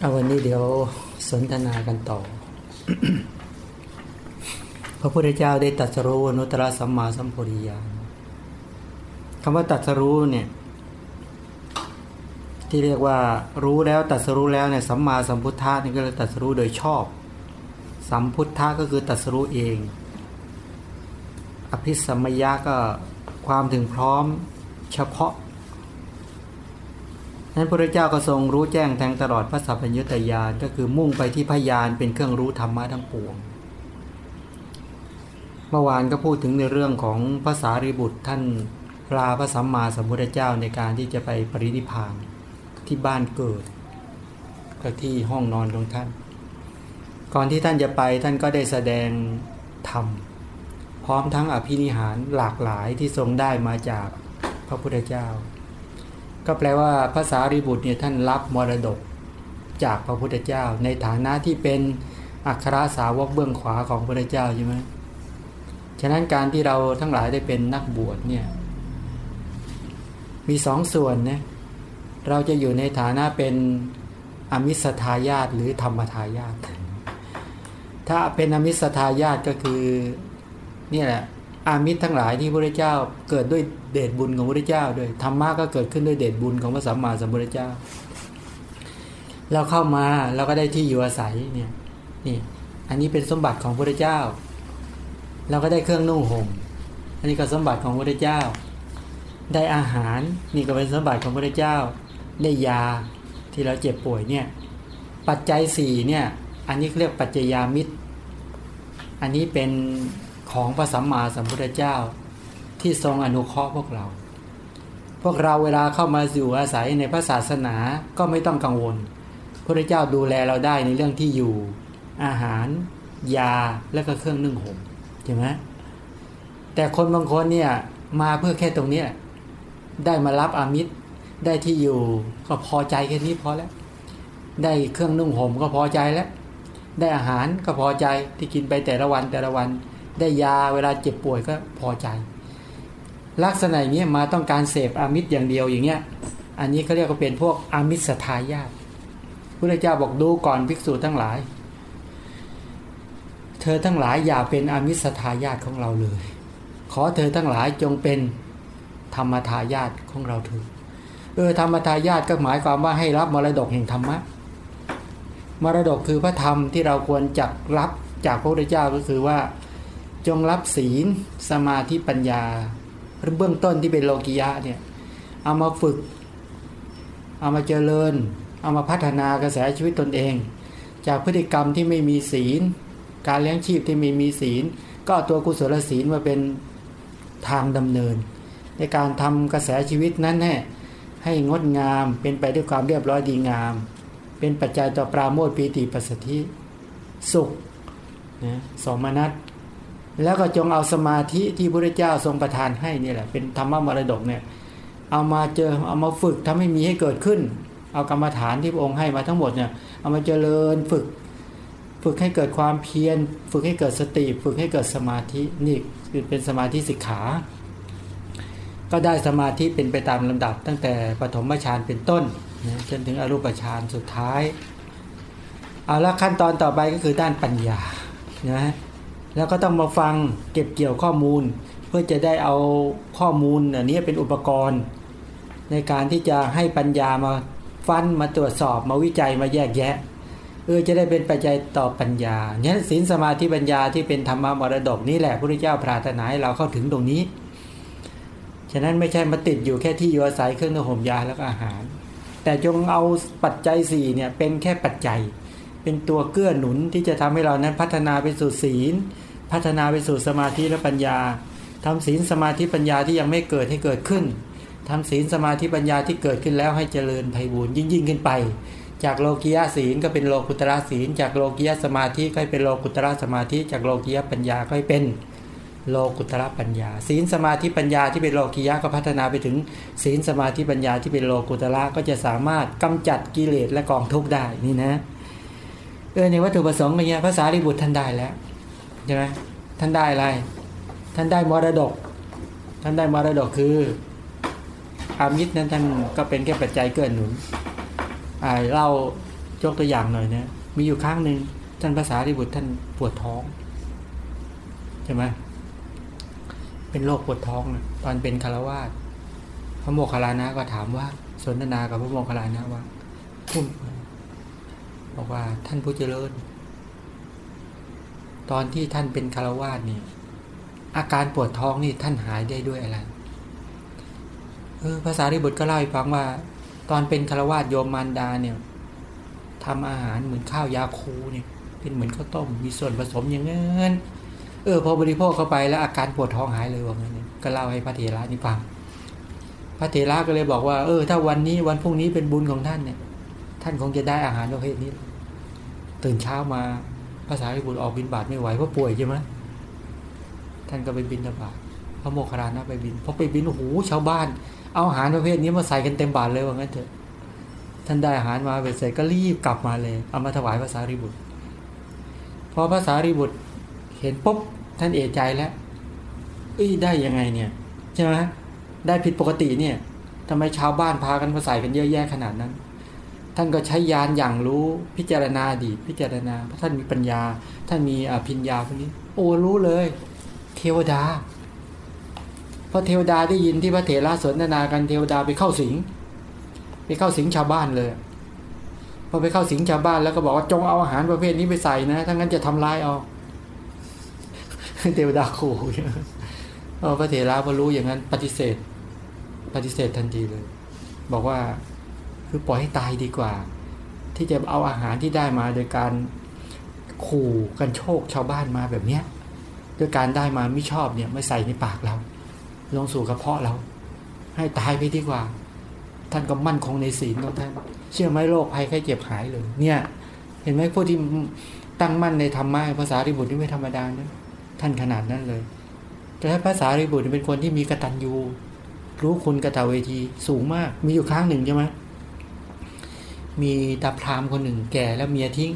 เอาวันนี้เดี๋ยวสนทนากันต่อ พระพุทธเจ้าได้ตรัสรู้อนุตตรสัมมาสัมโพธิญาณคำว่าตรัสรู้เนี่ย ที่เรียกว่ารู้แล้วตรัสรู้แล้วเนี่ยสัมมาสัมพุทธะนี่ก็เลยตรัสรู้โดยชอบ สัมพุทธะก็คือตรัสรู้เอง อภิสัมมยะก็ความถึงพร้อมเฉพาะ นั้นพระเจ้าก็ทรงรู้แจ้งแทงตลอดพระสัพพัญญุตยานก็คือมุ่งไปที่พยานเป็นเครื่องรู้ธรรมะทั้งปวง เมื่อวานก็พูดถึงในเรื่องของภาษาริบุตรท่านพระพระสัมมาสัมพุทธเจ้าในการที่จะไปปรินิพานที่บ้านเกิด ก็ที่ห้องนอนของท่าน ก่อนที่ท่านจะไปท่านก็ได้แสดงธรรมพร้อมทั้งอภินิหารหลากหลายที่ทรงได้มาจากพระพุทธเจ้า ก็แปลว่าภาษาริบุตรเนี่ยท่านรับมรดกจากพระพุทธเจ้า ในฐานะที่เป็นอัครสาวกเบื้องขวาของพระพุทธเจ้าใช่ไหมฉะนั้นการที่เราทั้งหลายได้เป็นนักบวชเนี่ยมีสองส่วนนะเราจะอยู่ในฐานะเป็นอมิสทายาตหรือธรรมทายาตถ้าเป็นอมิสทายาตก็คือนี่แหละ อามิตรทั้งหลายที่พระเจ้าเกิดด้วยเดชบุญของพระเจ้าด้วยธรรมะก็เกิดขึ้นด้วยเดชบุญของพระสัมมาสัมพุทธเจ้า เราเข้ามาเราก็ได้ที่อยู่อาศัยเนี่ยนี่อันนี้เป็นสมบัติของพระเจ้า เราก็ได้เครื่องนุ่งห่มอันนี้ก็สมบัติของพระเจ้า ได้อาหารนี่ก็เป็นสมบัติของพระเจ้า ได้ยาที่เราเจ็บป่วยเนี่ยปัจจัยสี่เนี่ยอันนี้เรียกปัจจยามิตร อันนี้เป็น ของพระสัมมาสัมพุทธเจ้า ที่ทรงอนุเคราะห์พวกเรา พวกเราเวลาเข้ามาอยู่อาศัยในพระศาสนาก็ไม่ต้องกังวลพระเจ้าดูแลเราได้ในเรื่องที่อยู่ อาหาร ยาและก็เครื่องนึ่งห่มใช่ไหมแต่คนบางคนเนี่ยมาเพื่อแค่ตรงนี้ได้มารับอามิตรได้ที่อยู่ก็พอใจแค่นี้พอแล้ว ได้เครื่องนุ่งห่มก็พอใจแล้ว ได้อาหารก็พอใจที่กินไปแต่ละวันแต่ละวัน ได้ยาเวลาเจ็บป่วยก็พอใจ ลักษณะอย่างนี้มาต้องการเสพอามิตรอย่างเดียวอย่างเงี้ย อันนี้เขาเรียกว่าเป็นพวกอามิสทายาทพระเจ้าบอกดูก่อนภิกษุทั้งหลาย เธอทั้งหลายอย่าเป็นอามิสทายาทของเราเลย ขอเธอทั้งหลายจงเป็นธรรมทายาทของเราเถิดเออธรรมทายาทก็หมายความว่าให้รับมรดกแห่งธรรมะมรดกคือพระธรรมที่เราควรจักรับจากพระพุทธเจ้าก็คือว่า จงรับศีลสมาธิปัญญาเบื้องต้นที่เป็นโลกิยะเนี่ยเอามาฝึก เอามาเจริญ เอามาพัฒนากระแสชีวิตตนเอง จากพฤติกรรมที่ไม่มีศีล การเลี้ยงชีพที่ไม่มีศีล ก็ตัวกุศลศีลมาเป็นทางดำเนิน ในการทำกระแสชีวิตนั้นแน่ให้งดงามเป็นไปด้วยความเรียบร้อยดีงาม เป็นปัจจัยต่อปราโมทปีติปัสสธิ สุขนะสมนัต แล้วก็จงเอาสมาธิที่พระเจ้าทรงประทานให้นี่แหละ เป็นธรรมมรดกเนี่ย เอามาเจอเอามาฝึกทำให้มีให้เกิดขึ้น เอากรรมฐานที่พระองค์ให้มาทั้งหมดเนี่ยเอามาเจริญฝึก ฝึกให้เกิดความเพียร ฝึกให้เกิดสติ ฝึกให้เกิดสมาธินี่คือเป็นสมาธิสิกขา ก็ได้สมาธิเป็นไปตามลำดับ ตั้งแต่ปฐมฌานเป็นต้นจนถึงอรูปฌานสุดท้ายเอาละขั้นตอนต่อไปก็คือด้านปัญญานะ แล้วก็ต้องมาฟังเก็บเกี่ยวข้อมูล เพื่อจะได้เอาข้อมูลอันนี้เป็นอุปกรณ์ ในการที่จะให้ปัญญามาฟันมาตรวจสอบมาวิจัยมาแยกแยะเออจะได้เป็นปัจจัยต่อปัญญาเนี่ยศีลสมาธิปัญญาที่เป็นธรรมะมรดกนี่แหละพระพุทธเจ้าปรารถนาให้เราเข้าถึงตรงนี้ ฉะนั้นไม่ใช่มาติดอยู่แค่ที่อยู่อาศัยเครื่องนุ่งห่มยาแล้วก็อาหาร แต่จงเอาปัจจัย4เนี่ยเป็นแค่ปัจจัย เป็นตัวเกื้อหนุนที่จะทำให้เรานั้นพัฒนาไปสู่ศีล พัฒนาไปสู่สมาธิและปัญญาทำศีลสมาธิปัญญาที่ยังไม่เกิดให้เกิดขึ้นทำศีลสมาธิปัญญาที่เกิดขึ้นแล้วให้เจริญไพบูรยิ่งยิ่งขึ้นไป จากโลกียศีลก็เป็นโลกุตระศีล จากโลกียสมาธิก็เป็นโลกุตระสมาธิ จากโลกียปัญญาก็เป็นโลกุตระปัญญา ศีลสมาธิปัญญาที่เป็นโลกียะก็พัฒนาไปถึง ศีลสมาธิปัญญาที่เป็นโลกุตระก็จะสามารถกำจัดกิเลสและกองทุกข์ได้นี่นะเออในวัตถุประสงค์เป็นไงภาษาลิบุตรท่านได้แล้ว ใช่ไหมท่านได้อะไร ท่านได้มรดก ท่านได้มรดกคืออามิตรนั้นท่านก็เป็นแค่ปัจจัยเกื้อหนุนเรายกตัวอย่างหน่อยนะมีอยู่ครั้งหนึ่งท่านภาษาริบุตรท่านปวดท้องใช่ไหมเป็นโรคปวดท้องนะตอนเป็นคารวาสพระโมคคัลลานะก็ถามว่าสนทนากับพระโมคคัลลานะว่าพูดบอกว่าท่านผู้เจริญ ตอนที่ท่านเป็นคารวาสนี่อาการปวดท้องนี่ท่านหายได้ด้วยอะไรเออภาษาริบุตรก็เล่าให้ฟังว่า ตอนเป็นคารวาสโยมมารดาเนี่ยทำอาหารเหมือนข้าวยาคูเนี่ยเป็นเหมือนข้าวต้มมีส่วนผสมอย่างนั้นเออพอบริโภคเข้าไปแล้วอาการปวดท้องหายเลยว่างั้นก็เล่าให้พระเถระนี่ฟังพระเถระก็เลยบอกว่า เออ ถ้าวันนี้วันพรุ่งนี้เป็นบุญของท่านเนี่ย ท่านคงจะได้อาหารประเภทนี้ ตื่นเช้ามา ภาษาริบุตรออกบินบาตไม่ไหวเพราะป่วยใช่ไหมท่านก็ไปบินบาตพระโมคคัลลานะไปบินพอไปบินโอ้โหชาวบ้าน เอาอาหารประเภทนี้มาใส่กันเต็มบาตเลยว่างั้นเถอะท่านได้อาหารมาเสร็จก็รีบกลับมาเลย เอามาถวายภาษาริบุตรพอภาษาริบุตรเห็นปุ๊บท่านเอะใจแล้วเอ้ยได้ยังไงเนี่ยใช่ไหมได้ผิดปกติเนี่ยทำไมชาวบ้านพากันมาใส่กันเยอะแยะขนาดนั้น ท่านก็ใช้ยานอย่างรู้พิจารณาดีพิจารณาเพราะท่านมีปัญญา ท่านมีอภิญญาพวกนี้ โอ้รู้เลย เทวดาพอเทวดาได้ยินที่พระเถระสนทนากันเทวดาไปเข้าสิง ไปเข้าสิงชาวบ้านเลยพอไปเข้าสิงชาวบ้านแล้วก็บอกว่าจงเอาอาหารประเภทนี้ไปใส่นะถ้างั้นจะทำลายเอาเทวดาขู่พระเถระพอรู้อย่างนั้น ปฏิเสธ ปฏิเสธทันทีเลย บอกว่า คือปล่อยให้ตายดีกว่า ที่จะเอาอาหารที่ได้มาโดยการขู่กันโชคชาวบ้านมาแบบเนี้ยด้วยการได้มาไม่ชอบเนี่ยไม่ใส่ในปากเรา ลงสู่กระเพาะเรา ให้ตายไปดีกว่า ท่านก็มั่นคงในศีลของท่าน เชื่อไหมโรคภัยไข้เจ็บหายเลย เนี่ย เห็นไหมพวกที่ตั้งมั่นในธรรมะภาษาริบุตรนี่ไม่ธรรมดานะท่านขนาดนั้นเลย แต่ภาษาริบุตรเป็นคนที่มีกระตัญญูรู้คุณกตเวทีสูงมาก มีอยู่ครั้งหนึ่งใช่ไหม มีตาพรามคนหนึ่งแก่แล้วเมียทิ้ง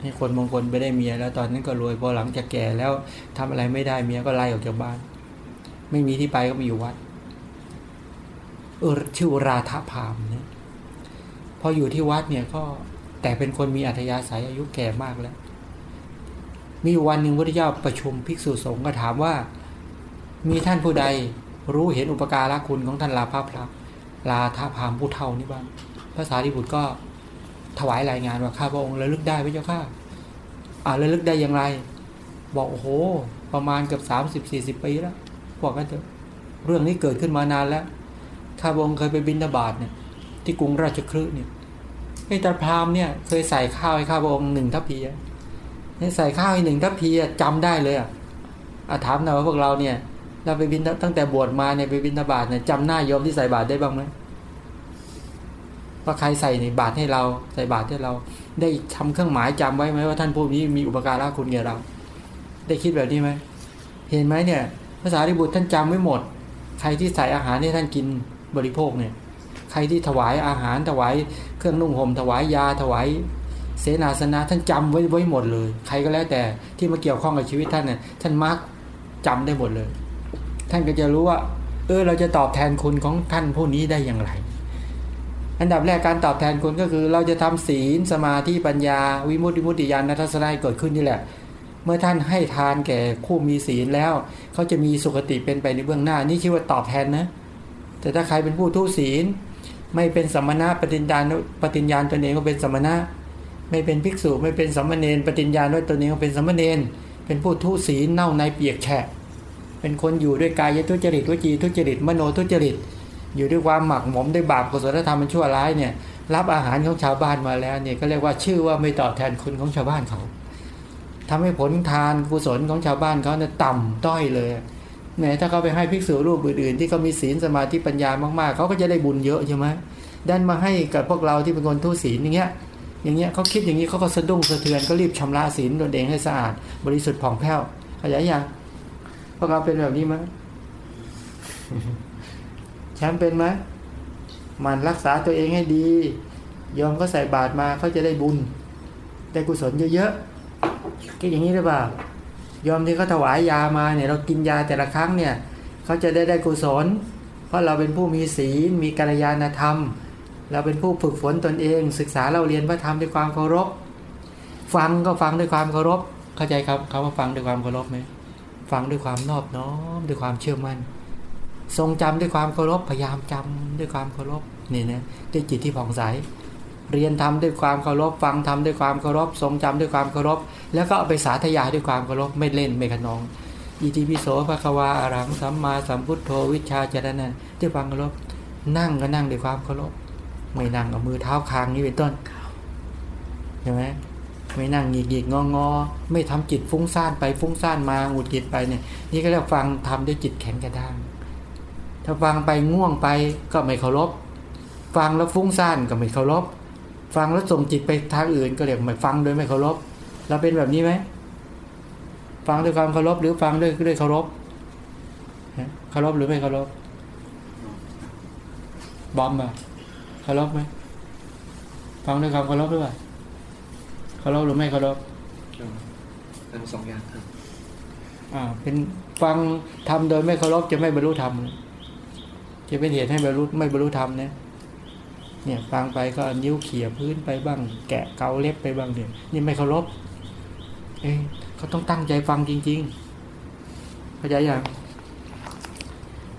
ให้คนมงคลไปได้เมียแล้วตอนนั้นก็รวยพอหลังจากแก่แล้วทำอะไรไม่ได้เมียก็ไล่ออกจากบ้าน ไม่มีที่ไปก็มาอยู่วัดเออชื่อราธพามเนี่ยพออยู่ที่วัดเนี่ยก็แต่เป็นคนมีอัธยาศัยอายุแก่มากแล้ว มีวันหนึ่งพระเจ้าประชุมภิกษุสงฆ์ก็ถามว่า มีท่านผู้ใดรู้เห็นอุปการะคุณของท่านลาภาพระลาทาพามผู้เท่านี้บ้าง ภาษาดิบุตรก็ถวายรายงานว่าข้าพระองค์ระลึกได้พระเจ้าข้าอ่าระลึกได้อย่างไร บอกโอ้โห ประมาณเกือบสามสิบสี่สิบปีแล้วบอกกันเถอะเรื่องนี้เกิดขึ้นมานานแล้วข้าพระองค์เคยไปบินทบาทเนี่ย ที่กรุงราชคฤห์เนี่ยไอ้ตาพรามเนี่ย เคยใส่ข้าวให้ข้าพระองค์หนึ่งทัพพีให้ใส่ข้าวให้หนึ่งทัพพีจำได้เลยอะถามหน่อยว่าพวกเราเนี่ย เราไปบินตั้งแต่บวชมาเนี่ยไปบินทบาทเนี่ยจำหน้าโยมที่ใส่บาตรได้บ้างไหม ว่าใครใส่ในบาตรให้เรา ใส่บาตรให้เรา ได้ทำเครื่องหมายจำไว้ไหมว่าท่านผู้นี้มีอุปการะคุณแก่เรา ได้คิดแบบนี้ไหมเห็นไหมเนี่ยภาษาริบุตรท่านจำไว้หมด ใครที่ใส่อาหารให้ท่านกินบริโภคเนี่ย ใครที่ถวายอาหารถวายเครื่องนุ่งห่มถวายยาถวายเสนาสนะท่านจำไว้ไว้หมดเลย ใครก็แล้วแต่ที่มาเกี่ยวข้องกับชีวิตท่านเนี่ยท่านมักจำได้หมดเลย ท่านก็จะรู้ว่า เออเราจะตอบแทนคุณของท่านผู้นี้ได้อย่างไร อันดับแรกการตอบแทนคุณก็คือ เราจะทำศีลสมาธิปัญญา วิมุตติมุตติญาณทัศนัยเกิดขึ้นนี่แหละ เมื่อท่านให้ทานแก่ผู้มีศีลแล้ว เขาจะมีสุขติเป็นไปในเบื้องหน้า นี่ชื่อว่าตอบแทนนะ แต่ถ้าใครเป็นผู้ทุศีล ไม่เป็นสมณะปฏิญญาณปฏิญญาณตนเองก็เป็นสมณะ ไม่เป็นภิกษุไม่เป็นสมณเณรปฏิญญาณด้วยตนเองก็เป็นสมณเณรเป็นผู้ทุศีลเน่าในเปียกแฉะเป็นคนอยู่ด้วยกายทุจริตวจีทุจริตมโนทุจริต อยู่ด้วยความหมักหมมด้วยบาปกุศลธรรมมันชั่วร้ายเนี่ย รับอาหารของชาวบ้านมาแล้วเนี่ยก็เรียกว่าชื่อว่าไม่ตอบแทนคุณของชาวบ้านเขาทำให้ผลทานกุศลของชาวบ้านเขาเนี่ยต่ำต้อยเลยแม้ถ้าเขาไปให้ภิกษุรูปอื่นๆ ที่เขามีศีลสมาธิปัญญามากๆเขาก็จะได้บุญเยอะใช่ไหมดันมาให้กับพวกเราที่เป็นคนทุศีลอย่างเงี้ยอย่างเงี้ยเขาคิดอย่างนี้เขาก็สะดุ้งสะเทือนก็รีบชำระศีลตนเองให้สะอาด บริสุทธิ์ผ่องแผ้วขยายอย่างพวกเราเป็นแบบนี้ไหม แชมป์เป็นไหมมันรักษาตัวเองให้ดียอมก็ใส่บาตรมาเขาจะได้บุญ ได้กุศลเยอะๆคิดอย่างนี้หรือเปล่ายอมที่เขาถวายยามาเนี่ยเรากินยาแต่ละครั้งเนี่ยเขาจะได้ได้กุศล เพราะเราเป็นผู้มีศีลมีกัลยาณธรรม เราเป็นผู้ฝึกฝนตนเอง ศึกษาเราเรียนพระธรรมด้วยความเคารพ ฟังก็ฟังด้วยความเคารพ เข้าใจครับคำว่าฟังด้วยความเคารพไหมฟังด้วยความนอบน้อมด้วยความเชื่อมั่น ทรงจำด้วยความเคารพพยายามจำด้วยความเคารพนี่นะด้วยจิตที่ผ่องใส เรียนทำด้วยความเคารพฟังทำด้วยความเคารพทรงจำด้วยความเคารพ แล้วก็เอาไปสาธยายด้วยความเคารพไม่เล่นไม่ขนองอิติปิโสภะควาอารังสัมมาสัมพุทโธวิชาจรณะด้วยความเคารพนั่งก็นั่งด้วยความเคารพไม่นั่งเอามือเท้าคางนี้เป็นต้นเห็นไหมไม่นั่งหงิกหงิกงองอไม่ทำจิตฟุ้งซ่านไปฟุ้งซ่านมาหงุดหงิดไปเนี่ยนี่ก็เรียกฟังทำด้วยจิตแข็งกระด้าง ถ้าฟังไปง่วงไปก็ไม่เคารพ ฟังแล้วฟุ้งซ่านก็ไม่เคารพ ฟังแล้วส่งจิตไปทางอื่นก็เรียกไม่ฟังโดยไม่เคารพ เราเป็นแบบนี้ไหม ฟังด้วยความเคารพหรือฟังด้วยด้วยเคารพ เคารพหรือไม่เคารพ บอมอะเคารพไหม ฟังด้วยความเคารพหรือเปล่า เคารพหรือไม่เคารพทั้งสองอย่างครับ อ่า เป็นฟังทำโดยไม่เคารพจะไม่บรรลุธรรม จะเป็นเหตุให้บรรลุไม่บรรลุธรรมนะเนี่ยฟังไปก็นิ้วเขี่ยพื้นไปบ้าง แกะเกาเล็บไปบ้างเนี่ยนี่ไม่เคารพเอ้ยเขาต้องตั้งใจฟังจริงๆเข้าใจยัง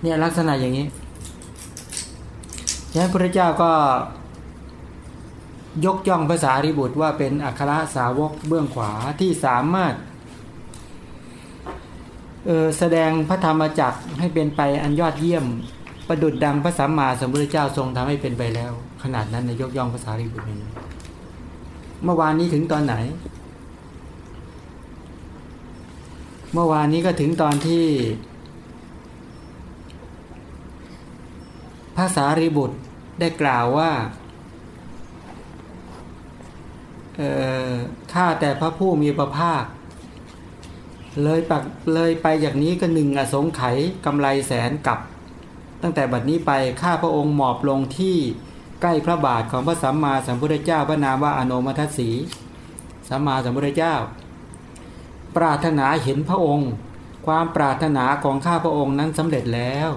เนี่ยลักษณะอย่างนี้ฉะนั้นพระเจ้าก็ยกย่องภาษาริบุตรว่าเป็นอัครสาวกเบื้องขวาที่สามารถแสดงพระธรรมจักรให้เป็นไปอันยอดเยี่ยม ประดุดดังพระสัมมาสัมพุทธเจ้าทรงทำให้เป็นไปแล้ว ขนาดนั้นนายกย่องภาษาริบุตรเมื่อวานนี้ถึงตอนไหน เมื่อวานนี้ก็ถึงตอนที่ภาษาริบุตรได้กล่าวว่าข้าแต่พระผู้มีพระภาค เลยปักเลยไปอย่างนี้ก็หนึ่งอสงไขยกำไรแสนกับ ตั้งแต่บัดนี้ไปข้าพระองค์หมอบลงที่ใกล้พระบาทของพระสัมมาสัมพุทธเจ้าพระนามว่าอโนมัทสีสัมมาสัมพุทธเจ้า ปรารถนาเห็นพระองค์ ความปรารถนาของข้าพระองค์นั้นสำเร็จแล้ว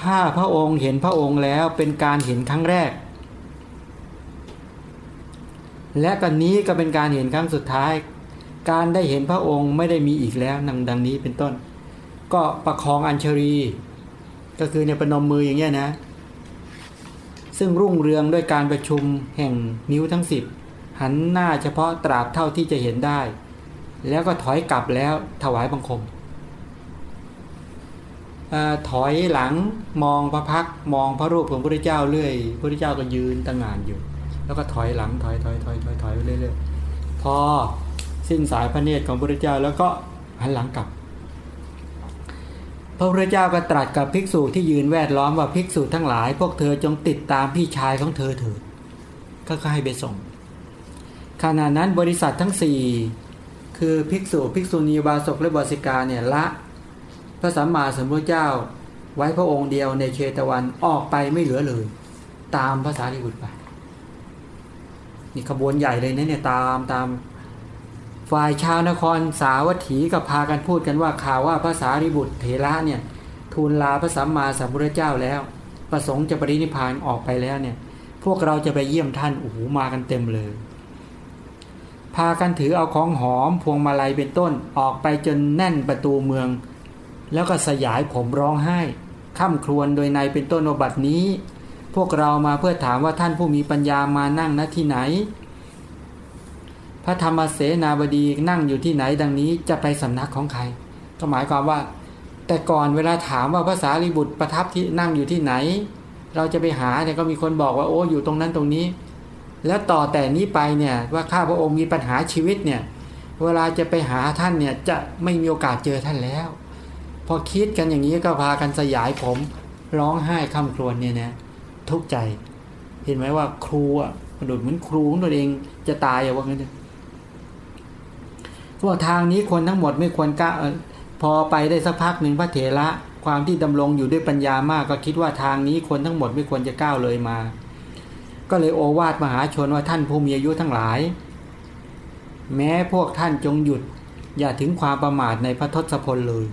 ข้าพระองค์เห็นพระองค์แล้วเป็นการเห็นครั้งแรก และกันนี้ก็เป็นการเห็นครั้งสุดท้าย การได้เห็นพระองค์ไม่ได้มีอีกแล้วนังดังนี้เป็นต้น ก็ประคองอัญชรี ก็คือในประนมมืออย่างเงี้ยนะ ซึ่งรุ่งเรืองด้วยการประชุมแห่งนิ้วทั้งสิบหันหน้าเฉพาะตราบเท่าที่จะเห็นได้ แล้วก็ถอยกลับแล้วถวายบังคมอถอยหลังมองพระพักมองพระรูปของพระพุทธเจ้าเรื่อยพระพุทธเจ้าก็ยืนตั้งงานอยู่ แล้วก็ถอยหลังถอยถอยถอยถอยถอยไปเรื่อยๆพอสิ้นสายพระเนตรของพระพุทธเจ้าแล้วก็หันหลังกลับ พระพุทธเจ้าก็ตรัสกับภิกษุที่ยืนแวดล้อมว่าภิกษุทั้งหลาย พวกเธอจงติดตามพี่ชายของเธอเถิดก็ให้ไปส่งขณะนั้นบริษัททั้งสี่คือภิกษุภิกษุณีบาศกและบาสิกาเนี่ยละพระสัมมาสัมพุทธเจ้าไว้พระองค์เดียวในเชตวันออกไปไม่เหลือเลย ตามภาษาลิบุตรไปนี่ขบวนใหญ่เลยนะเนี่ยตามตาม ฝ่ายชาวนครสาวัตถีก็พากันพูดกันว่าข่าวว่าภาษาริบุตรเถระเนี่ยทูลลาพระสัมมาสัมพุทธเจ้าแล้ว ประสงค์จะปรินิพานออกไปแล้วเนี่ย พวกเราจะไปเยี่ยมท่านโอ้โหมากันเต็มเลย พากันถือเอาของหอมพวงมาลัยเป็นต้นออกไปจนแน่นประตูเมือง แล้วก็สยายผมร้องไห้ข้ามครวนโดยในเป็นต้นอบัตินี้ พวกเรามาเพื่อถามว่าท่านผู้มีปัญญามานั่งณที่ไหน พระธรรมเสนาบดีนั่งอยู่ที่ไหนดังนี้จะไปสำนักของใคร ก็หมายความว่า แต่ก่อนเวลาถามว่าภาษาลิบุตรประทับที่นั่งอยู่ที่ไหน เราจะไปหาเนี่ยก็มีคนบอกว่าโอ้อยู่ตรงนั้นตรงนี้ แล้วต่อแต่นี้ไปเนี่ยว่าข้าพระองค์มีปัญหาชีวิตเนี่ยเวลาจะไปหาท่านเนี่ยจะไม่มีโอกาสเจอท่านแล้ว พอคิดกันอย่างนี้ก็พากันสยายผมร้องไห้คำครวญเนี่ยนะทุกใจ เห็นไหมว่าครูอะกระโดดเหมือนครูของตัวเองจะตายอะว่างั้น พวกทางนี้คนทั้งหมดไม่ควรก้าพอไปได้สักพักหนึ่งพระเถระความที่ดำรงอยู่ด้วยปัญญามากก็คิดว่าทางนี้คนทั้งหมดไม่ควรจะก้าวเลยมา ก็เลยโอวาทมหาชนว่าท่านผู้มีอายุทั้งหลาย แม้พวกท่านจงหยุด อย่าถึงความประมาทในพระทศพลเลย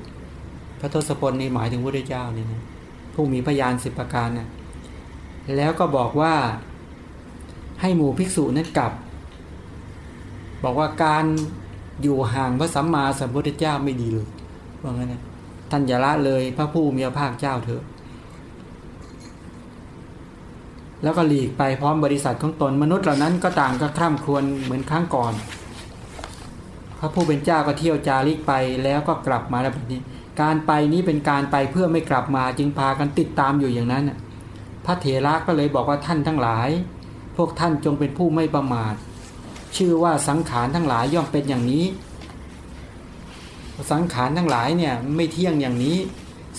พระทศพลนี่หมายถึงพระพุทธเจ้าเนี่ยนะผู้มีพยานสิบประการนี่แล้วก็บอกว่าให้หมู่ภิกษุนั้นกลับ บอกว่าการ อยู่ห่างพระสัมมาสัมพุทธเจ้าไม่ดีเลยว่างั้นนะท่านอย่าละเลยพระผู้มีพระภาคเจ้าเถอะ แล้วก็หลีกไปพร้อมบริษัทของตนมนุษย์เหล่านั้นก็ต่างก็คร่ำควญเหมือนครั้งก่อน พระผู้เป็นเจ้าก็เที่ยวจาริกไปแล้วก็กลับมาแล้วแบบนี้ การไปนี้เป็นการไปเพื่อไม่กลับมาจึงพากันติดตามอยู่อย่างนั้นพระเถระก็เลยบอกว่าท่านทั้งหลาย พวกท่านจงเป็นผู้ไม่ประมาท ชื่อว่าสังขารทั้งหลายย่อมเป็นอย่างนี้ สังขารทั้งหลายเนี่ยไม่เที่ยงอย่างนี้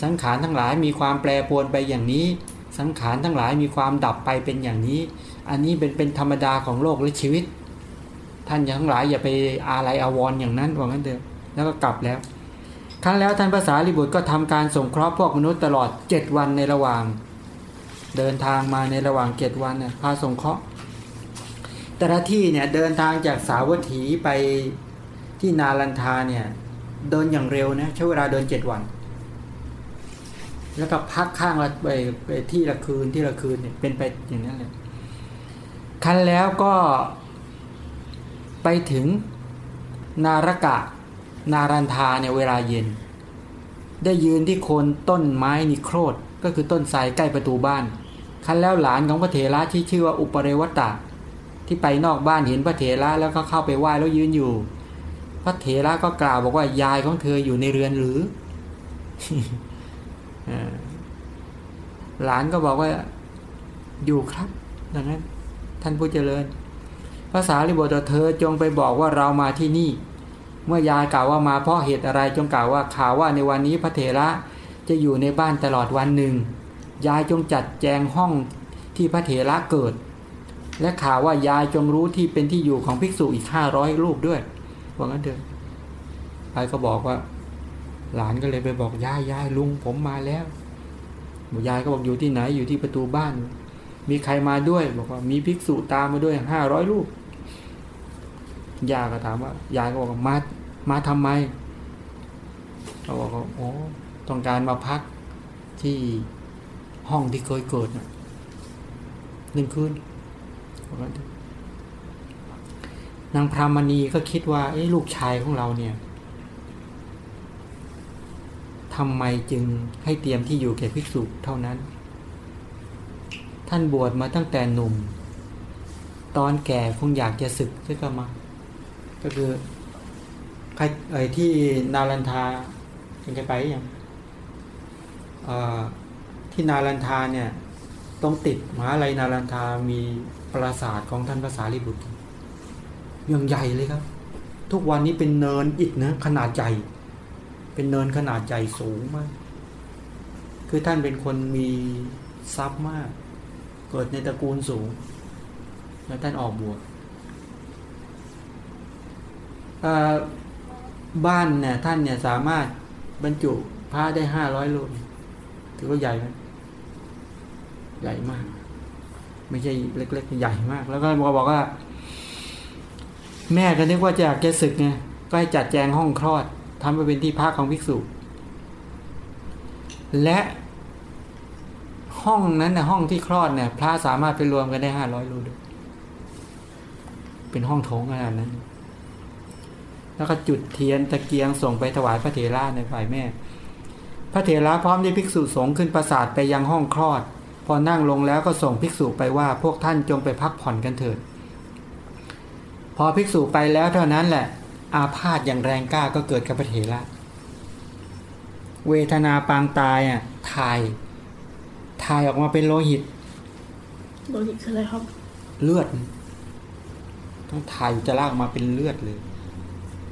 สังขารทั้งหลายมีความแปรปรวนไปอย่างนี้ สังขารทั้งหลายมีความดับไปเป็นอย่างนี้ อันนี้เป็นเป็นธรรมดาของโลกและชีวิต ท่านทั้งหลายอย่าไปอะไรอาวรอย่างนั้นว่างั้นเถอะแล้วก็กลับแล้วครั้งแล้วท่านภาษาลิบุตรก็ทำการส่งเคราะห์พวกมนุษย์ตลอดเจ็ดวันในระหว่าง เดินทางมาในระหว่างเจ็ดวันเนี่ยพาส่งเคราะห์ แต่ละที่เนี่ยเดินทางจากสาวัตถีไปที่นาลันทาเนี่ยเดินอย่างเร็วนะใช้เวลาเดินเจ็ดวัน แล้วก็พักข้างละไปไปที่ละคืนที่ละคืนเนี่ยเป็นไปอย่างนั้นเลยคันแล้วก็ไปถึงนารกะนารันทาเนี่ยเวลาเย็น ได้ยืนที่โคนต้นไม้นิโครธก็คือต้นไทรใกล้ประตูบ้าน คันแล้วหลานของพระเถระที่ชื่อว่าอุปเรวตะ ที่ไปนอกบ้านเห็นพระเถระแล้วก็เข้าไปไหว้แล้วยืนอยู่ พระเถระก็กล่าวบอกว่ายายของเธออยู่ในเรือนหรือหลานก็บอกว่าอยู่ครับดังนั้น ท่านผู้เจริญภาษาลิบุตเธอจงไปบอกว่าเรามาที่นี่ เมื่อยายกล่าวว่ามาเพราะเหตุอะไรจงกล่าวว่าข่าวว่าในวันนี้พระเถระจะอยู่ในบ้านตลอดวันหนึ่งยายจงจัดแจงห้องที่พระเถระเกิด และข่าวว่ายายจงรู้ที่เป็นที่อยู่ของภิกษุอีกห้าร้อยรูปด้วยว่างั้นเถอะไปก็บอกว่า หลานก็เลยไปบอกยายยายลุงผมมาแล้วยายก็บอกอยู่ที่ไหนอยู่ที่ประตูบ้าน มีใครมาด้วย บอกว่ามีภิกษุตามมาด้วยห้าร้อยรูปยายก็ถามว่ายายก็บอกมามาทำไมเขาบอกว่าโอ้ต้องการมาพักที่ห้องที่เคยเกิดหนึ่งคืน นางพรามณีก็คิดว่าเอ้ลูกชายของเราเนี่ยทำไมจึงให้เตรียมที่อยู่แก่ภิกษุเท่านั้น ท่านบวชมาตั้งแต่หนุ่ม ตอนแก่คงอยากจะศึกใช่ก็มา ก็คือใครไอ้ที่นารันทาจะไปยังที่นารันทาเนี่ย ต้องติดมหาลัยนารันทามี ปราสาทของท่านภาษาลิบุตรยังใหญ่เลยครับ ทุกวันนี้เป็นเนินอิฐนะขนาดใหญ่ เป็นเนินขนาดใหญ่สูงมาก คือท่านเป็นคนมีทรัพย์มาก เกิดในตระกูลสูง แล้วท่านออกบวชบ้านเนี่ยท่านเนี่ยสามารถบรรจุพระได้ห้าร้อยลูกถือว่าใหญ่ไหมใหญ่มาก ไม่ใช่เล็ก ๆ ใหญ่มาก แล้วก็บอกว่า แม่ก็นึกว่าจะอยากจะศึกไงก็ให้จัดแจงห้องคลอดทำไปเป็นที่พักของภิกษุ และห้องนั้นนะห้องที่คลอดเนี่ย พระสามารถไปรวมกันได้ห้าร้อยรูด้วยเป็นห้องโถงขนาดนั้น แล้วก็จุดเทียนตะเกียงส่งไปถวายพระเถระในฝ่ายแม่ พระเถระพร้อมด้วยภิกษุสงฆ์ขึ้นประสาทไปยังห้องคลอด พอนั่งลงแล้วก็ส่งภิกษุไปว่าพวกท่านจงไปพักผ่อนกันเถิด พอภิกษุไปแล้วเท่านั้นแหละ อาพาธอย่างแรงกล้าก็เกิดกับพระเถระเวทนาปางตายอะถ่ายถ่ายออกมาเป็นโลหิต โลหิตคืออะไรครับ เลือด ต้องถ่ายจะลากมาเป็นเลือดเลย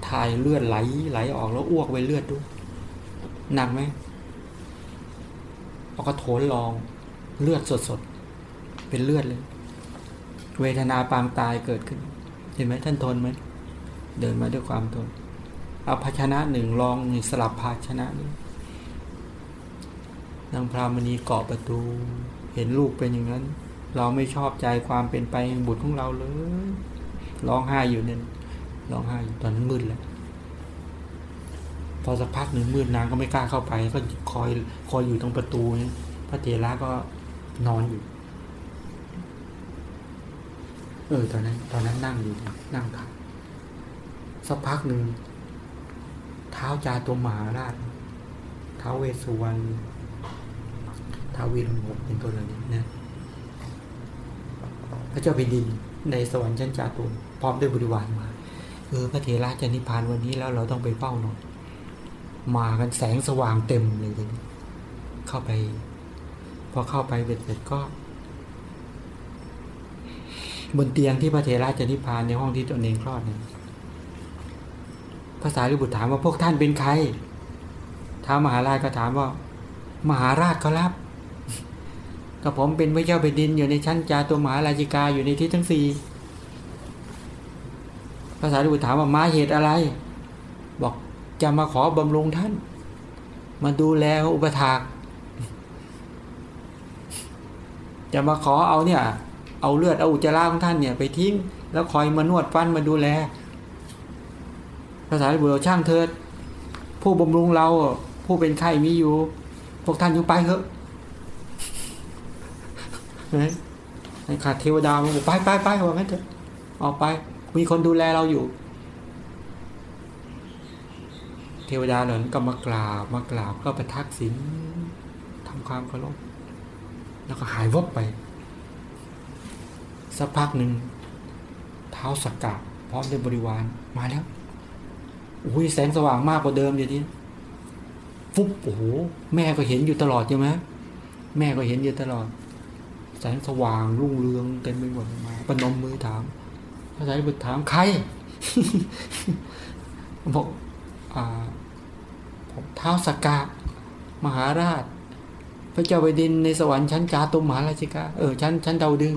ถ่ายเลือดไหลไหลออกแล้วอ้วกไปเลือดด้วย หนักไหมเอากระโถนลอง เลือดสดๆ เป็นเลือดเลย เวทนาปางตายเกิดขึ้น เห็นไหมท่านทนไหม เดินมาด้วยความทน เอาภาชนะหนึ่งลองสลับภาชนะนี้นางพรามณีเกาะประตู เห็นลูกเป็นอย่างนั้น เราไม่ชอบใจความเป็นไปแห่งบุตรของเราเลยร้องไห้อยู่เนี่ยร้องไห้อยู่ตอนนั้นมืดแล้วพอสักพักหนึ่งมืดนางก็ไม่กล้าเข้าไป ก็คอยคอยอยู่ตรงประตูนี่พระเถระก็ นอนอยู่ เออ ตอนนั้น ตอนนั้นนั่งอยู่ นั่งทานสักพักหนึ่งเท้าจาตัวหาราชเท้าเวสุวรรณท้าวีรุณหกเป็นตัวเหล่านี้นะพระเจ้าแผ่นดินในสวรรค์ชั้นจาตุพร้อมด้วยบริวารมา เออพระเถระจะนิพพานวันนี้แล้วเราต้องไปเฝ้าหน่อย มากันแสงสว่างเต็มเลยทีนี้เข้าไป พอเข้าไปเบ็ดเสร็จก็ บนเตียงที่พระเถระจะนิพพานในห้องที่ตนเองคลอดเนี่ยภาษาลิบุตรถามว่าพวกท่านเป็นใครท้ามหาราชก็ถามว่า มหาราชเขารับกับผมเป็นพระเจ้าแผ่นดินอยู่ในชั้นจาตัวมหาราชิกาอยู่ในที่ทั้งสี่ภาษาลิบุตรถามว่ามาเหตุอะไร บอกจะมาขอบำรุงท่าน มาดูแลอุปถาก จะมาขอเอาเนี่ย เอาเลือดเอาอุจจาระของท่านเนี่ยไปทิ้ง แล้วคอยมานวดฟันมาดูแลภาษาลิบุตรช่างเถิด ผู้บำรุงเราผู้เป็นไข้มีอยู่ พวกท่านอยู่ไปเถอะนะขาดเทวดามาบอกไปไปไปว่างั้นเถอะออกไป มีคนดูแลเราอยู่ เทวดาเหล่านั้นก็มากราบมากราบก็ไปทักศีลทำความเคารพ แล้วก็หายวับไป สักพักหนึ่งเท้าสักกะพร้อมด้วยบริวารมาแล้วอุ้ยแสงสว่างมากกว่าเดิมอย่างนี้ฟุบโอ้โหแม่ก็เห็นอยู่ตลอดใช่ไหมแม่ก็เห็นอยู่ตลอด แสงสว่างรุ่งเรืองเต็มไปหมดมาปนมมือถามพระสารีบุตรถามใครบอกอ่าผมเท้าสกกะมหาราช ระเจ้าแผ่นดินในสวรรค์ชั้นจาตุมมหาราชิกาเออชั้นชั้นดาวดึง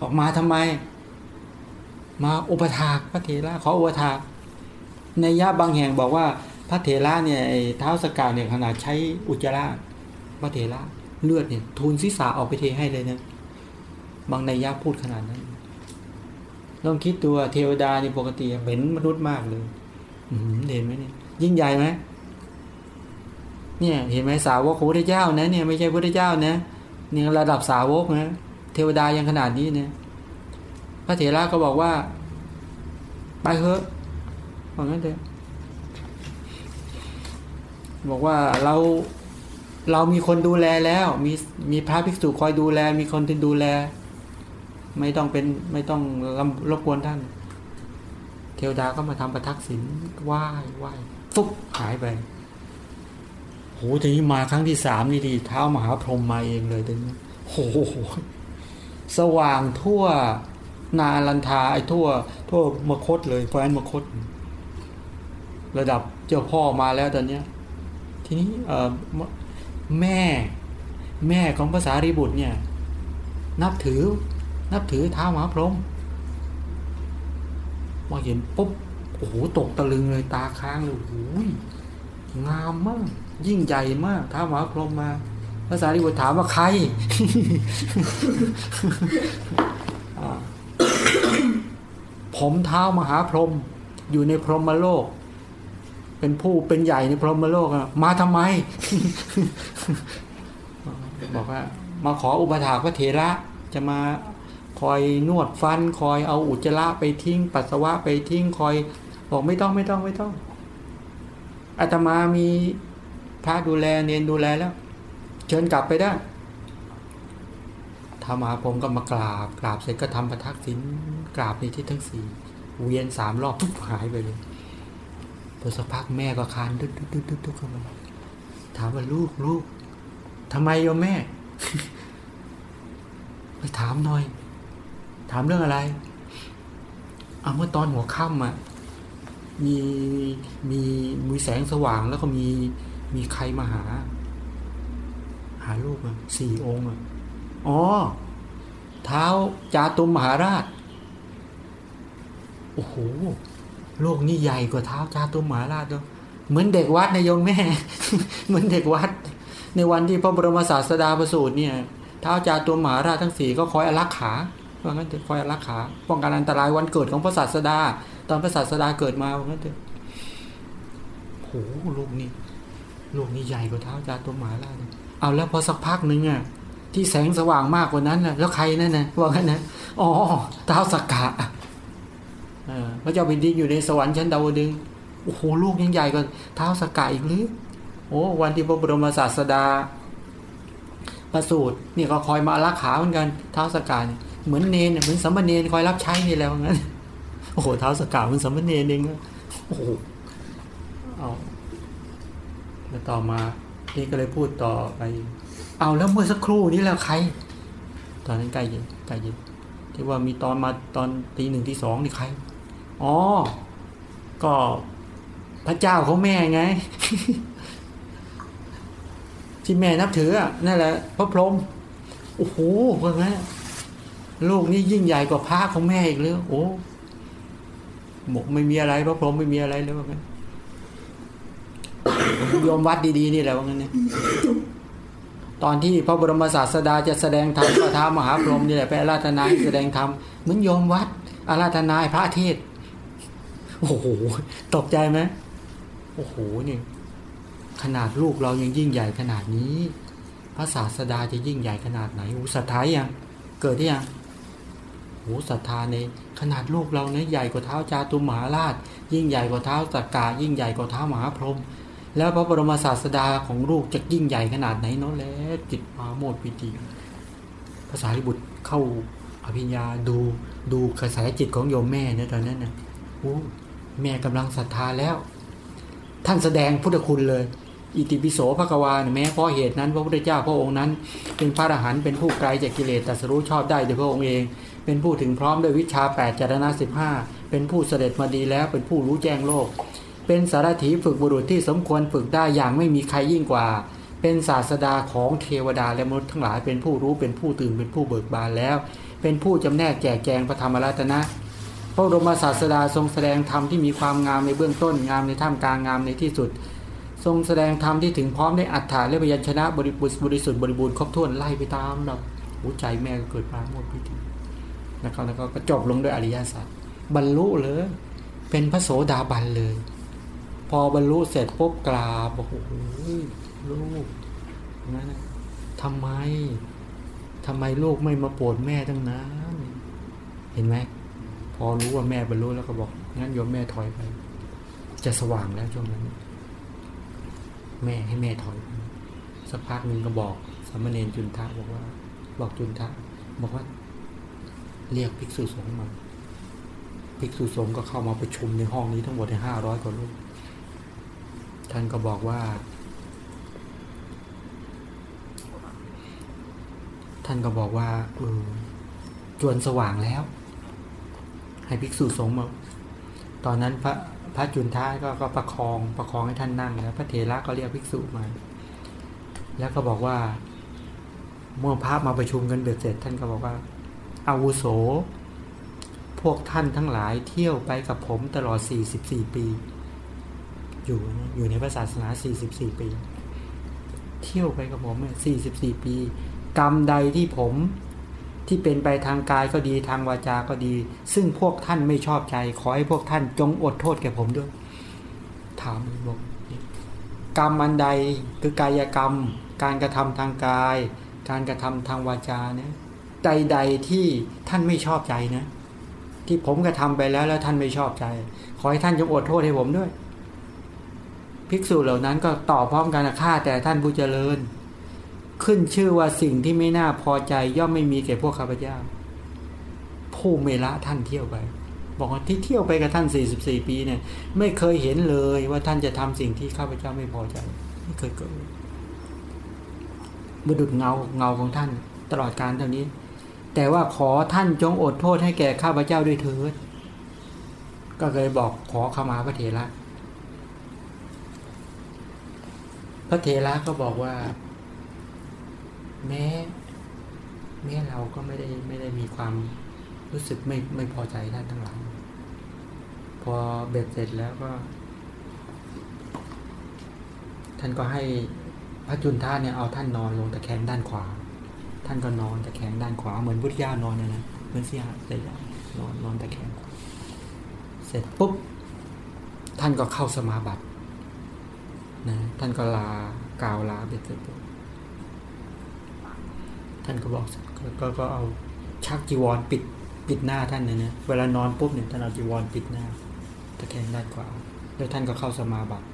ออกมาทำไม มาอุปถากพระเถระขออุปถากในยะบางแห่งบอกว่าพระเถระเนี่ยเท้าสกกาเนี่ยขนาดใช้อุจจาระพระเถระเลือดเนี่ยทูลศีรษะออกไปเทให้เลยนะบางในยะพูดขนาดนั้นลองคิดตัวเทวดาในปกติเหม็นมนุษย์มากเลยเห็นไหมเนี่ยยิ่งใหญ่ไหม เนี่ยเห็นไหมสาวกของพระเจ้านะเนี่ยไม่ใช่พระเจ้านะเนี่ยระดับสาวกนะเทวดายังขนาดนี้เนี่ยพระเถระก็บอกว่า ไปเถอะบอกงั้นเถอะบอกว่าเราเรามีคนดูแลแล้ว มีมีพระภิกษุคอยดูแล มีคนที่ดูแล ไม่ต้องเป็นไม่ต้องรบกวนท่าน เทวดาก็มาทำประทักษิณไหว้ไหว้ฟุบหายไป โหทีนี้มาครั้งที่สามนี่ดีเท้ามหาพรหมมาเองเลยตอนนี้โหสว่างทั่วนาลันทาไอ้ทั่ว ทั่วมคตเลยแฟนมคต ระดับเจ้าพ่อมาแล้วตอนเนี้ย ทีนี้เออแม่ แม่ของภาษารีบุตรเนี่ย นับถือ นับถือเท้ามหาพรหมมาเห็นปุ๊บโอ้โหตกตะลึงเลยตาค้างเลยโอ้ยงามมาก ยิ่งใหญ่มากท้ามหาพรหมมาภาษารีบุตรถามว่าใครผมเท้ามหาพรหมอยู่ในพรหมโลก เป็นผู้เป็นใหญ่ในพรหมโลกมาทำไม บอกว่า มาขออุปถาพระเถระจะมาคอยนวดฟัน คอยเอาอุจจาระไปทิ้ง ปัสสาวะไปทิ้งคอย บอกไม่ต้องไม่ต้องไม่ต้องอาตมามี พระดูแลเนนดูแลแล้ว เชิญกลับไปได้ทำมาผมก็มากราบกราบเสร็จก็ทำประทักษิณกราบในที่ทั้งสี่เวียนสามรอบปุ๊บหายไปเลยพอสักพักแม่ก็คานดึ๊ดดึ๊ดดึ๊ดดึ๊ดเข้ามาถามว่าลูกลูกทำไมโยมแม่ ไปถามหน่อย ถามเรื่องอะไรเอาเมื่อตอนหัวค่ำอะมีมีมีแสงสว่างแล้วก็มี มีใครมาหา หาลูกอะสี่องค์อะอ๋อเท้าจาตุมมหาราชโอ้โหโลกนี้ใหญ่กว่าเท้าจาตุมมหาราชด้วยเหมือนเด็กวัดนายโยมแม่ เหมือนเด็กวัด ในวันที่พระบรมศาสดาประสูติเนี่ยเท้าจาตุมมหาราชทั้งสี่ก็คอยอารักขาเพราะงั้นจะคอยอารักขาป้องกันอันตรายวันเกิดของพระศาสดา ตอนพระศาสดาเกิดมาเพราะงั้นเถอะโหโลกนี้ ลูกนี้ใหญ่กว่าเท้าจาตุมมหาราชเอาแล้วพอสักพักหนึ่งอะที่แสงสว่างมากกว่านั้นนะแล้วใครนั่นนะว่ากันนะอ๋อเท้าสักกะเออพระเจ้าแผ่นดินอยู่ในสวรรค์ชั้นดาวดึงโอ้โหลูกยังใหญ่กว่าเท้าสักกะอีกหรือโอ้วันที่พระบรมศาสดาประสูตรนี่ก็คอยมารักขาเหมือนกันเท้าสกาเนี่ยเหมือนเนนเหมือนสัมมเนนคอยรับใช้นี่แล้วงั้นโอ้โหเท้าสกาเหมือนสัมมเนนเองโอ้โหเอา แล้วต่อมานี่ก็เลยพูดต่อไป เอาแล้วเมื่อสักครู่นี้แล้วใคร ตอนนั้นใกล้เย็นใกล้เย็นที่ว่ามีตอนมาตอนตีหนึ่งที่สองนี่ใคร อ๋อ ก็พระเจ้าเขาแม่ไง ที่แม่นับถือนั่นแหละ พระพรหมโอ้โหว่างั้นลูกนี่ยิ่งใหญ่กว่าพระของแม่อีกเลยโอ้บอกไม่มีอะไรพระพรหมไม่มีอะไรเลยว่างั้น ยมวัดดีๆนี่แหละว่างั้นเนี่ยตอนที่พระบรมศาสดาจะแสดงธรรมพระท้ามหาพรหมนี่แหละไปอาราธนาแสดงธรรมเหมือนโยมวัดอาราธนาพระเทศ โอ้โหตกใจไหมโอ้โหเนี่ยขนาดลูกเรายังยิ่งใหญ่ขนาดนี้ พระศาสดาจะยิ่งใหญ่ขนาดไหนอุศรัทธายังเกิดได้ยังโอ้ศรัทธาในขนาดลูกเราเนี่ยใหญ่กว่าเท้าจาตุมหาราช ยิ่งใหญ่กว่าเท้าสักกายิ่งใหญ่กว่าเท้ามหาพรหม แล้วพระบรมศาสดาของลูกจะยิ่งใหญ่ขนาดไหนเนาะแล้วจิตมาโมดปิติภาษาลิบุตรเข้าอภิญญาดูดูกระแสจิตของโยมแม่เนี่ยตอนนั้นนะโอ้แม่กำลังศรัทธาแล้ว ท่านแสดงพุทธคุณเลย อิติปิโสภควาแม้เพราะเหตุนั้น พระพุทธเจ้าพระองค์นั้น เป็นพระอรหันต์เป็นผู้ไกลจากกิเลสตรัสรู้ชอบได้โดยพระองค์เอง เป็นผู้ถึงพร้อมด้วยวิชา8จารณะสิบห้าเป็นผู้เสด็จมาดีแล้วเป็นผู้รู้แจ้งโลก เป็นสารถีฝึกบุรุษที่สมควรฝึกได้อย่างไม่มีใครยิ่งกว่า เป็นศาสดาของเทวดาและมนุษย์ทั้งหลายเป็นผู้รู้เป็นผู้ตื่นเป็นผู้เบิกบานแล้ว เป็นผู้จำแนกแจกแจงพระธรรมรัตนะพระบรมศาสดาทรงแสดงธรรมที่มีความงามในเบื้องต้นงามในท่ามกลางงามในที่สุด ทรงแสดงธรรมที่ถึงพร้อมได้อัฏฐาและพยัญชนะบริบูรณ์บริสุทธิ์บริบูรณ์ครบถ้วนไล่ไปตามแบบหัวใจแม่ก็เกิดปราโมทพิธีนะครับแล้วก็จบลงด้วยอริยสัจบรรลุเลย เป็นพระโสดาบันเลย พอบรรลุเสร็จปุ๊บกราบบอกโอ้โหลูกนั่นทำไมทำไมลูกไม่มาโปรดแม่ตั้งนานเห็นไหมพอรู้ว่าแม่บรรลุแล้วก็บอกงั้นโยมแม่ถอยไป จะสว่างแล้วช่วงนั้น แม่ให้แม่ถอยสักพักหนึ่งก็บอกสามเณรจุนทะบอกว่า บอกจุนทะบอกว่า เรียกภิกษุสงฆ์มาภิกษุสงฆ์ก็เข้ามาประชุมในห้องนี้ทั้งหมดในห้าร้อยกว่ารูป ท่านก็บอกว่า ท่านก็บอกว่าเออจวนสว่างแล้ว ให้ภิกษุสงฆ์มาตอนนั้นพระพระจุนท้าก็ก็ประคองประคองให้ท่านนั่งแล้ว พระเถระก็เรียกภิกษุมา แล้วก็บอกว่าเมื่อพระมาประชุมกันเบ็ดเสร็จ ท่านก็บอกว่าอาวุโส พวกท่านทั้งหลายเที่ยวไปกับผมตลอด 44 ปี อยู่นะอยู่ในพระศาสนา 44 ปี เที่ยวไปกับผมเนี่ย44 ปี กรรมใดที่ผมที่เป็นไปทางกายก็ดีทางวาจาก็ดี ซึ่งพวกท่านไม่ชอบใจ ขอให้พวกท่านจงอดโทษแก่ผมด้วย ถามบอกกรรมอันใดคือกายกรรม การกระทำทางกาย การกระทำทางวาจาเนี่ยใดๆที่ท่านไม่ชอบใจนะ ที่ผมกระทำไปแล้วแล้วท่านไม่ชอบใจ ขอให้ท่านจงอดโทษให้ผมด้วย ภิกษุเหล่านั้นก็ตอบพร้อมกันฆ่าแต่ท่านผู้เจริญ ขึ้นชื่อว่าสิ่งที่ไม่น่าพอใจย่อมไม่มีแก่พวกข้าพเจ้า ผู้เมละท่านเที่ยวไป บอกว่าที่เที่ยวไปกับท่าน 44 ปีเนี่ย ไม่เคยเห็นเลยว่าท่านจะทำสิ่งที่ข้าพเจ้าไม่พอใจ ไม่เคยเกิดบุดุดเงาเงาของท่าน ตลอดการเท่านี้ แต่ว่าขอท่านจงอดโทษให้แก่ข้าพเจ้าด้วยเถิดก็เลยบอกขอขมาพระเถระ พระเถระก็บอกว่า แม้ แม้เราก็ไม่ได้ไม่ได้มีความรู้สึกไม่ไม่พอใจท่านทั้งหลายพอเบ็ดเสร็จแล้วก็ ท่านก็ให้พระจุนท่านเนี่ยเอาท่านนอนลงตะแคงด้านขวา ท่านก็นอนตะแคงด้านขวาเหมือนพุทธญานอนนะนะเหมือนเสียแต่ยนอนนอนตะแคงเสร็จปุ๊บท่านก็เข้าสมาบัติ นะท่านก็ลากล่าวลาเบ็ดเสร็จท่านก็บอกก็ก็เอาชักจีวรปิดปิดหน้าท่านเนี่ยนะเวลานอนปุ๊บเนี่ยท่านเอาจีวรปิดหน้าตะแคงด้านขวาแล้วท่านก็เข้าสมาบัติ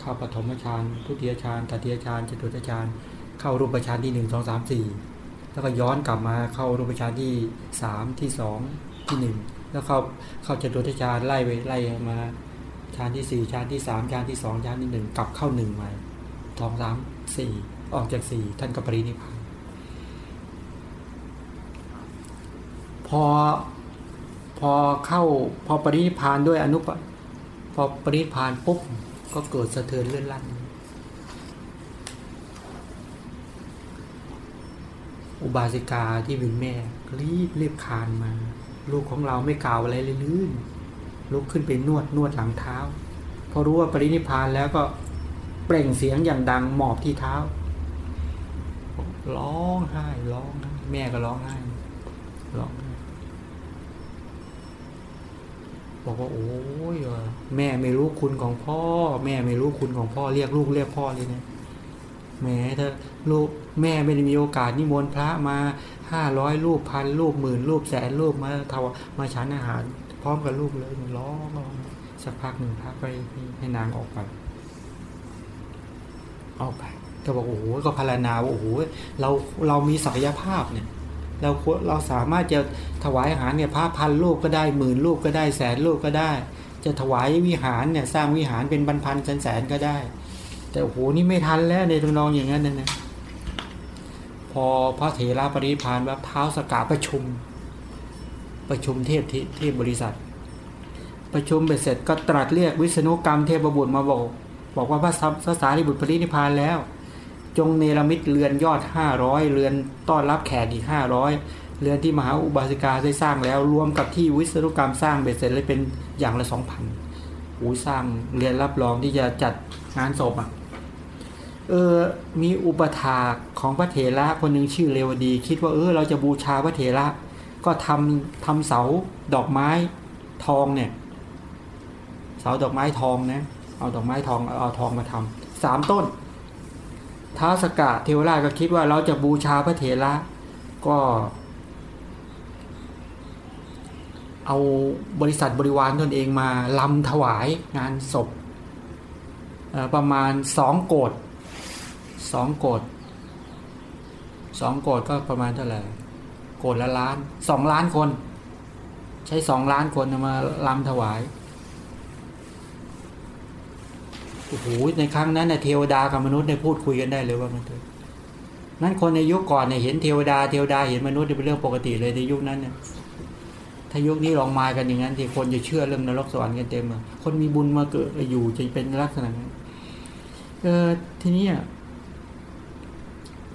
เข้าปฐมฌานทุติยฌานตติยฌานจตุตฌานเข้ารูปฌานที่หนึ่งสองสามสี่แล้วก็ย้อนกลับมาเข้ารูปฌานที่สามที่สองที่หนึ่งแล้วเข้าเข้าจตุตฌานไล่ไปไล่มา ฌานที่สี่ฌานที่สามฌานที่สองฌานที่หนึ่งกลับเข้าหนึ่งใหม่สองสามสี่ออกจากสี่ท่านก็ปรินิพพานพอพอเข้าพอปรินิพานด้วยอนุปพอปรินิพพานปุ๊บก็เกิดสะเทือนเลื่อนลั่นอุบาสิกาที่เป็นแม่รีบรีบคานมา ลูกของเราไม่กล่าวอะไรเลยลื่น ลุกขึ้นไปนวดนวดหลังเท้าพอรู้ว่าปรินิพานแล้วก็เปล่งเสียงอย่างดังหมอบที่เท้าร้องไห้ร้องไห้แม่ก็ร้องไห้ร้องไห้บอกว่าโอ้ยแม่ไม่รู้คุณของพ่อ แม่ไม่รู้คุณของพ่อเรียกลูกเรียกพ่อเลยเนี่ยแม้ถ้าลูกแม่ไม่ได้มีโอกาสนิมนต์พระมาห้าร้อยรูปพันรูปหมื่นรูปแสนรูปมาทวมาฉันอาหาร พร้อมกับลูกเลยมันร้องร้องสักพักหนึ่งพระก็ให้นางออกไป ออกไปก็บอกโอ้โหก็พารนาวโอ้โหเราเรามีศักยภาพเนี่ย เราเราสามารถจะถวายอาหารเนี่ยพระพันลูกก็ได้หมื่นลูกก็ได้แสนลูกก็ได้ จะถวายวิหารเนี่ยสร้างวิหารเป็นบรรพันแสนแสนก็ได้ แต่โอ้โหนี่ไม่ทันแล้วในตำนองอย่างนั้นนะนะพอพระเถระปริพานแบบเท้าสกาประชุม ประชุมเทพเทพบริษัท ประชุมเบ็ดเสร็จก็ตรัสเรียกวิษณุกรรมเทพบุตรมาบอก บอกว่าพระสัสารีบุตรปรินิพานแล้ว จงเนรมิตเรือนยอดห้าร้อยเรือนต้อนรับแขกอีกห้าร้อยเรือนที่มหาอุบาสิกาได้สร้างแล้ว รวมกับที่วิศนุกรรมสร้างเบ็ดเสร็จเลยเป็นอย่างละสองพันอู้สร้างเรือนรับรองที่จะจัดงานศพอะ เออ มีอุปถาของพระเถระคนหนึ่งชื่อเรวดี คิดว่าเออเราจะบูชาพระเถระ ก็ทำทำเสาดอกไม้ทองเนี่ย เสาดอกไม้ทองนะเอาดอกไม้ทองเอาทองมาทำสามต้นท้าสกะเทวราชก็คิดว่าเราจะบูชาพระเถระก็ เอาบริษัทบริวารตนเองมาลำถวายงานศพประมาณสองโกดสองโกดสองโกดก็ประมาณเท่าไหร่ โกดละล้านสองล้านคน ใช้สองล้านคนมาลำถวายโอ้โหในครั้งนั้นเนี่ยเทวดากับมนุษย์เนี่ยพูดคุยกันได้เลยว่ามันเถอะนั้นคนในยุคก่อนเนี่ยเห็นเทวดาเทวดาเห็นมนุษย์เป็นเรื่องปกติเลยในยุคนั้นเนี่ยถ้ายุคนี้ลองมากันอย่างนั้นที่คนจะเชื่อเรื่องนรกสวรรค์กันเต็มเลยคนมีบุญมาเกิดอยู่จะเป็นลักษณะนั้นเออทีนี้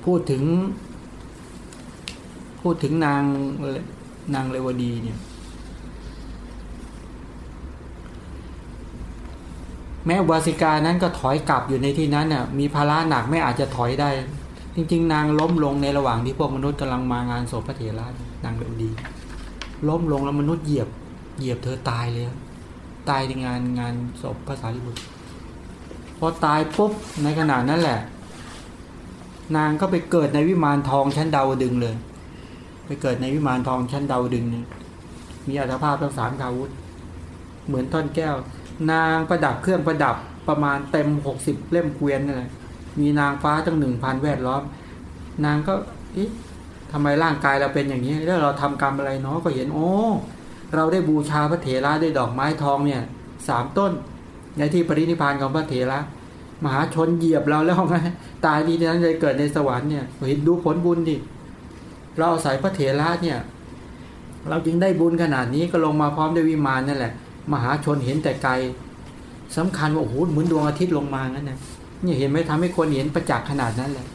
พูดถึง พูดถึงนางนางเรวดีเนี่ย แม้วาสิกานั้นก็ถอยกลับอยู่ในที่นั้นน่ะมีภาระหนักไม่อาจจะถอยได้ จริง ๆ นางล้มลงในระหว่างที่พวกมนุษย์กำลังมางานศพพระเถระนางเรวดี ล้มลงแล้วมนุษย์เหยียบ เหยียบเธอตายเลยตายในงานงานศพพระสารีบุตรพอตายปุ๊บในขณะนั้นแหละ นางก็ไปเกิดในวิมานทองชั้นดาวดึงเลย ไปเกิดในวิมานทองชั้นดาวดึงเนี่ยมีอัตภาพทั้งสามกาวุธ เหมือนต้นแก้ว นางประดับเครื่องประดับประมาณเต็มหกสิบเล่มเกวียนนี่เลยมีนางฟ้าตั้งหนึ่งพันแวดล้อม นางก็อิทำไมร่างกายเราเป็นอย่างนี้ แล้วเราทำกรรมอะไรเนาะก็เห็นโอ้เราได้บูชาพระเถระด้วยดอกไม้ทองเนี่ยสามต้น ในที่ปรินิพานของพระเถระมหาชนเหยียบเราแล้วไงตายดีนั้นจะเกิดในสวรรค์เนี่ยเห็นดูผลบุญดิ เราอาศัยพระเถระเนี่ย เราจึงได้บุญขนาดนี้ก็ลงมาพร้อมด้วยวิมานนั่นแหละ มหาชนเห็นแต่ไกลสำคัญว่าโอ้โหเหมือนดวงอาทิตย์ลงมางั้นนะเนี่ยเห็นไหมทำให้คนเห็นประจักษ์ขนาดนั้นเลย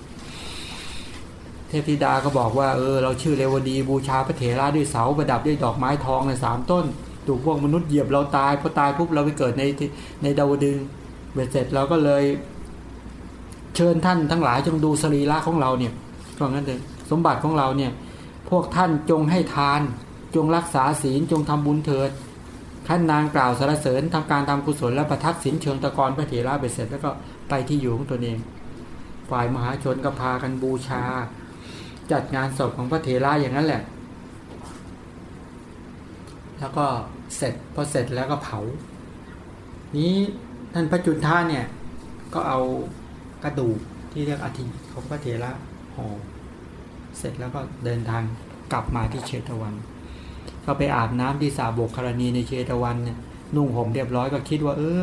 เทพธิดาก็บอกว่าเออเราชื่อเรวดีบูชาพระเถระด้วยเสาประดับด้วยดอกไม้ทองในสามต้นถูกพวกมนุษย์เหยียบเราตายพอตายปุ๊บเราไปเกิดในในดาวดึงเบ็ดเสร็จเราก็เลย เชิญท่านทั้งหลายจงดูสรีระของเราเนี่ยก็งั้นเลย สมบัติของเราเนี่ยพวกท่านจงให้ทาน จงรักษาศีลจงทำบุญเถิดท่านนางกล่าวสรรเสริญทำการทำกุศลและประทักษิณเชิงตะกรพระเถระเบ็ดเสร็จแล้วก็ไปที่อยู่ของตนเอง ฝ่ายมหาชนก็พากันบูชาจจัดงานศพของพระเถระอย่างนั้นแหละ แล้วก็เสร็จพอเสร็จแล้วก็เผา นี้ท่านพระจุนท่าเนี่ยก็เอากระดูกที่เรียกอธิของพระเถระห่อ เสร็จแล้วก็เดินทางกลับมาที่เชตวัน ก็ไปอาบน้ำที่สาบกคารณีในเชตวันเนี่ยนุ่งห่มเรียบร้อยก็คิดว่า เออ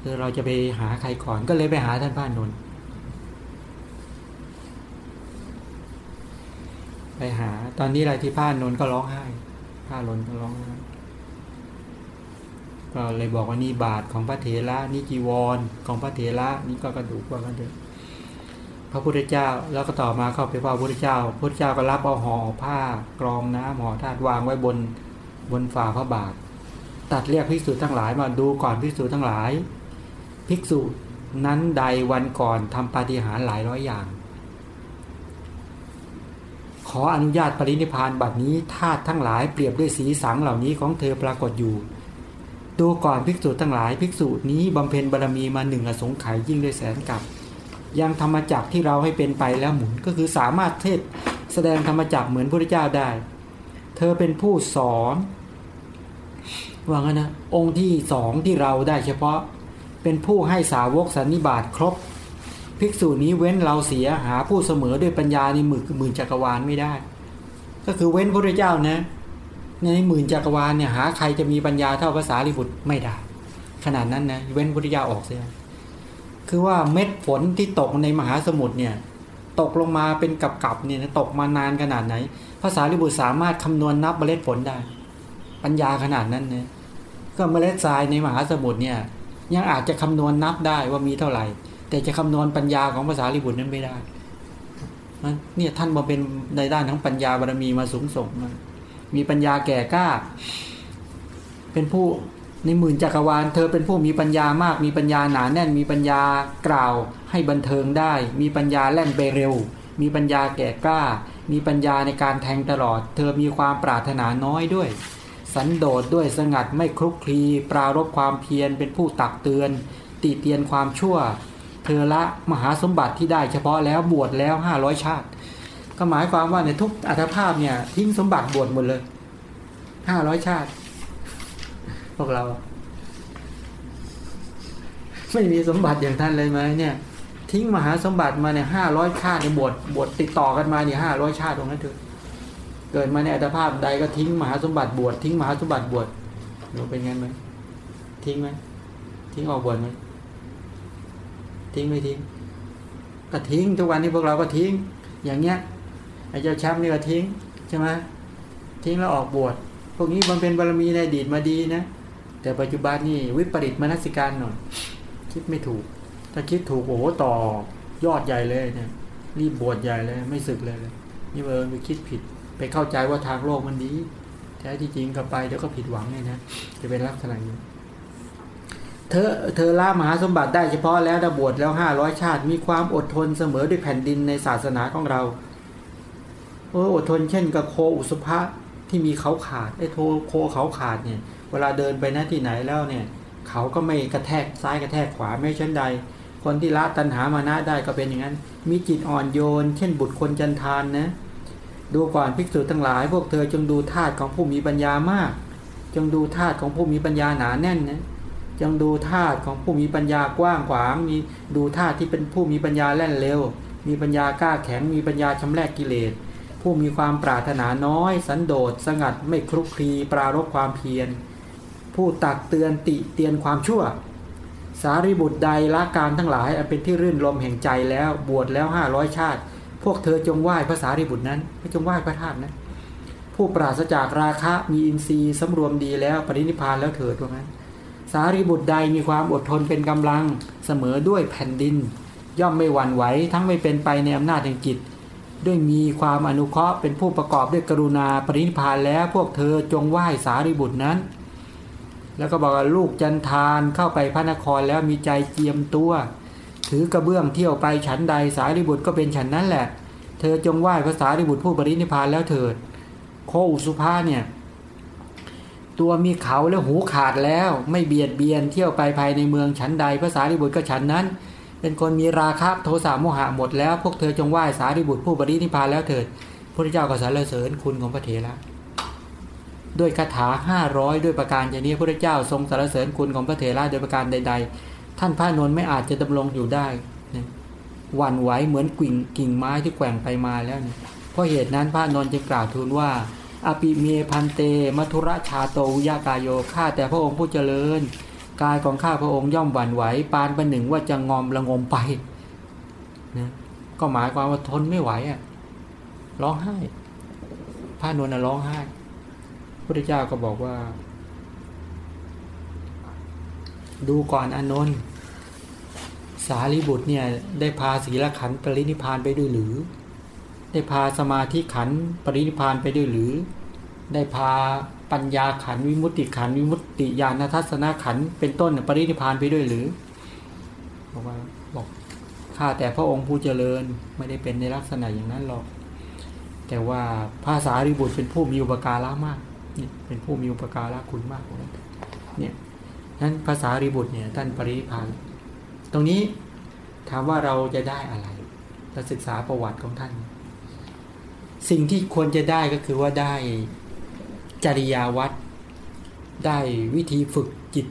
เออเราจะไปหาใครก่อนก็เลยไปหาท่านพระนนท์ไปหา ตอนนี้อะไรที่พระนนท์ก็ร้องไห้พระนนท์ก็ร้องไห้ก็เลยบอกว่านี่บาทของพระเถระนี่จีวรของพระเถระนี่ก็กระดูกว่ากันเถอะ พระพุทธเจ้า แล้วก็ต่อมาเข้าไปว่าพระพุทธเจ้าพระพุทธเจ้าก็รับเอาห่อผ้ากรองน้ำห่อธาตุวางไว้บนบนฝ่าพระบาท ตัดเรียกภิกษุทั้งหลายมาดูก่อนภิกษุทั้งหลาย ภิกษุนั้นใดวันก่อนทำปาฏิหาริย์หลายร้อยอย่าง ขออนุญาตปรินิพานบัดนี้ธาตุทั้งหลายเปรียบด้วยสีสังเหล่านี้ของเธอปรากฏอยู่ดูก่อนภิกษุทั้งหลายภิกษุนี้บำเพ็ญบารมีมาหนึ่งอสงไขยยิ่งด้วยแสนกับ ยังธรรมจักที่เราให้เป็นไปแล้วหมุนก็คือสามารถเทศแสดงธรรมจักเหมือนพระเจ้าได้ เธอเป็นผู้สอนว่างั้นนะองค์ที่สองที่เราได้เฉพาะเป็นผู้ให้สาวกสันนิบาตครบ ภิกษุนี้เว้นเราเสียหาผู้เสมอด้วยปัญญาในหมื่นหมื่นจักรวาลไม่ได้ ก็คือเว้นพระเจ้านะในหมื่นจักรวาลเนี่ยหาใครจะมีปัญญาเท่าภาษาลิบุตรไม่ได้ ขนาดนั้นนะเว้นพระเจ้าออกเสีย คือว่าเม็ดฝนที่ตกในมหาสมุทรเนี่ยตกลงมาเป็นกับกับเนี่ยตกมานานขนาดไหน ภาษาลิบุตรสามารถคำนวณนับเมล็ดฝนได้ ปัญญาขนาดนั้นเนี่ยก็เมล็ดทรายในมหาสมุทรเนี่ยยังอาจจะคำนวณนับได้ว่ามีเท่าไหร่ แต่จะคำนวณปัญญาของภาษาลิบุตรนั้นไม่ได้มันเนี่ยท่านมาเป็นในด้านทั้งปัญญาบารมีมาสูงส่งมามีปัญญาแก่กล้า เป็นผู้ ในหมื่นจักรวาลเธอเป็นผู้มีปัญญามาก มีปัญญาหนาแน่น มีปัญญากล่าวให้บันเทิงได้ มีปัญญาแล่นไปเร็ว มีปัญญาแก่กล้า มีปัญญาในการแทงตลอด เธอมีความปรารถนาน้อยด้วย สันโดษด้วยสงัดไม่คลุกคลี ปรารบความเพียรเป็นผู้ตักเตือนติเตียนความชั่ว เธอละมหาสมบัติที่ได้เฉพาะแล้วบวชแล้วห้าร้อยชาติ ก็หมายความว่าในทุกอัตภาพเนี่ยทิ้งสมบัติบวชหมดเลยห้าร้อยชาติ วกเรา ไม่มีสมบัติอย่างท่านเลยไหมเนี่ย ทิ้งมหาสมบัติมาเนี่ยห้าร้อยชาติในบวชบวชติดต่อกันมาเนี่ยห้าร้อยชาติตรงนั้นเถอะเกิดมาในอัตภาพใดก็ทิ้งมหาสมบัติบวชทิ้งมหาสมบัติบวชหนูเป็นไงไหมทิ้งไหมทิ้งออกบวชไหมทิ้งไม่ทิ้งก็ทิ้งทุกวันนี้พวกเราก็ทิ้ง อย่างเงี้ยไอ้เจ้าแชมป์นี่ก็ทิ้งใช่ไหมทิ้งแล้วออกบวชพวกนี้มันเป็นบารมีในอดีตมาดีนะ แต่ปัจจุบันนี่วิปริตมนสิการหน่อยคิดไม่ถูก ถ้าคิดถูกโอ้โหต่อยอดใหญ่เลยเนี่ย รีบบวชใหญ่เลย ไม่สึกเลยเลยนี่เออไปคิดผิด ไปเข้าใจว่าทางโลกมันดีแท้ที่จริงกับไปเดี๋ยวก็ผิดหวังไงนะจะเป็นลักษณะนี้เธอเธอละมหาสมบัติได้เฉพาะแล้วดบวชแล้วห้าร้อยชาติ มีความอดทนเสมอด้วยแผ่นดินในศาสนาของเราโอ้อดทนเช่นกับโคอุสภะที่มีเขาขาดไอ้โทโคเขาขาดเนี่ย เวลาเดินไปหน้าที่ไหนแล้วเนี่ย เขาก็ไม่กระแทกซ้ายกระแทกขวาไม่เช่นใด คนที่ละตัณหามานะได้ก็เป็นอย่างนั้น มีจิตอ่อนโยน เช่นบุตรคนจันทานนะดูก่อนภิกษุทั้งหลาย พวกเธอจงดูธาตุของผู้มีปัญญามาก จงดูธาตุของผู้มีปัญญาหนาแน่นนะจงดูธาตุของผู้มีปัญญากว้างขวาง มีดูธาตุที่เป็นผู้มีปัญญาแล่นเร็ว มีปัญญากล้าแข็ง มีปัญญาชำแรกกิเลส ผู้มีความปรารถนาน้อย สันโดษสงัดไม่คลุกคลีปรารบความเพียร ผู้ตักเตือนติเตียนความชั่ว สารีบุตรใดละการทั้งหลายอันเป็นที่รื่นลมแห่งใจแล้วบวชแล้วห้าร้อยชาติ พวกเธอจงไหว้ภาษาริบุตรนั้นจงไหว้พระธาตุนะผู้ปราศจากราคะมีอินทรีย์สำรวมดีแล้วปรินิพานแล้วเถิดว่างั้น สารีบุตรใดมีความอดทนเป็นกำลังเสมอด้วยแผ่นดิน ย่อมไม่หวั่นไหวทั้งไม่เป็นไปในอำนาจแห่งจิตด้วยมีความอนุเคราะห์เป็นผู้ประกอบด้วยกรุณาปรินิพานแล้วพวกเธอจงไหว้สารีบุตรนั้น แล้วก็บอกว่าลูกจันทานเข้าไปพระนครแล้วมีใจเจียมตัว ถือกระเบื้องเที่ยวไปฉันใดสารีบุตรก็เป็นฉันนั้นแหละ เธอจงไหว้ภาษาริบุตรผู้ปรินิพานแล้วเถิด โคอุสุภาเนี่ยตัวมีเขาและหูขาดแล้วไม่เบียดเบียนเที่ยวไปภายในเมืองฉันใดภาษาริบุตรก็ฉันนั้น เป็นคนมีราคะโทสะโมหะหมดแล้วพวกเธอจงไหว้สารีบุตรผู้บริณิพพานแล้วเถิดพระเจ้าก็สรรเสริญคุณของพระเถระ ด้วยคาถาห้าร้อยด้วยประการอย่างนี้พระเจ้าทรงสรรเสริญคุณของพระเถระโดยประการใด ๆ ท่านพระนนท์ไม่อาจจะดำรงอยู่ได้หวั่นไหวเหมือนกิ่งกิ่งไม้ที่แกว่งไปมาแล้วเนี่ยเพราะเหตุนั้นพระนนท์จึงกล่าวทูลว่าอปิเมพันเตมัทุระชาโตวิยากายโยข้าแต่พระองค์ผู้เจริญ กายของข้าพระองค์ย่อมหวั่นไหวปานประหนึ่งว่าจะงอมละงมไปนะก็หมายความว่าทนไม่ไหวอะร้องไห้พระนวลร้องไห้ พระเจ้าก็บอกว่า ดูก่อนอนนท์สารีบุตรเนี่ย ได้พาศีลขันปรินิพานไปด้วยหรือ ได้พาสมาธิขันปรินิพานไปด้วยหรือ ได้พาปัญญาขันวิมุตติขันวิมุตติญาณทัศนขันเป็นต้นปรินิพานไปด้วยหรือบอกว่าบอกข้าแต่พระองค์ผู้เจริญไม่ได้เป็นในลักษณะอย่างนั้นหรอก แต่ว่าภาษาริบุตรเป็นผู้มีอุปการะมาก เนี่ยเป็นผู้มีอุปการะคุณมากเนี่ยนั้นภาษาริบุตรเนี่ยท่านปรินิพานตรงนี้ถามว่าเราจะได้อะไรเราศึกษาประวัติของท่าน สิ่งที่ควรจะได้ก็คือว่าได้จริยาวัดได้วิธีฝึกจิต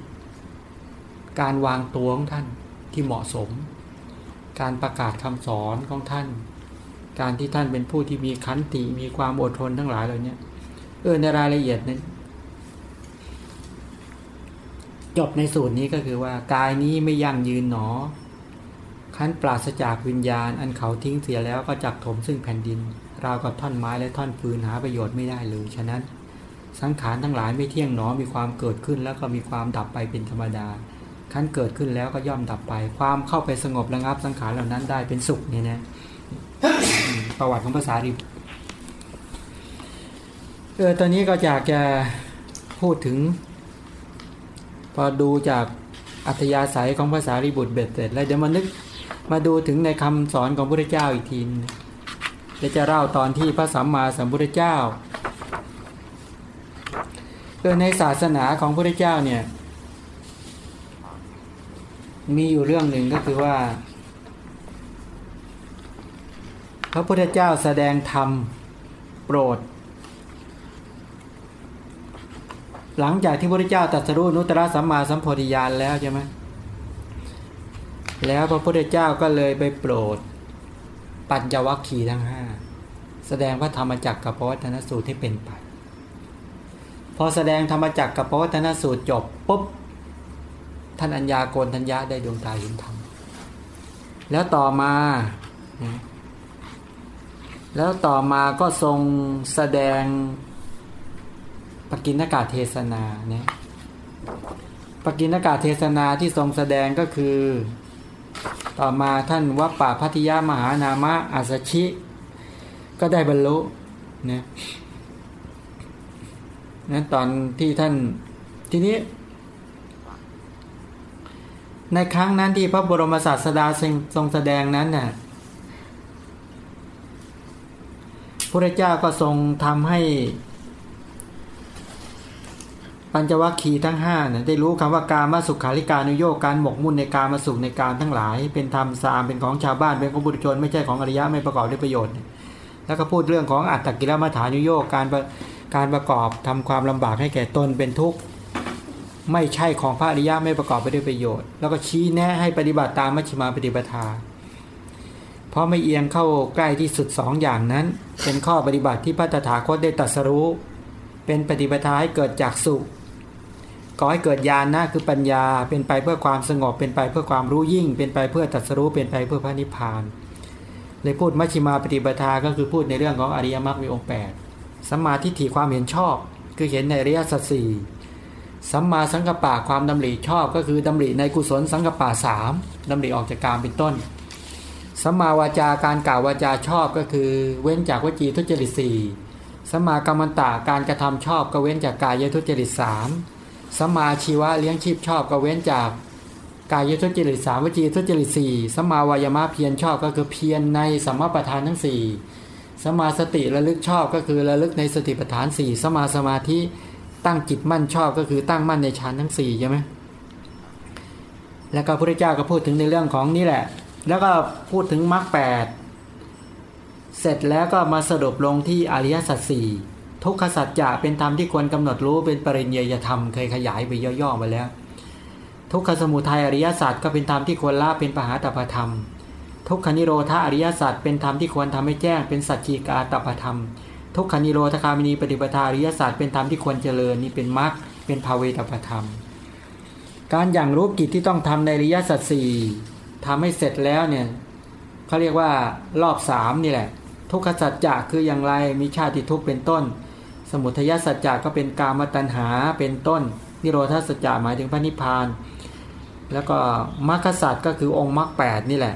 การวางตัวของท่านที่เหมาะสม การประกาศคำสอนของท่าน การที่ท่านเป็นผู้ที่มีขันติมีความอดทนทั้งหลายเหล่านี้ เออในรายละเอียดนั้นจบในสูตรนี้ก็คือว่ากายนี้ไม่ยั่งยืนหนอขั้นปราศจากวิญญาณ อันเขาทิ้งเสียแล้วก็จักถมซึ่งแผ่นดิน ราวกับท่อนไม้และท่อนฟืนหาประโยชน์ไม่ได้เลยฉะนั้น สังขารทั้งหลายไม่เที่ยงหนอมีความเกิดขึ้นแล้วก็มีความดับไปเป็นธรรมดาขั้นเกิดขึ้นแล้วก็ย่อมดับไป ความเข้าไปสงบระงับสังขารเหล่านั้นได้เป็นสุขเนี่ยนะประวัติของภาษาริ เออตอนนี้ก็อยากจะพูดถึง พอดูจากอัธยาศัยของภาษาริบุตรเบ็ดเสร็จ แล้วเดี๋ยวมานึกมาดูถึงในคำสอนของพระเจ้าอีกทีเดี๋ยวจะเล่าตอนที่พระสัมมาสัมพุทธเจ้าเออในศาสนาของพระเจ้าเนี่ย มีอยู่เรื่องหนึ่งก็คือว่า พระพุทธเจ้าแสดงธรรมโปรด หลังจากที่พระพุทธเจ้าตรัสรู้นุตตรสัมมาสัมโพธิญาณแล้วใช่ไหมแล้วพระพุทธเจ้าก็เลยไปโปรด ปัญจวัคคีย์ทั้งห้าแสดงพระธรรมจักรกับพวัฒนสูตรที่เป็นไป พอแสดงธรรมจักรกับพวัฒนสูตรจบปุ๊บท่านอัญญาโกณทัญญาได้ดวงตาเห็นธรรมแล้วต่อมา แล้วต่อมาก็ทรงแสดง ปกิณกาเทศนาเนี่ยปกิณกาเทศนาที่ทรงแสดงก็คือ ต่อมาท่านวัปปะพัทยามหานามะอาสชิ ก็ได้บรรลุเนะนั้นตอนที่ท่านทีนี้ ในครั้งนั้นที่พระบรมศาสดาทรงแสดงนั้นน่ะพระเจ้าก็ทรงทำให้ ปัญจวัคคีย์ทั้งห้าเนี่ยได้รู้คำว่าการมาสุขาริการุโยกการหมกมุ่นในการมาสุขในการทั้งหลาย เป็นธรรมสามเป็นของชาวบ้านเป็นของบุตรชนไม่ใช่ของอริยะไม่ประกอบด้วยประโยชน์ แล้วก็พูดเรื่องของอัตตกิลมัฐานุโยกการการประกอบทำความลำบากให้แก่ตนเป็นทุกข์ไม่ใช่ของพระอริยะไม่ประกอบไปด้วยประโยชน์ แล้วก็ชี้แนะให้ปฏิบัติตามมัชฌิมาปฏิปทา เพราะไม่เอียงเข้าใกล้ที่สุดสองอย่างนั้น เป็นข้อปฏิบัติที่พระตถาคตได้ตรัสรู้ เป็นปฏิปทาให้เกิดจากสุข ก่อให้เกิดญาณนะคือปัญญา เป็นไปเพื่อความสงบ เป็นไปเพื่อความรู้ยิ่ง เป็นไปเพื่อตรัสรู้ เป็นไปเพื่อพระนิพพานเลยพูดมัชฌิมาปฏิปทาก็คือพูดในเรื่องของอริยมรรคมีองค์8สัมมาทิฏฐิความเห็นชอบ คือเห็นในอริยสัจสี่สัมมาสังกปะความดำริชอบ ก็คือดำริในกุศลสังกปะสามดำริออกจากการเป็นต้นสัมมาวาจาการกล่าววาจาชอบก็คือ เว้นจากวจีทุจริตสี่สัมมากรรมตาการกระทำชอบก็เว้นจากกายทุจริตสาม สมาชีวะเลี้ยงชีพชอบก็เว้นจากกายทุจริตสามวจีทุจริตสี่สมาวายมะเพียรชอบก็คือเพียรในสัมมาประธานทั้งสี่สมาสติระลึกชอบก็คือระลึกในสติปัฏฐานสี่สมาสมาธิตั้งจิตมั่นชอบก็คือตั้งมั่นในฌานทั้งสี่ใช่ไหมแล้วก็พระเจ้าก็พูดถึงในเรื่องของนี่แหละ แล้วก็พูดถึงมรรคแปดเสร็จแล้วก็มาสรุปลงที่อริยสัจสี่ ทุกขสัจจะเป็นธรรมที่ควรกำหนดรู้เป็นปริญญาธรรมเคยขยายไปย่อๆมาแล้ว ทุกขสมุทัยอริยสัจก็เป็นธรรมที่ควรละเป็นปหาตปธรรม ทุกขนิโรธาอริยสัจเป็นธรรมที่ควรทำให้แจ้งเป็นสัจจีกาตปธรรม ทุกขนิโรธคามินีปฏิปทาอริยสัจเป็นธรรมที่ควรเจริญนี่เป็นมรรคเป็นภาเวตปธรรม การอย่างรู้กิจที่ต้องทำในอริยสัจสี่ทำให้เสร็จแล้วเนี่ยเขาเรียกว่ารอบสามนี่แหละ ทุกขสัจจะคืออย่างไรมีชาติทุกข์เป็นต้น สมุทัยสัจจะก็เป็นกามตัณหาเป็นต้น นิโรธาสัจจะหมายถึงพระนิพพาน แล้วก็มรรคสัจก็คือองค์มรรคแปดนี่แหละ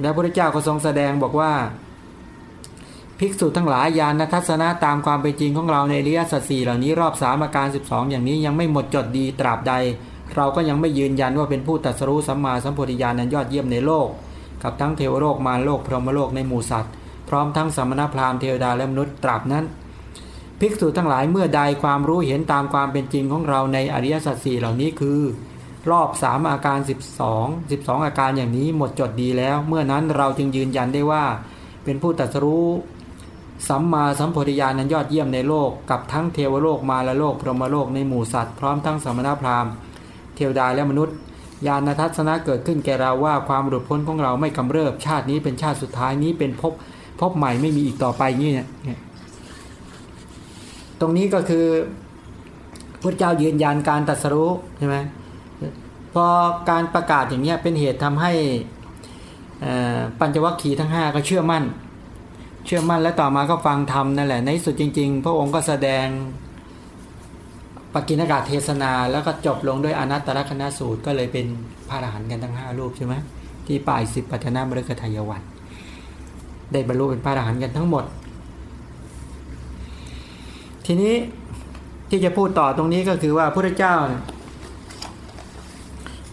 แล้วพระเจ้าก็ทรงแสดงบอกว่า ภิกษุทั้งหลายญาณทัศนะตามความเป็นจริงของเราในอริยสัจสี่เหล่านี้รอบสามอาการ 12 อย่างนี้ยังไม่หมดจดดีตราบใด เราก็ยังไม่ยืนยันว่าเป็นผู้ตรัสรู้สัมมาสัมโพธิญาณนั้นยอดเยี่ยมในโลก กับทั้งเทวโลกมารโลกพรหมโลกในหมู่สัตว์พร้อมทั้งสมณพราหมณ์เทวดาและมนุษย์ตราบนั้น ภิกษุทั้งหลายเมื่อใดความรู้เห็นตามความเป็นจริงของเราในอริยสัจสี่เหล่านี้คือ รอบสามอาการ 12 12 อาการอย่างนี้หมดจดดีแล้ว เมื่อนั้นเราจึงยืนยันได้ว่า เป็นผู้ตรัสรู้สัมมาสัมโพธิญาณนั้นยอดเยี่ยมในโลกกับทั้งเทวโลกมาละโลกพรหมโลกในหมู่สัตว์พร้อมทั้งสมณพราหมณ์เทวดาและมนุษย์ญาณทัศนะเกิดขึ้นแก่เราว่าความหลุดพ้นของเราไม่กำเริบชาตินี้เป็นชาติสุดท้ายนี้เป็นภพภพใหม่ไม่มีอีกต่อไปนี่เนี่ย ตรงนี้ก็คือพระเจ้ายืนยันการตรัสรู้ใช่ไหมพอการประกาศอย่างนี้เป็นเหตุทำให้ปัญจวัคคีย์ทั้งห้าก็เชื่อมั่น เชื่อมั่นและต่อมาก็ฟังธรรมนั่นแหละในสุดจริง ๆ พระองค์ก็แสดงปกิณกาเทศนา แล้วก็จบลงด้วยอนัตตลกนสูตรก็เลยเป็นพระอรหันต์กันทั้งห้ารูปใช่ไหมที่ป่ายสิบปัฒนามฤคทายวัน ได้บรรลุเป็นพระอรหันต์กันทั้งหมด ทีนี้ที่จะพูดต่อตรงนี้ก็คือว่าพระเจ้า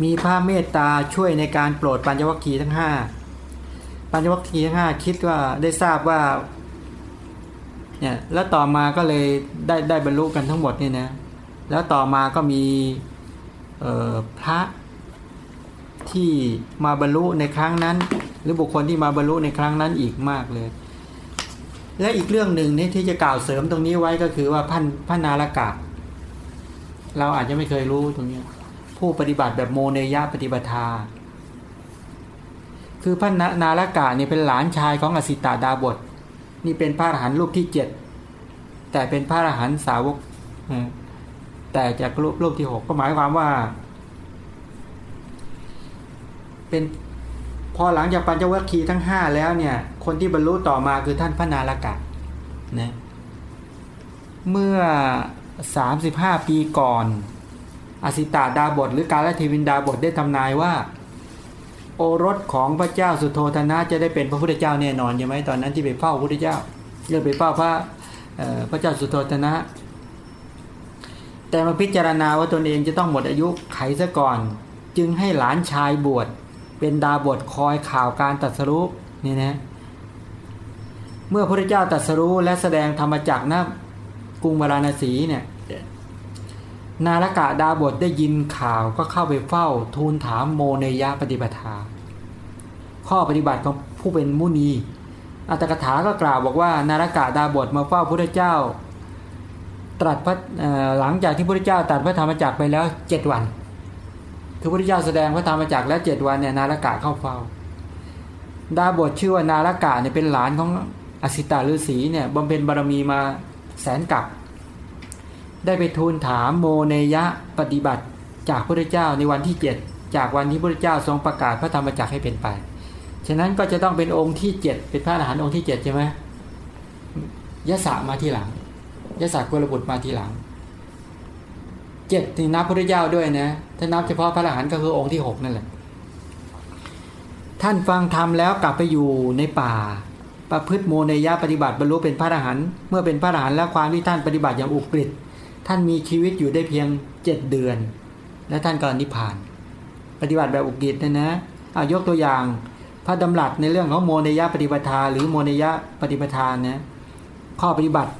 มีพระเมตตาช่วยในการโปรดปัญจวัคคีทั้งห้าปัญจวัคคีทั้งห้าคิดว่าได้ทราบว่าเนี่ยแล้วต่อมาก็เลยได้ได้บรรลุกันทั้งหมดเนี่ยนะแล้วต่อมาก็มีพระที่มาบรรลุในครั้งนั้น หรือบุคคลที่มาบรรลุในครั้งนั้นอีกมากเลย และอีกเรื่องหนึ่งนี่ที่จะกล่าวเสริมตรงนี้ไว้ก็คือว่าพันพระนาลกะเราอาจจะไม่เคยรู้ตรงนี้ ผู้ปฏิบัติแบบโมเนยะปฏิบัติาคือพระนาลกะนี่เป็นหลานชายของอสิตาดาบท นี่เป็นพระอรหันต์รูปที่เจ็ดแต่เป็นพระอรหันต์สาวกแต่จากรูปรูปที่หกก็หมายความว่า เป็น พอหลังจากปัญจวัคคีย์ทั้งห้าแล้วเนี่ย คนที่บรรลุต่อมาคือท่านพระนาลกะนะเมื่อสามสิบห้าปีก่อน อสิตาดาบทหรือการละเทวินดาบทได้ทำนายว่า โอรสของพระเจ้าสุโธธนะจะได้เป็นพระพุทธเจ้าแน่นอนใช่ไหมตอนนั้นที่ไปเฝ้าพระพุทธเจ้าเรื่องไปเฝ้าพระพระเจ้าสุโธธนะ แต่มาพิจารณาว่าตนเองจะต้องหมดอายุไขซะก่อน จึงให้หลานชายบวช เป็นดาบทคอยข่าวการตัดสรุปนี่นะเมื่อพระเจ้าตัดสรู้และแสดงธรรมจักรนะกรุงวาราณสีเนี่ยนาลกะดาบทได้ยินข่าวก็เข้าไปเฝ้า ทูลถามโมเนยะปฏิปทา ข้อปฏิบัติของผู้เป็นมุนี อัตถกถาก็กล่าวบอกว่า นาลกะดาบทมาเฝ้าพระเจ้า ตรัสพระหลังจากที่พระเจ้าตรัสพระธรรมจักรไปแล้วเจ็ดวัน คือพระเจ้าแสดงพระธรรมจักรแล้วเจ็ดวันเนี่ยนาลกะเข้าเฝ้า ดาบทชื่อว่านาลกะเนี่ยเป็นหลานของอสิตาฤาษีเนี่ยบำเพ็ญบารมีมาแสนกับ ได้ไปทูลถามโมเนยะปฏิบัติจากพระเจ้าในวันที่เจ็ดจากวันที่พระเจ้าทรงประกาศพระธรรมจักรให้เป็นไป ฉะนั้นก็จะต้องเป็นองค์ที่เจ็ดเป็นพระอรหันต์องค์ที่เจ็ดใช่ไหมยะสะมาทีหลังยศกุลบุตรมาทีหลัง เจ็ดที่นับพระเจ้าด้วยนะ ถ้านับเฉพาะพระอรหันต์ก็คือองค์ที่หกนั่นแหละ ท่านฟังธรรมแล้วกลับไปอยู่ในป่า ประพฤติโมเนยะปฏิบัติบรรลุเป็นพระอรหันต์เมื่อเป็นพระอรหันต์แล้วความที่ท่านปฏิบัติอย่างอุกฤษท่านมีชีวิตอยู่ได้เพียงเจ็ดเดือน และท่านก็นิพพาน ปฏิบัติแบบอุกฤษนะนะเอายกตัวอย่างพระดำรัสในเรื่องของโมเนยะปฏิปทา หรือโมเนยะปฏิปทานนะข้อปฏิบัติ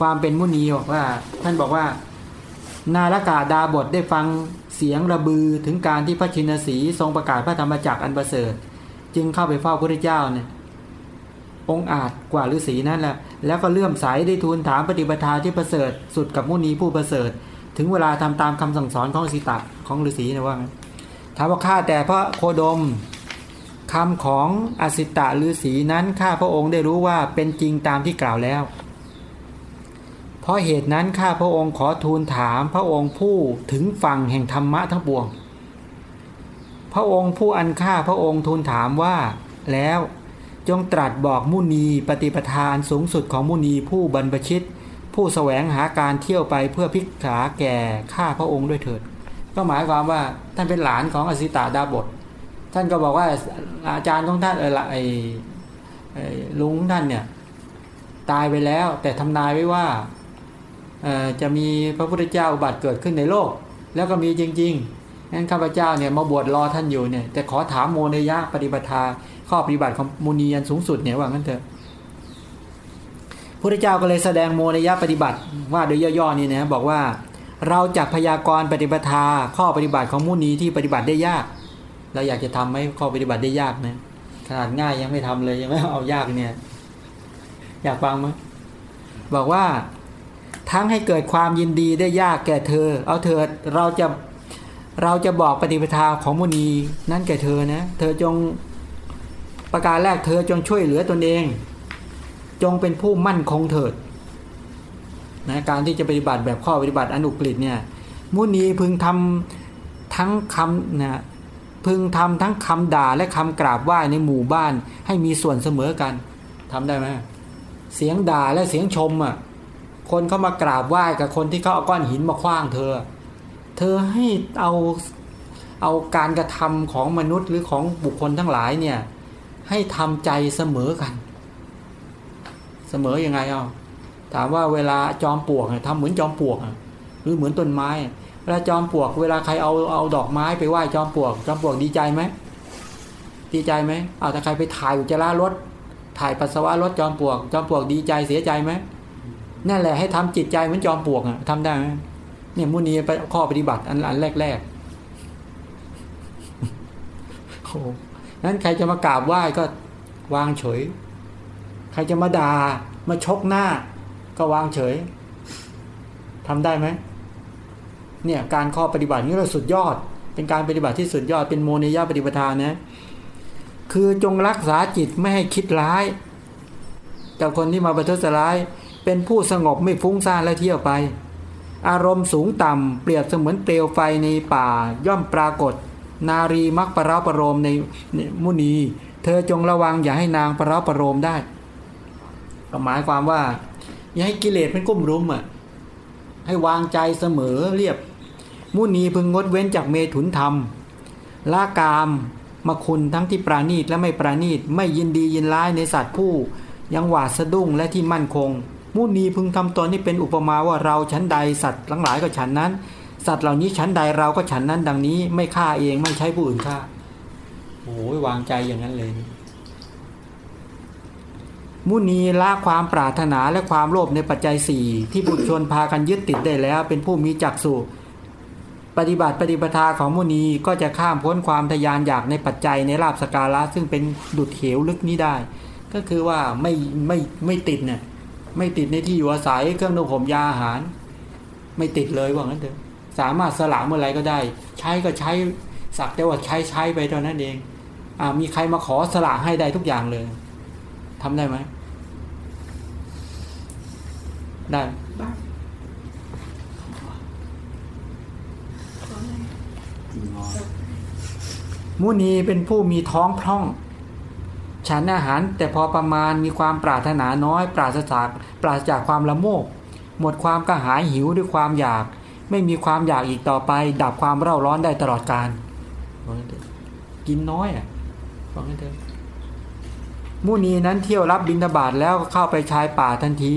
ความเป็นมุนีบอกว่า ท่านบอกว่า นาลกาดาบทได้ฟังเสียงระบือถึงการที่พระชินสีทรงประกาศพระธรรมจักรอันประเสริฐ จึงเข้าไปเฝ้าพระเจ้าเนี่ยองอาจกว่าฤาษีนั่นแหละแล้วก็เลื่อมใสได้ทูลถามปฏิปทาที่ประเสริฐ สุดกับมุนีผู้ประเสริฐ ถึงเวลาทำตามคำสั่งสอนของสิตะของฤาษีนะว่างั้นถามว่าข้าแต่พระโคดมคำของอสิตะฤาษีนั้นข้าพระองค์ได้รู้ว่าเป็นจริงตามที่กล่าวแล้ว เพราะเหตุนั้นข้าพระองค์ขอทูลถามพระองค์ผู้ถึงฝั่งแห่งธรรมะทั้งปวง พระองค์ผู้อันข้าพระองค์ทูลถามว่า แล้วจงตรัสบอกมุนีปฏิปทานสูงสุดของมุนีผู้บรรพชิต ผู้แสวงหาการเที่ยวไปเพื่อพิกษาแก่ข้าพระองค์ด้วยเถิด ก็หมายความว่าท่านเป็นหลานของอสิตาดาบท ท่านก็บอกว่าอาจารย์ของท่านเออละไอ้ลุงท่านเนี่ยตายไปแล้วแต่ทำนายไว้ว่า จะมีพระพุทธเจ้าอุบัติเกิดขึ้นในโลก แล้วก็มีจริงๆงั้นข้าพเจ้าเนี่ยมาบวชรอท่านอยู่เนี่ยแต่ขอถามโมเนยะปฏิปทาข้อปฏิบัติของมุนีอันสูงสุดเนี่ยว่างั้นเถอะพระเจ้าก็เลยแสดงโมนยะปฏิบัติว่าโดยย่อๆนี่นะบอกว่าเราจักพยากรณ์ปฏิปทาข้อปฏิบัติของมุนีที่ปฏิบัติได้ยาก เราอยากจะทำไหมข้อปฏิบัติได้ยากนะขนาดง่ายยังไม่ทำเลยยังไม่เอายากเนี่ย อยากฟังไหมบอกว่า ทั้งให้เกิดความยินดีได้ยากแก่เธอ เอาเถิดเราจะเราจะบอกปฏิปทาของมุนีนั้นแก่เธอนะ เธอจงประการแรกเธอจงช่วยเหลือตนเอง จงเป็นผู้มั่นคงเถิดนะการที่จะปฏิบัติแบบข้อปฏิบัติอนุกฤษเนี่ยมุนีพึงทำทั้งคำนะพึงทำทั้งคำด่าและคำกราบไหว้ในหมู่บ้านให้มีส่วนเสมอกันทำได้ไหมเสียงด่าและเสียงชมอะ คนเข้ามากราบไหว้กับคนที่เขาเอาก้อนหินมาคว้างเธอ เธอให้เอาเอาการกระทำของมนุษย์หรือของบุคคลทั้งหลายเนี่ยให้ทำใจเสมอกัน เสมอยังไงอะถามว่าเวลาจอมปลวกเนี่ยทำเหมือนจอมปลวกหรือเหมือนต้นไม้เวลาจอมปลวก เวลาใครเอาเอาดอกไม้ไปไหว้จอมปลวก จอมปลวกดีใจไหมดีใจไหมเอาถ้าใครไปถ่ายอุจจาระรถถ่ายปัสสาวะรถจอมปลวก จอมปลวกดีใจเสียใจไหม นั่นแหละให้ทำจิตใจเหมือนจอมปลวกอะทำได้ไหมเนี่ยมุนีไปข้อปฏิบัติอันอันแรกแรกโอ้นั้นใครจะมากราบไหว้ก็วางเฉย ใครจะมาด่ามาชกหน้า ก็วางเฉยทำได้ไหมเนี่ยการข้อปฏิบัตินี้เราสุดยอด เป็นการปฏิบัติที่สุดยอดเป็นโมเนยาปฏิปทานนะคือจงรักษาจิตไม่ให้คิดร้ายกับคนที่มาประทุษร้าย เป็นผู้สงบไม่ฟุ้งซ่านและเที่ยวไป อารมณ์สูงต่ำเปรียบเสมือนเปลวไฟในป่าย่อมปรากฏ นารีมักประราประโรมในมุนี เธอจงระวังอย่าให้นางประราประโรมได้ก็หมายความว่า อย่าให้กิเลสมันกุ้มรุมอะให้วางใจเสมอเรียบ มุนีพึงงดเว้นจากเมถุนธรรมละกามมาคุณทั้งที่ปราณีตและไม่ปราณีตไม่ยินดียินร้ายในสัตว์ผู้ ยังหวาดสะดุ้งและที่มั่นคง มุนีพึงทำตนนี้เป็นอุปมาว่าเราชั้นใดสัตว์ทั้งหลายก็ฉันนั้น สัตว์เหล่านี้ชั้นใดเราก็ฉันนั้น ดังนี้ ไม่ฆ่าเองไม่ใช้ผู้อื่นฆ่าโอ้ยวางใจอย่างนั้นเลย มุนีละความปรารถนาและความโลภในปัจจัยสี่ที่บุตรชนพากันยึดติดได้แล้ว เป็นผู้มีจักษุปฏิบัติปฏิปทาของมุนีก็จะข้ามพ้นความทยานอยากในปัจจัยในลาบสการะซึ่งเป็นดุดเหวลึกนี้ได้ ก็คือว่าไม่ไม่ไม่ติดเนี่ย ไม่ติดในที่อยู่อาศัยเครื่องนุ่งห่มยาอาหาร ไม่ติดเลยว่างั้นเถอะสามารถสละเมื่อไรก็ได้ ใช้ก็ใช้สักแต่ว่าใช้ใช้ไปเท่านั้นเองอ่ามีใครมาขอสละให้ได้ทุกอย่างเลยทำได้ไหมได้บ้างมุนีเป็นผู้มีท้องพร่อง ฉันอาหารแต่พอประมาณมีความปรารถนาน้อย ปราศจากปราศจากความละโมบหมดความกระหายหิวด้วยความอยาก ไม่มีความอยากอีกต่อไป ดับความเร่าร้อนได้ตลอดกาลกินน้อยอะบอกให้เถอะมุนีนั้นเที่ยวรับบิณฑบาตแล้วก็เข้าไปชายป่าทันที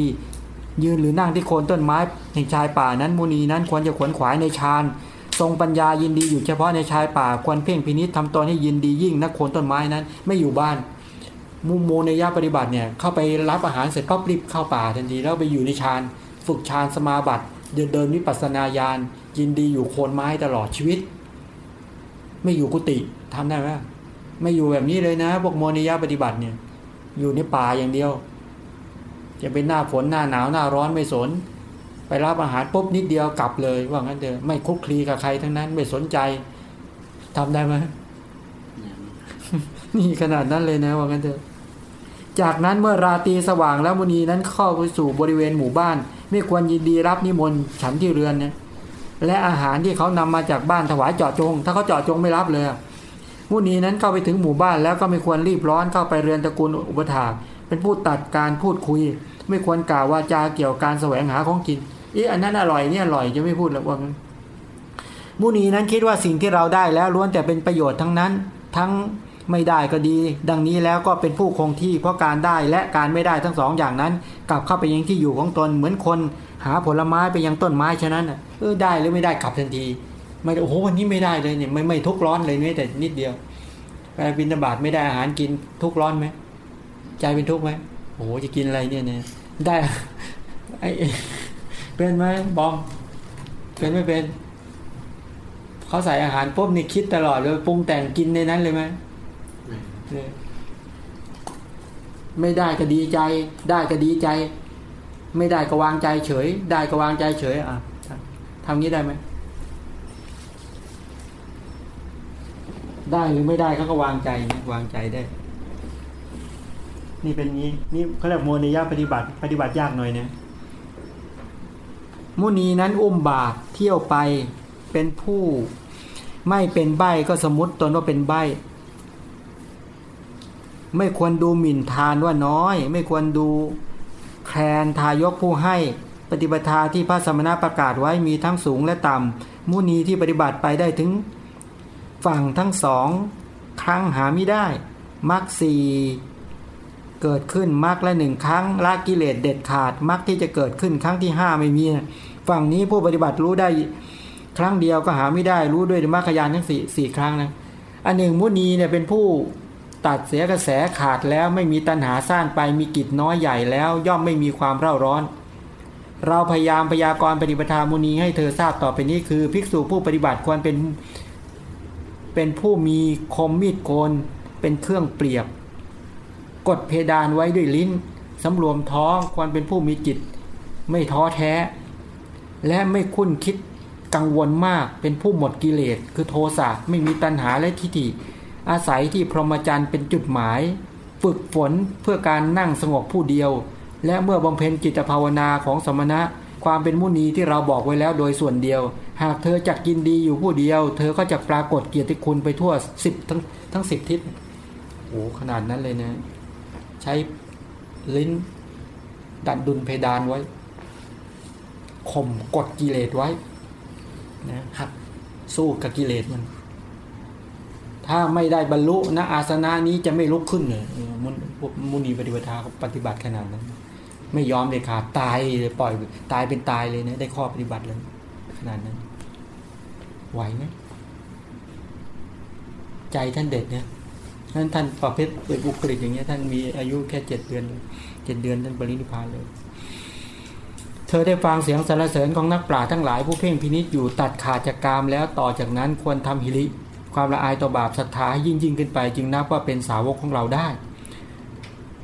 ยืนหรือนั่งที่โคนต้นไม้แห่งชายป่านั้นมุนีนั้นควรจะขวนขวายในฌานทรงปัญญายินดีอยู่เฉพาะในชายป่าควรเพ่งพินิษทำตนให้ยินดียิ่งนักโคนต้นไม้นั้นไม่อยู่บ้าน มุมโมในยะปฏิบัติเนี่ยเข้าไปรับอาหารเสร็จปั๊บรีบเข้าป่าทันทีแล้วไปอยู่ในฌานฝึกฌานสมาบัติเดินเดินวิปัสสนาญาณยินดีอยู่โคนไม้ตลอดชีวิต ไม่อยู่กุฏิทำได้ไหมไม่อยู่แบบนี้เลยนะ พวกโมนิยะปฏิบัติเนี่ย อยู่ในป่าอย่างเดียว จะเป็นหน้าฝนหน้าหนาวหน้าร้อนไม่สน ไปรับอาหารปุ๊บนิดเดียวกลับเลย ว่างั้นเถอะไม่คลุกคลีกับใครทั้งนั้นไม่สนใจทำได้ไหมนี่ขนาดนั้นเลยนะ ว่างั้นเถอะ จากนั้นเมื่อราตรีสว่างแล้วมุนีนั้นเข้าไปสู่บริเวณหมู่บ้าน ไม่ควรยินดีรับนิมนต์ฉันที่เรือนเนี่ยและอาหารที่เขานำมาจากบ้านถวายเจาะจง ถ้าเขาเจาะจงไม่รับเลยมุนีนั้นเข้าไปถึงหมู่บ้านแล้วก็ไม่ควรรีบร้อนเข้าไปเรือนตระกูลอุปถากเป็นผู้ตัดการพูดคุย ไม่ควรกล่าววาจาเกี่ยวกับการแสวงหาของกินอีอันนั้นอร่อยนี่อร่อยจะไม่พูดหรอกว่ามุนีนั้นคิดว่าสิ่งที่เราได้แล้วล้วนแต่เป็นประโยชน์ทั้งนั้น ทั้ง ไม่ได้ก็ดี ดังนี้แล้วก็เป็นผู้คงที่เพราะการได้และการไม่ได้ทั้งสองอย่างนั้น กลับเข้าไปยังที่อยู่ของตนเหมือนคนหาผลไม้ไปยังต้นไม้ฉะนั้นเออได้หรือไม่ได้กลับทันทีไม่โอ้โหวันนี้ไม่ได้เลยเนี่ยไม่ไม่ทุกร้อนเลยนี่แต่นิดเดียวไปบินบาตไม่ได้อาหารกินทุกร้อนไหมใจเป็นทุกไหมโอ้โหจะกินอะไรเนี่ยเนี่ยได้ไอเป็นไหมบอมเป็นไม่เป็นเขาใส่อาหารปุ๊บนี่คิดตลอดเลยปรุงแต่งกินในนั้นเลยไหม ไม่ได้ก็ดีใจ ได้ก็ดีใจ ไม่ได้ก็วางใจเฉย ได้ก็วางใจเฉย อะทำงี้ได้ไหมได้หรือไม่ได้เขาก็วางใจนะวางใจได้ นี่เป็นนี้ นี่เขาเรียกโมนิยะปฏิบัติ ปฏิบัติยากหน่อยนะมุนีนั้นอุ้มบาตรเที่ยวไปเป็นผู้ ไม่เป็นใบก็สมมติตนว่าเป็นใบ ไม่ควรดูหมิ่นทานว่าน้อย ไม่ควรดูแคลนทายกผู้ให้ปฏิบัติที่พระสมณะประกาศไว้มีทั้งสูงและต่ำ มุนีที่ปฏิบัติไปได้ถึงฝั่งทั้งสอง ครั้งหาไม่ได้มรรคสี่เกิดขึ้นมรรคละหนึ่งครั้งละกิเลสเด็ดขาดมรรคที่จะเกิดขึ้นครั้งที่ห้าไม่มี ฝั่งนี้ผู้ปฏิบัติรู้ได้ครั้งเดียวก็หาไม่ได้รู้ด้วยมรรคยานทั้งสี่สี่ครั้งนะอันหนึ่งมุนีเนี่ยเป็นผู้ ตัดเสียกระแสขาดแล้วไม่มีตัณหาสร้างไปมีกิจน้อยใหญ่แล้วย่อมไม่มีความเร่าร้อน เราพยายามพยากรณ์ปฏิปทามุนีให้เธอทราบต่อไปนี้คือ ภิกษุผู้ปฏิบัติควรเป็นเป็นผู้มีคมมีดโกนเป็นเครื่องเปรียบ กดเพดานไว้ด้วยลิ้นสำรวมท้องควรเป็นผู้มีจิต ไม่ท้อแท้ และไม่คุ้นคิดกังวลมากเป็นผู้หมดกิเลสคือโทสะไม่มีตัณหาและทิฏฐิ อาศัยที่พรหมจรรย์เป็นจุดหมาย ฝึกฝนเพื่อการนั่งสงบผู้เดียว และเมื่อบำเพ็ญจิตภาวนาของสมณะ ความเป็นมุนีที่เราบอกไว้แล้วโดยส่วนเดียว หากเธอจักยินดีอยู่ผู้เดียว เธอก็จะปรากฏเกียรติคุณไปทั่วสิบทั้งทั้งสิบทิศโอ้ขนาดนั้นเลยนะ ใช้ลิ้น ดันดุลเพดานไว้ข่มกดกิเลสไว้นะหักสู้กับกิเลสมัน ถ้าไม่ได้บรรลุนะอาสนะนี้จะไม่ลุกขึ้นเลยมุนมุนีปฏิบัติเขาปฏิบัติขนาดนั้น ไม่ยอมเลยขาดตายเลยปล่อยตายเป็นตายเลยนะได้ข้อปฏิบัติเลยขนาดนั้น ไหวไหมใจท่านเด็ดเนี่ยนั้นท่านประเภทเป็นบุคลิกอย่างเงี้ยท่านมีอายุแค่เจ็ดเดือนเจ็ดเดือนท่านปรินิพานเลย เธอได้ฟังเสียงสรรเสริญของนักปราชญ์ทั้งหลายผู้เพ่งพินิจอยู่ตัดขาดจากกามแล้วต่อจากนั้นควรทำฮิริ ความละอายต่อบาปศรัทธายิ่งยิ่งขึ้นไป จึงนับว่าเป็นสาวกของเราได้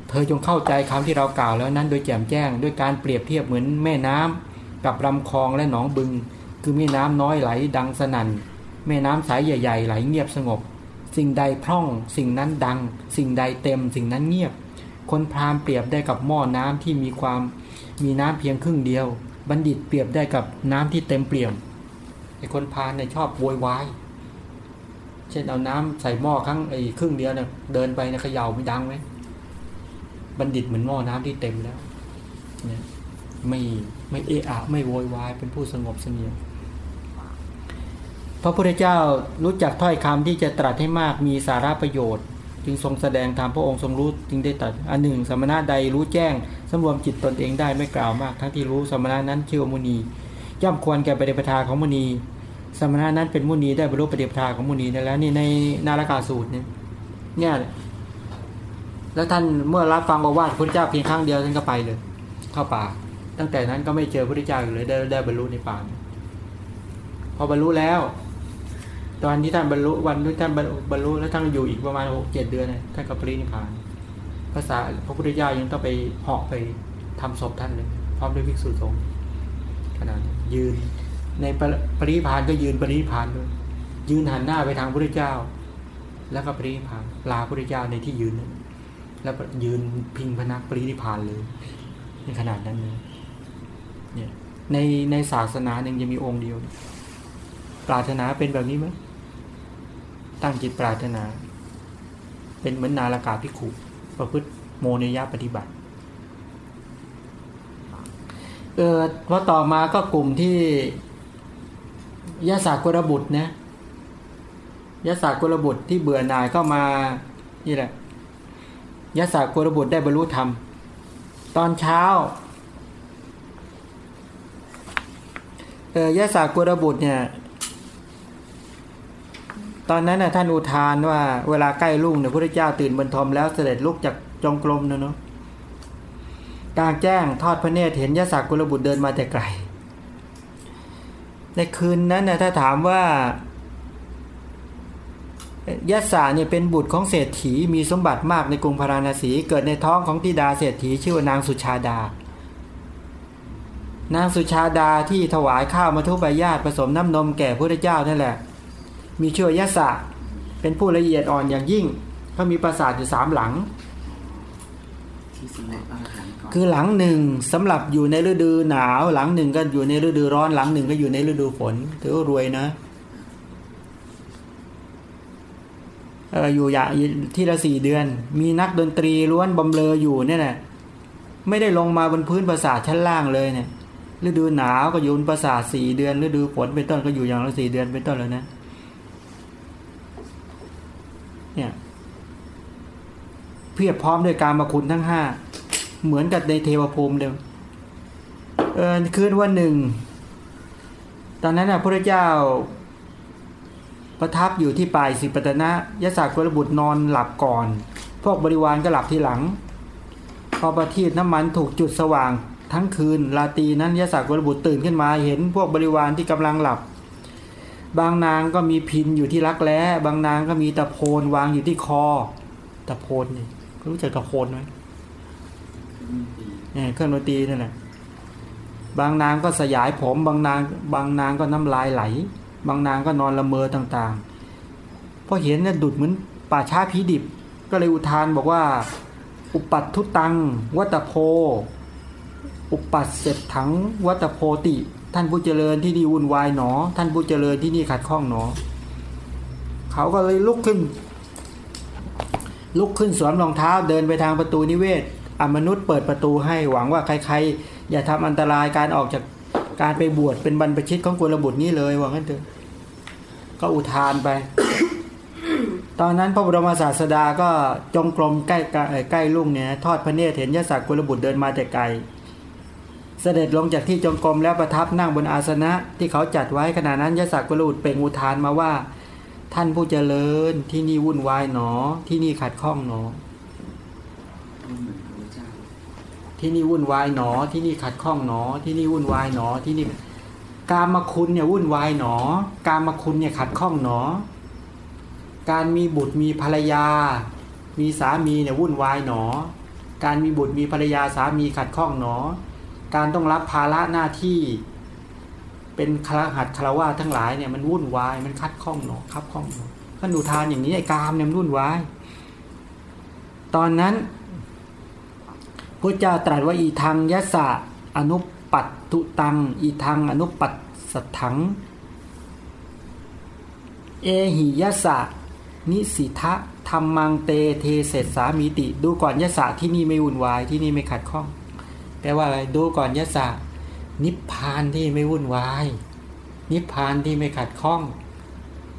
เธอจงเข้าใจคำที่เรากล่าวแล้วนั้นโดยแจ่มแจ้งด้วยการเปรียบเทียบเหมือนแม่น้ำกับลำคลองและหนองบึง คือแม่น้ำน้อยไหลดังสนั่น แม่น้ำสายใหญ่ ๆ ไหลเงียบสงบ สิ่งใดพร่อง สิ่งนั้นดัง สิ่งใดเต็ม สิ่งนั้นเงียบ คนพราหมณ์เปรียบได้กับหม้อน้ำที่มีความมีน้ำเพียงครึ่งเดียว บัณฑิตเปรียบได้กับน้ำที่เต็มเปี่ยมไอ้คนพาลเนี่ยชอบโวยวาย เช่นเอาน้ำใส่หม้อครั้งไอ้ครึ่งเดียวเนี่ยเดินไปเนี่ยเขย่าไม่ดังไหมบัณฑิตเหมือนหม้อน้ำที่เต็มแล้วเนี่ยไม่ไม่เอะอะไม่โวยวายเป็นผู้สงบเสงี่ยมพระพุทธเจ้ารู้จักถ้อยคำที่จะตรัสให้มากมีสาระประโยชน์ จึงทรงแสดงธรรมพระองค์ทรงรู้จึงได้ตรัสอันหนึ่ง สมณะใดรู้แจ้งสำรวมจิตตนเองได้ไม่กล่าวมาก ทั้งที่รู้สมณะนั้นชื่อมุนีย่อมควรแก่ปฏิปทาของมุนี สมณะนั้นเป็นมุนีได้บรรลุปฏิปทาของมุนีได้แล้วนี่ในนาฬกาสูตรเนี่ยเนี่ยแล้วท่านเมื่อรับฟังโอวาทพระเจ้าเพียงครั้งเดียวท่านก็ไปเลย เข้าป่า ตั้งแต่นั้นก็ไม่เจอพระพุทธเจ้าเลยได้ได้บรรลุในป่านพอบรรลุแล้ว ตอนที่ท่านบรรลุวันที่ท่านบรรลุแล้วท่านอยู่อีกประมาณหกเจ็ดเดือนท่านก็ปรินิพานภาษาพระพุทธเจ้ายังต้องไปเหาะไปทำศพท่านเลยพร้อมด้วยภิกษุสงฆ์ขนาดยืน ในปรินิพานก็ยืนปริพานด้วยยืนหันหน้าไปทางพระพุทธเจ้า แล้วก็ปริพานลาพระพุทธเจ้าในที่ยืนนั้นแล้วยืนพิงพนักปริพานเลยในขนาดนั้นเลยเนี่ยในในศาสนาหนึ่งจะมีองค์เดียว ปรารถนาเป็นแบบนี้ไหมตั้งจิตปรารถนา เป็นเหมือนนาลากาพิขุประพฤติโมเนยะปฏิบัติเออพอต่อมาก็กลุ่มที่ ยะสากรบุตรนะยะสากรบุตรที่เบื่อหน่ายก็มานี่แหละยะสากรบุตรได้บรรลุธรรม ตอนเช้าเออยะสากรบุตรเนี่ยตอนนั้นน่ะท่านอุทานว่าเวลาใกล้ลุ่งเนี่ยพระเจ้าตื่นบนทมแล้วเสด็จลุกจากจงกรมนะเนาะกลางแจ้งทอดพระเนตรเห็นยะสากรบุตรเดินมาแต่ไกล ในคืนนั้นนะถ้าถามว่ายะสาเนี่ยเป็นบุตรของเศรษฐีมีสมบัติมากในกรุงพาราณสี เกิดในท้องของธิดาเศรษฐีชื่อว่านางสุชาดา นางสุชาดาที่ถวายข้าวมาทุบายาติผสมน้ำนมแก่พระเจ้านั่นแหละ มีชื่อยะสะเป็นผู้ละเอียดอ่อนอย่างยิ่งเขามีปราสาทอยู่สามหลังที่สำ คือหลังหนึ่งสำหรับอยู่ในฤดูหนาว หลังหนึ่งก็อยู่ในฤดูร้อน หลังหนึ่งก็อยู่ในฤดูฝนถือว่ารวยนะอยู่อย่างที่ละสี่เดือน มีนักดนตรีล้วนบำเรออยู่เนี่ยแหละไม่ได้ลงมาบนพื้นปราสาทชั้นล่างเลยเนี่ยฤดูหนาวก็อยู่บนปราสาทสี่เดือนฤดูฝนเป็นต้นก็อยู่อย่างละสี่เดือนเป็นต้นแล้วนะ เนี่ยเพียบพร้อมด้วยการมาคุณทั้งห้า เหมือนกับในเทวภูมิเดิมเออคืนวันหนึ่ง ตอนนั้นนะพระเจ้า ประทับอยู่ที่ป่ายสิปตนะยศากรบุตรนอนหลับก่อน พวกบริวารก็หลับทีหลัง พอประทีปน้ำมันถูกจุดสว่างทั้งคืนราตรีนั้นยศากรบุตรตื่นขึ้นมาเห็นพวกบริวารที่กำลังหลับ บางนางก็มีพินอยู่ที่รักแร้บางนางก็มีตะโพนวางอยู่ที่คอ ตะโพนนี่รู้จักตะโพนไหม เครื่องดนตรีนั่นแหละบางนางก็สยายผม บางนาง บางนางก็น้ำลายไหล บางนางก็นอนละเมอต่างๆเพราะเห็นเนี่ยดุดเหมือนป่าช้าผีดิบ ก็เลยอุทานบอกว่า อุปัตทุตัง วัตโพ อุปัตเสร็จถังวัตโพติ ท่านผู้เจริญที่นี่วุ่นวายหนอ ท่านผู้เจริญที่นี่ขัดข้องหนอ เขาก็เลยลุกขึ้น ลุกขึ้นสวมรองเท้าเดินไปทางประตูนิเวศ อมนุษย์เปิดประตูให้หวังว่าใครๆ อย่าทำอันตรายการออกจากการไปบวชเป็นบรรพชิตของกุลบุตรนี้เลยว่างั้นเถอะก็อุทานไป ตอนนั้นพระบรมศาสดาก็จงกรมใกล้ใกล้ลุ่งเนี่ยทอดพระเนตรเห็นยศกุลบุตรเดินมาแต่ไกล เสด็จลงจากที่จงกรมแล้วประทับนั่งบนอาสนะที่เขาจัดไว้ขณะนั้นยศกุลบุตรเป่งอุทานมาว่า ท่านผู้เจริญที่นี่วุ่นวายหนอที่นี่ขัดข้องหนอ เหมือนพระเจ้า ที่นี่วุ่นวายหนอ ที่นี่ขัดข้องหนอ ที่นี่วุ่นวายหนอ ที่นี่กามคุณเนี่ยวุ่นวายหนอ กามคุณเนี่ยขัดข้องหนอ การมีบุตรมีภรรยา มีสามีเนี่ยวุ่นวายหนอ การมีบุตรมีภรรยาสามีขัดข้องหนอ การต้องรับภาระหน้าที่ เป็นครหัดคาวะทั้งหลายเนี่ยมันวุ่นวายมันคัดข้องหนอคับข้องหนอขนูทานอย่างนี้ไอ้กามเนี่ยมันวุ่นวาย ตอนนั้น พระเจ้าตรัสว่าอีทางยะสะอนุปัตตุตัง อีทางอนุปัตสถัง เอหิยะสะนิสิทะธรรมังเตเทเสสามีติ ดูก่อนยะสะที่นี่ไม่วุ่นวายที่นี่ไม่ขัดข้องแปลว่าอะไรดูก่อนยะสะนิพพานที่ไม่วุ่นวาย นิพพานที่ไม่ขัดข้อง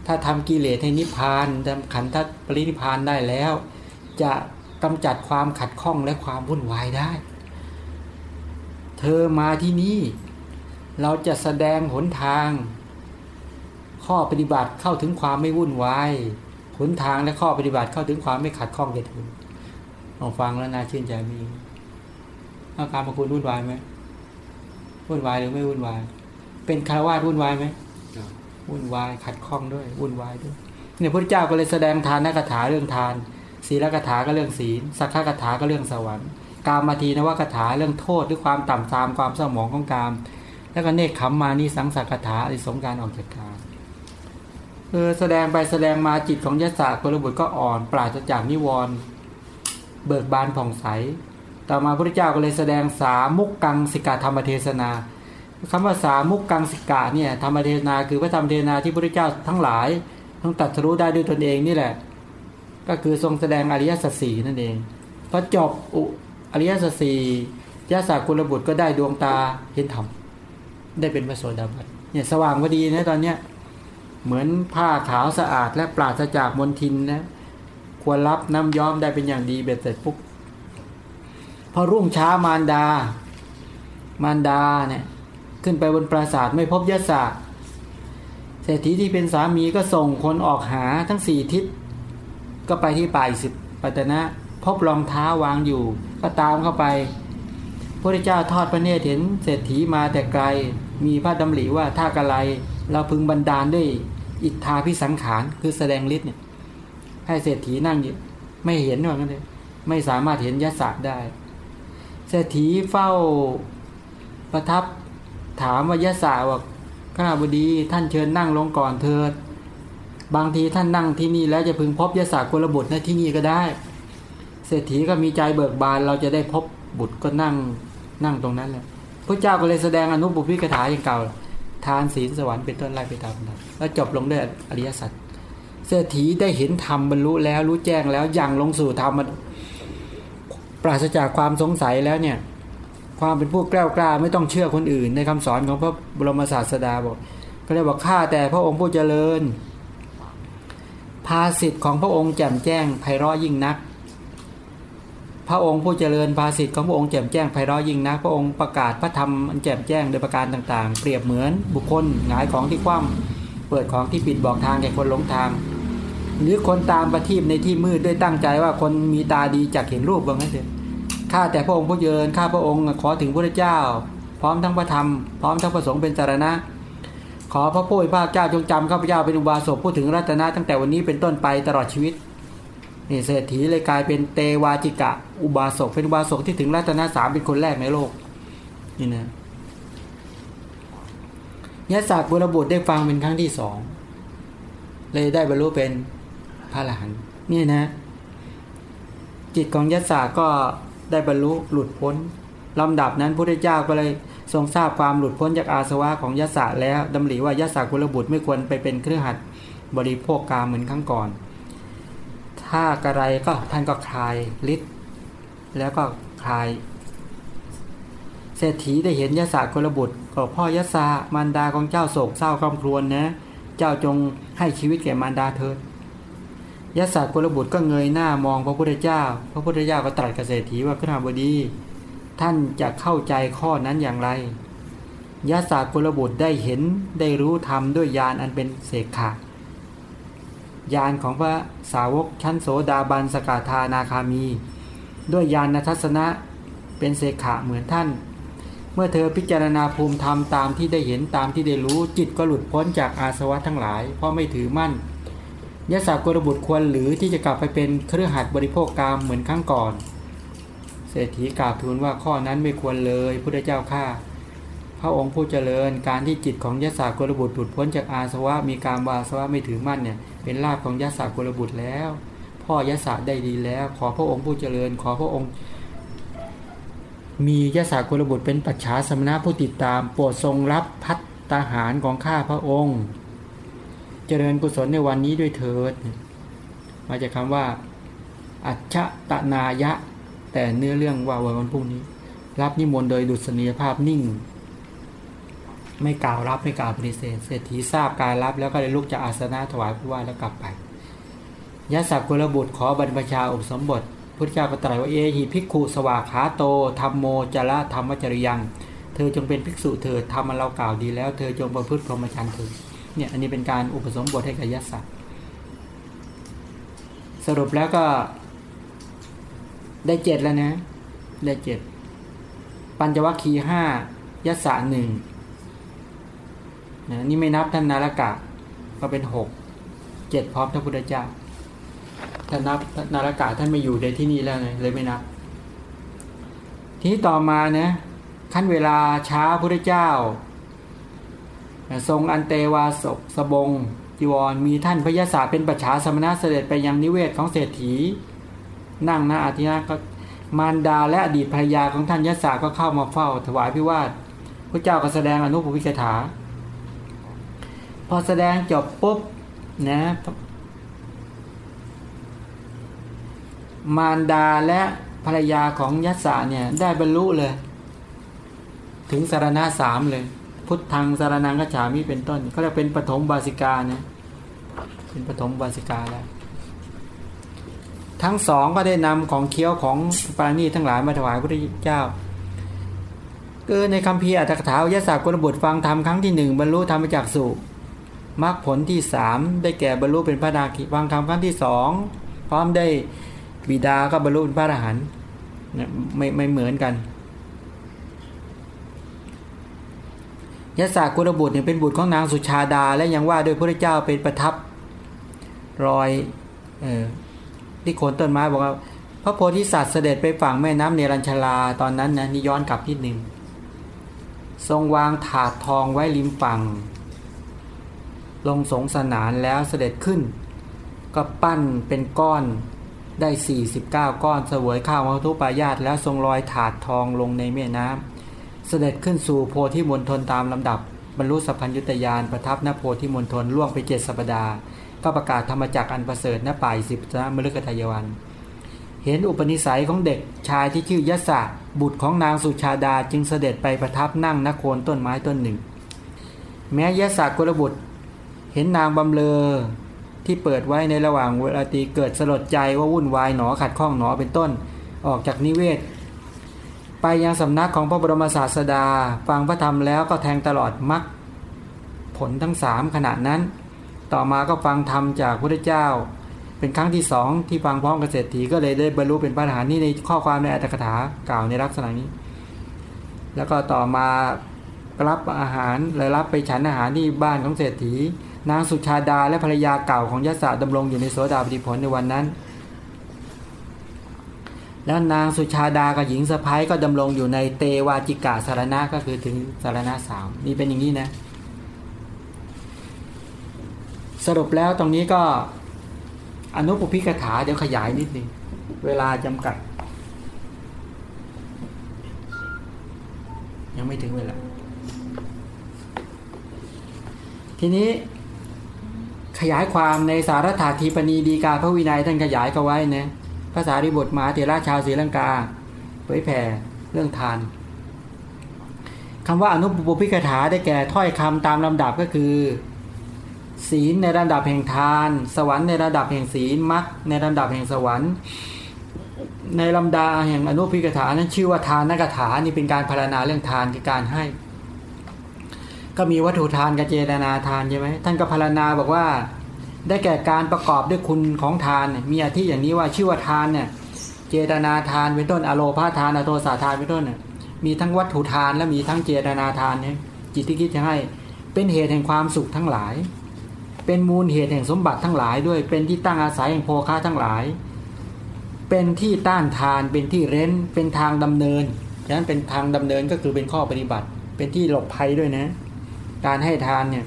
ถ้าทำกิเลสให้นิพพานทำขันธปรินิพพานได้แล้ว จะ กำจัดความขัดข้องและความวุ่นวายได้ เธอมาที่นี่ เราจะแสดงหนทาง ข้อปฏิบัติเข้าถึงความไม่วุ่นวายหนทางและข้อปฏิบัติเข้าถึงความไม่ขัดข้องแก่เธอลองฟังแล้วน่าชื่นใจมีอาการมาคุณวุ่นวายไหมวุ่นวายหรือไม่วุ่นวาย เป็นคารวาสวุ่นวายไหมครับวุ่นวายขัดข้องด้วยวุ่นวายด้วยเนี่ยพระเจ้าก็เลยแสดงทานนักถาเรื่องทาน ศีลกถาก็เรื่องศีล สักขกถาก็เรื่องสวรรค์ กามาทีนวกถาเรื่องโทษด้วยความต่ำตามความเศร้าหมองของกาม แล้วก็เนคขมมานี่สังสักถาอิสงการออกจากกามเออแสดงไปแสดงมาจิตของยศกุลบุตรก็อ่อน ปราศจากนิวรณ์เบิกบานผ่องใส ต่อมาพระเจ้าก็เลยแสดงสามุกกังสิกาธรรมเทศนาคำว่าสามุกกังสิกาเนี่ยธรรมเทศนาคือพระธรรมเทศนาที่พระเจ้าทั้งหลายต้องตัดรู้ได้ด้วยตนเองนี่แหละ ก็คือทรงแสดงอริยสัจสี่นั่นเองพอจบอุอริยสัจสี่ยะสากุลบุตรก็ได้ดวงตาเห็นธรรมได้เป็นพระโสดาบันเนี่ยสว่างพอดีนะตอนเนี้ยเหมือนผ้าขาวสะอาด และปราศจากมลทินนะควรรับน้ำย้อมได้เป็นอย่างดีเบ็ดเสร็จปุ๊บพอรุ่งเช้ามารดา มารดาเนี่ยขึ้นไปบนปราสาทไม่พบยศาเศรษฐีที่เป็นสามีก็ส่งคนออกหาทั้งสี่ทิศ ก็ไปที่ป่าอิสิปตนะ พบรองเท้าวางอยู่ ก็ตามเข้าไปพระเจ้าทอดพระเนตรเห็นเศรษฐีมาแต่ไกล มีพระดำริว่าถ้ากะไรเราพึงบันดาลด้วยอิทธาพิสังขารคือแสดงฤทธิ์เนี่ย ให้เศรษฐีนั่งอยู่ไม่เห็นว่างั้นเลยไม่สามารถเห็นยศได้ เศรษฐีเฝ้าประทับถามว่ายศว่าข้าบดีท่านเชิญนั่งลงก่อนเถิด บางทีท่านนั่งที่นี่แล้วจะพึงพบยศกุลบุตรในที่นี่ก็ได้ เศรษฐีก็มีใจเบิกบานเราจะได้พบบุตรก็นั่งนั่งตรงนั้นแหละพระเจ้าก็เลยแสดงอนุบุพิกถาอย่างเก่า ทานศีลสวรรค์เป็นต้นไล่ไปตามนั้นแล้วจบลงด้วยอริยสัจเศรษฐีได้เห็นธรรมบรรลุแล้วรู้แจ้งแล้วยังลงสู่ธรรมมันปราศจากความสงสัยแล้วเนี่ย ความเป็นผู้กล้ากล้าไม่ต้องเชื่อคนอื่น ในคำสอนของพระบรมศาสดาบอก ก็เลยบอกข้าแต่พระองค์ผู้เจริญ ภาสิทธิ์ของพระองค์แจ่มแจ้งไพเราะยิ่งนัก พระองค์ผู้เจริญภาสิทธิ์ของพระองค์แจ่มแจ้งไพเราะยิ่งนัก พระองค์ประกาศพระธรรมอันแจ่มแจ้งโดยประการต่างๆ เปรียบเหมือนบุคคลหงายของที่คว่ำเปิดของที่ปิดบอกทางแก่คนหลงทาง หรือคนตามประทีปในที่มืดด้วยตั้งใจว่าคนมีตาดีจักเห็นรูปบ้างไหมเถอะข้าแต่พระองค์ผู้เจริญข้าพระองค์ขอถึงพระเจ้า พร้อมทั้งพระธรรม พร้อมทั้งพระสงฆ์เป็นสารณะ ขอพระผู้เป็นพระเจ้าจงจำข้าพเจ้าเป็นอุบาสกพูดถึงรัตนะตั้งแต่วันนี้เป็นต้นไปตลอดชีวิตนี่เศรษฐีเลยกลายเป็นเตวาจิกะ อุบาสกเป็นอุบาสกที่ถึงรัตนะสามเป็นคนแรกในโลกนี่นะยศบุรบุตรได้ฟังเป็นครั้งที่สองเลยได้บรรลุเป็นพระอรหันนี่นะ จิตของยศก็ได้บรรลุหลุดพ้น ลำดับนั้นพระเจ้าก็เลยทรงทราบความหลุดพ้นจากอาสวะของยศแล้วดำริว่ายศกุลบุตรไม่ควรไปเป็นเครือขัดบริโภคกาเหมือนครั้งก่อน ถ้ากระไรก็ท่านก็คลายฤทธิ์แล้วก็คลายเศรษฐีได้เห็นยศกุลบุตรก็พ่อยศมารดาของเจ้าโศกเศร้าคำครวญนะ เจ้าจงให้ชีวิตแก่มารดาเถิดยศกุลบุตรก็เงยหน้ามองพระพุทธเจ้า พระพุทธเจ้าก็ตรัสกับเศรษฐีว่าขึ้นบดี ท่านจะเข้าใจข้อนั้นอย่างไรยะสากุลบุตรได้เห็นได้รู้ธรรมด้วยญาณอันเป็นเสกขาญาณของพระสาวกชั้นโสดาบันสกาธานาคามี ด้วยญาณทัศนะเป็นเสกขาเหมือนท่าน เมื่อเธอพิจารณาภูมิธรรมตามที่ได้เห็นตามที่ได้รู้จิตก็หลุดพ้นจากอาสวะทั้งหลาย เพราะไม่ถือมั่นยะสากุลบุตรควรหรือที่จะกลับไปเป็นเครือขัดบริโภคกามเหมือนครั้งก่อน เศรษฐีกราบทูลว่าข้อนั้นไม่ควรเลยพุทธเจ้าข้าพระองค์ผู้เจริญการที่จิตของยศกุลบุตรหลุดพ้นจากอาสวะมีการวาสวะไม่ถือมั่นเนี่ยเป็นลาภของยศกุลบุตรแล้ว พ่อยศได้ดีแล้ว ขอพระองค์ผู้เจริญ ขอพระองค์ มียศกุลบุตรเป็นปัจฉาสมณะผู้ติดตามโปรดทรงรับพัฒตาหารของข้าพระองค์ เจริญกุศลในวันนี้ด้วยเถิด มาจากคำว่า อัจฉตนายะ แต่เนื้อเรื่องว่าวันพรุ่งนี้ รับนิมนต์โดยดุษณียภาพนิ่ง ไม่กล่าวรับไม่กล่าวปฏิเสธเศรษฐีทราบการรับแล้วก็เลยลุกจากอาสนะถวายผู้ว่าแล้วกลับไปยะสักกุลบุตรขอบรรพชาอุปสมบทพุทธเจ้าก็ตรัสว่าเอหิภิกขุสวากขาโตธรรมโมจระธรรมจริยัง เธอจงเป็นภิกษุเถิดทำมาเรากล่าวดีแล้ว เธอจงประพฤติพรหมจรรย์เถิดเนี่ยอันนี้เป็นการอุปสมบทให้กับยะสักสรุปแล้วก็ ได้เจ็ดแล้วนะ ได้เจ็ดปัญจวัคคีห้ายัสสะหนึ่งนะนี่ไม่นับท่านนารกะ ก็เป็นหกเจ็ดพร้อมพระพุทธเจ้าท่านนับนารกะท่านไม่อยู่ในที่นี่แล้วไงเลยไม่นับ ทีนี้ต่อมานะขั้นเวลาเช้าพุทธเจ้า ทรงอันเตวาสกสบงจีวรมีท่านพยาศาเป็นปัจฉาสมณะเสด็จไปยังนิเวศของเศรษฐี นั่งนะอาทินะก็มารดาและอดีตภรรยาของท่านยศาก็เข้ามาเฝ้า ถวายพิวาทพระเจ้าก็แสดงอนุปวิกถา พอแสดงจบปุ๊บนะมารดาและภรรยาของยัสสาเนี่ยได้บรรลุเลย ถึงสารณะสามเลย พุทธังสารนังกัจฉามิเป็นต้นเขาเรียกเป็นปฐมบาสิกาเนี่ยเป็นปฐมบาสิกาแล้ว ทั้งสองก็ได้นำของเคี้ยวของปาณีทั้งหลายมาถวายพระเจ้ากิดในคำพีอัตถกถาวยศาสกุลบุตรฟังธรรมครั้งที่หนึ่งบรรลุธรรมจากสุมรรคผลที่สามได้แก่บรรลุเป็นพระนาคิฟังธรรมครั้งที่สองพร้อมได้บิดาก็บรรลุเป็นพระอรหันต์ไม่ไม่เหมือนกันยศากุลบุตรเนี่ยเป็นบุตรของนางสุชาดา และยังว่าโดยพระเจ้าเป็นประทับรอยเออ ที่โคนต้นไม้บอกว่า พระโพธิสัตว์เสด็จไปฝั่งแม่น้ำเนรัญชลาตอนนั้นนะนี่ย้อนกลับนิดหนึ่งทรงวางถาดทองไว้ริมฝั่ง ลงสงสนานแล้วเสด็จขึ้น ก็ปั้นเป็นก้อนได้ 49 ก้อนเสวยข้าวมัทุปายาตแล้วทรงลอยถาดทองลงในแม่น้ำเสด็จขึ้นสู่โพธิมณฑลตามลำดับ บรรลุสัพพัญญุตยานประทับณโพธิมณฑลล่วงไปเจ็ดสัปดาห์ ก็ประกาศธรรมจักอันประเสริฐณป่ายสิบนะมฤคทายวัน เห็นอุปนิสัยของเด็กชายที่ชื่อยศะบุตรของนางสุชาดาจึงเสด็จไปประทับนั่งนโคนต้นไม้ต้นหนึ่ง แม้ยศะกุลบุตร เห็นนางบำเลอที่เปิดไว้ในระหว่างเวลาตีเกิดสลดใจว่าวุ่นวายหนอขัดข้องหนอเป็นต้นออกจากนิเวศ ไปยังสำนักของพระบรมศาสดา ฟังพระธรรมแล้วก็แทงตลอดมรรคผลทั้งสามขณะนั้น ต่อมาก็ฟังธรรมจากพระเจ้า เป็นครั้งที่สองที่ฟังพร้อมกับเศรษฐีก็เลยได้บรรลุเป็นพระอรหันต์นี่ในข้อความในอัตถกถากล่าวในลักษณะนี้ แล้วก็ต่อมารับอาหารเลยรับไปฉันอาหารที่บ้านของเศรษฐี นางสุชาดาและภรรยาเก่าของยศดำรงอยู่ในโสดาปฏิผลในวันนั้น แล้วนางสุชาดากับหญิงสะพ้ายก็ดำรงอยู่ในเตวาจิกาสารณะก็คือถึงสารณะสามนี่เป็นอย่างนี้นะ สรุปแล้วตรงนี้ก็อนุปพิกถาเดี๋ยวขยายนิดนึง เวลาจำกัด ยังไม่ถึงเวลา ทีนี้ขยายความในสารถาทีปณีดีกาพระวินัยท่านขยายก็ไว้นะภาษาริบทมาเถระชาวศรีลังกาเผยแผ่เรื่องทานคำว่าอนุปุพิกถาได้แก่ถ้อยคำตามลำดับก็คือ ศีลในระดับแห่งทาน สวรรค์ในระดับแห่งศีลมรรคในระดับแห่งสวรรค์ ในลำดาแห่งอนุพิกถานั้นชื่อว่าทานนักถานี่เป็นการพารณาเรื่องทานคือการให้ ก็มีวัตถุทานกับเจตนาทานใช่ไหมท่านก็พารณาบอกว่า ได้แก่การประกอบด้วยคุณของทานมีอาทิอย่างนี้ว่าชื่อว่าทานเนี่ยเจตนาทานเป็นต้นอโลพาทานอโทสาทานเป็นต้นเนี่ยมีทั้งวัตถุทานและมีทั้งเจตนาทานเนี่ยจิตที่คิดจะให้เป็นเหตุแห่งความสุขทั้งหลาย เป็นมูลเหตุแห่งสมบัติทั้งหลายด้วย เป็นที่ตั้งอาศัยแห่งโภคะทั้งหลาย เป็นที่ต้านทานเป็นที่เร้น เป็นทางดำเนินฉะนั้นเป็นทางดำเนินก็คือเป็นข้อปฏิบัติ เป็นที่หลบภัยด้วยนะ การให้ทานเนี่ย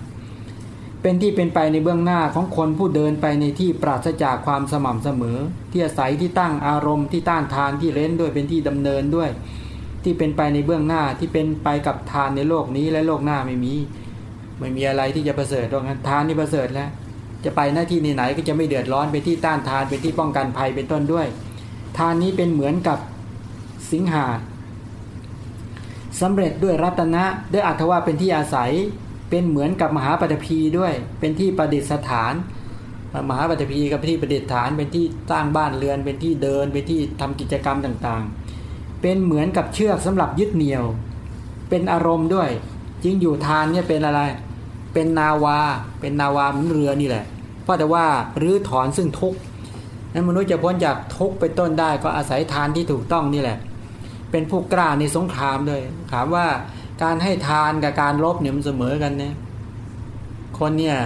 เป็นที่เป็นไปในเบื้องหน้าของคนผู้เดินไปในที่ปราศจากความสม่ำเสมอ ที่อาศัยที่ตั้งอารมณ์ที่ต้านทานที่เล่นด้วยเป็นที่ดำเนินด้วย ที่เป็นไปในเบื้องหน้าที่เป็นไปกับทานในโลกนี้และโลกหน้าไม่มี ไม่มีอะไรที่จะประเสริฐตรงนั้นทานนี่ประเสริฐแล้ว จะไปหน้าที่ไหนก็จะไม่เดือดร้อนเป็นที่ต้านทานเป็นที่ป้องกันภัยเป็นต้นด้วย ทานนี้เป็นเหมือนกับสิงหาสำเร็จด้วยรัตนะด้วยอัตว่าเป็นที่อาศัย เป็นเหมือนกับมหาปฐพีด้วย เป็นที่ประดิษฐาน มหาปฐพีกับที่ประดิษฐาน เป็นที่สร้างบ้านเรือน เป็นที่เดิน เป็นที่ทำกิจกรรมต่างๆ เป็นเหมือนกับเชือกสำหรับยึดเหนี่ยว เป็นอารมณ์ด้วย จริงอยู่ทานเนี่ยเป็นอะไร เป็นนาวา เป็นนาวาเหมือนเรือนี่แหละเพราะแต่ว่ารื้อถอนซึ่งทุกนั้นมนุษย์จะพ้นจากทุกไปต้นได้ก็อาศัยทานที่ถูกต้องนี่แหละ เป็นผู้กล้าในสงครามด้วยถามว่าการให้ทานกับการลบเนี่ยมันเสมอกันนะคนเนี่ย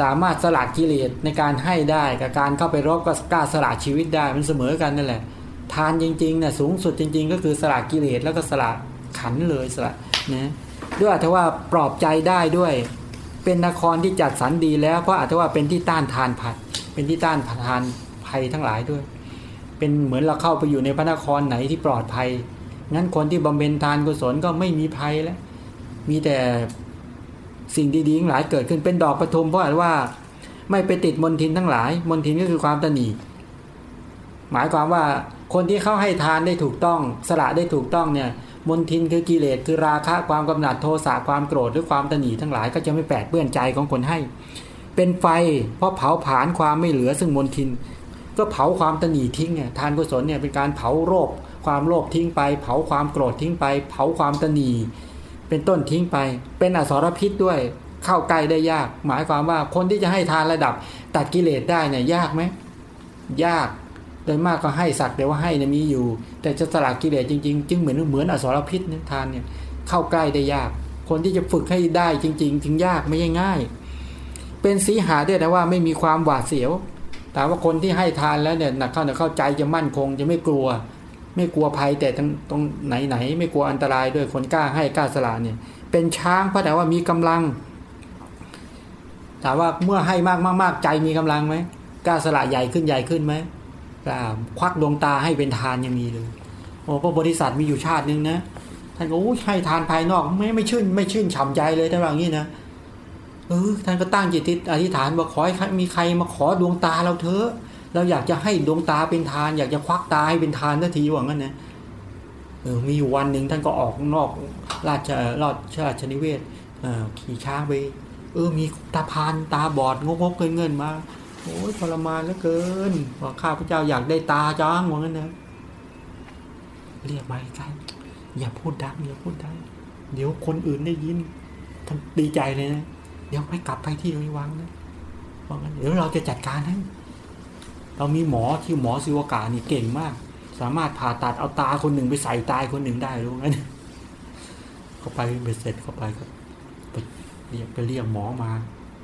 สามารถสละกิเลสในการให้ได้กับการเข้าไปรบก็กล้าสละชีวิตได้มันเสมอกันนั่นแหละ ทานจริงๆเนี่ยสูงสุดจริง ๆ ก็คือสละกิเลสแล้วก็สละขันเลยสละนะ ด้วยอาจจะว่าปลอบใจได้ด้วย เป็นนครที่จัดสรรดีแล้วเพราะอาจจะว่าเป็นที่ต้านทานผัดเป็นที่ต้านทานภัยทั้งหลายด้วย เป็นเหมือนเราเข้าไปอยู่ในพระนครไหนที่ปลอดภัยงั้นคนที่บำเพ็ญทานกุศลก็ไม่มีภัยแล้วมีแต่สิ่งดีๆทั้งหลายเกิดขึ้นเป็นดอกประทุมเพราะว่าไม่ไปติดมนทินทั้งหลาย มนทินก็คือความตนีหมายความว่าคนที่เข้าให้ทานได้ถูกต้อง สละได้ถูกต้องเนี่ย มนทินคือกิเลสคือราคะความกำหนัดโทสะความโกรธหรือความตนีทั้งหลายก็จะไม่แปดเปื้อนใจของคนให้ เป็นไฟเพราะเผาผลาญความไม่เหลือซึ่งมนทิน ก็เผาความตนีทิ้งเนี่ยทานกุศลเนี่ยเป็นการเผาโรค ความโลภทิ้งไป เผาความโกรธทิ้งไป เผาความตนีเป็นต้นทิ้งไป เป็นอสรพิษด้วยเข้าใกล้ได้ยาก หมายความว่าคนที่จะให้ทานระดับตัดกิเลสได้เนี่ยยากไหมยาก โดยมากก็ให้สักแต่ว่าให้เนี่ยมีอยู่ แต่จะสละกิเลสจริงๆ จึงเหมือนเหมือนอสรพิษนี่ทานเนี่ยเข้าใกล้ได้ยาก คนที่จะฝึกให้ได้จริง ๆ ถึงยากไม่ใช่ง่าย เป็นสีหาด้วยนะว่าไม่มีความหวาดเสียวแต่ว่าคนที่ให้ทานแล้วเนี่ยหนักเข้าเนี่ยเข้าใจจะมั่นคงจะไม่กลัว ไม่กลัวภัยแต่ตรงตรงไหนไหนไม่กลัวอันตรายด้วยคนกล้าให้กล้าสละเนี่ยเป็นช้างเพราะแต่ว่ามีกำลังถามว่าเมื่อให้มากมากๆใจมีกำลังไหมกล้าสละใหญ่ขึ้นใหญ่ขึ้นไหม กล้าควักดวงตาให้เป็นทานยังมีเลยโอ้พระบริษัทมีอยู่ชาตินึงนะท่านก็อู้ให้ทานภายนอกไม่ไม่ชื่น ไม่ชื่นฉ่ำใจเลยท่านว่าอย่างนี้นะเออท่านก็ตั้งจิตอธิษฐานว่าขอให้มีใครมาขอดวงตาเราเถอะเราอยากจะให้ดวงตาเป็นทาน อยากจะควักตาให้เป็นทานทันทีว่างั้นนะเออมีอยู่วันหนึ่งท่านก็ออกนอกราชรอดราชนิเวศขี่ช้างไปเออมีตาพานตาบอดงกงกเงินเงินมา โอ้ยทรมานเหลือเกินว่าข้าพเจ้าอยากได้ตาจ้างว่างั้นนะเรียกมาใกล้อย่าพูดดังอย่าพูดดังเดี๋ยวคนอื่นได้ยินท่านดีใจเลยนะเดี๋ยวไม่กลับไปที่วิวังนะว่างั้นเดี๋ยวเราจะจัดการให้เรามีหมอที่หมอศิวกานี่เก่งมาก สามารถผ่าตัดเอาตาคนหนึ่งไปใส่ตายคนหนึ่งได้รู้งั้นเขาไปเบ็ดเสร็จเข้าไปก็ไปเรียกไปเรียกหมอมา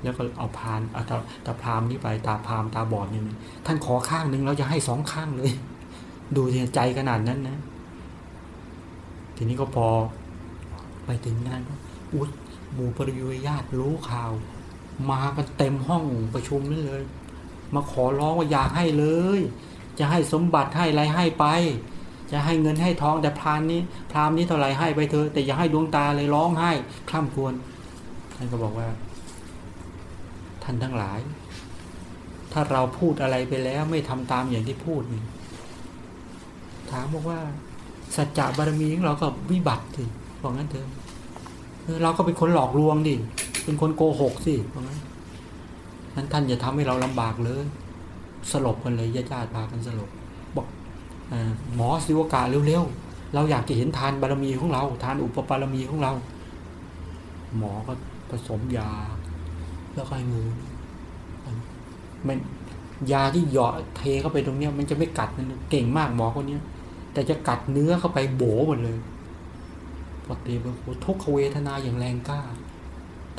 แล้วก็เอาพานเอาตาตาพรามนี่ไปตาพรามตาบอดนี่ท่านขอข้างหนึ่งเราจะให้สองข้างเลย ดูใจขนาดนั้นนะ ทีนี้ก็พอไปถึงนั้นอุ้ยหมู่ปริยุญาติรู้ข่าว มากันเต็มห้องประชุมนั่นเลย มาขอร้องว่าอยากให้เลย จะให้สมบัติให้อะไรให้ไป จะให้เงินให้ทองแต่พรานนี้ พรามนี้เท่าไรให้ไปเธอแต่อย่าให้ดวงตาเลยร้องให้คล่ำควรท่านก็บอกว่า ท่านทั้งหลาย ถ้าเราพูดอะไรไปแล้วไม่ทำตามอย่างที่พูดนี่ถามบอกว่า สัจจะบารมีของเราก็วิบัติสิบอกงั้นเถอะเราก็เป็นคนหลอกลวงดิเป็นคนโกหกสิบอกงั้นนั้นท่านอย่าทำให้เราลำบากเลยสลบกันเลยญาติญาติพากันสลบบอกหมอศิวกาเร็วๆเราอยากจะเห็นทานบารมีของเรา ทานอุปบารมีของเรา หมอก็ผสมยา แล้วก็ให้มือมันยาที่เหยาะเทเข้าไปตรงเนี้ย มันจะไม่กัดมันเก่งมากหมอคนเนี้ย แต่จะกัดเนื้อเข้าไปโบหมดเลยพอตีบางคนทุกขเวทนาอย่างแรงกล้า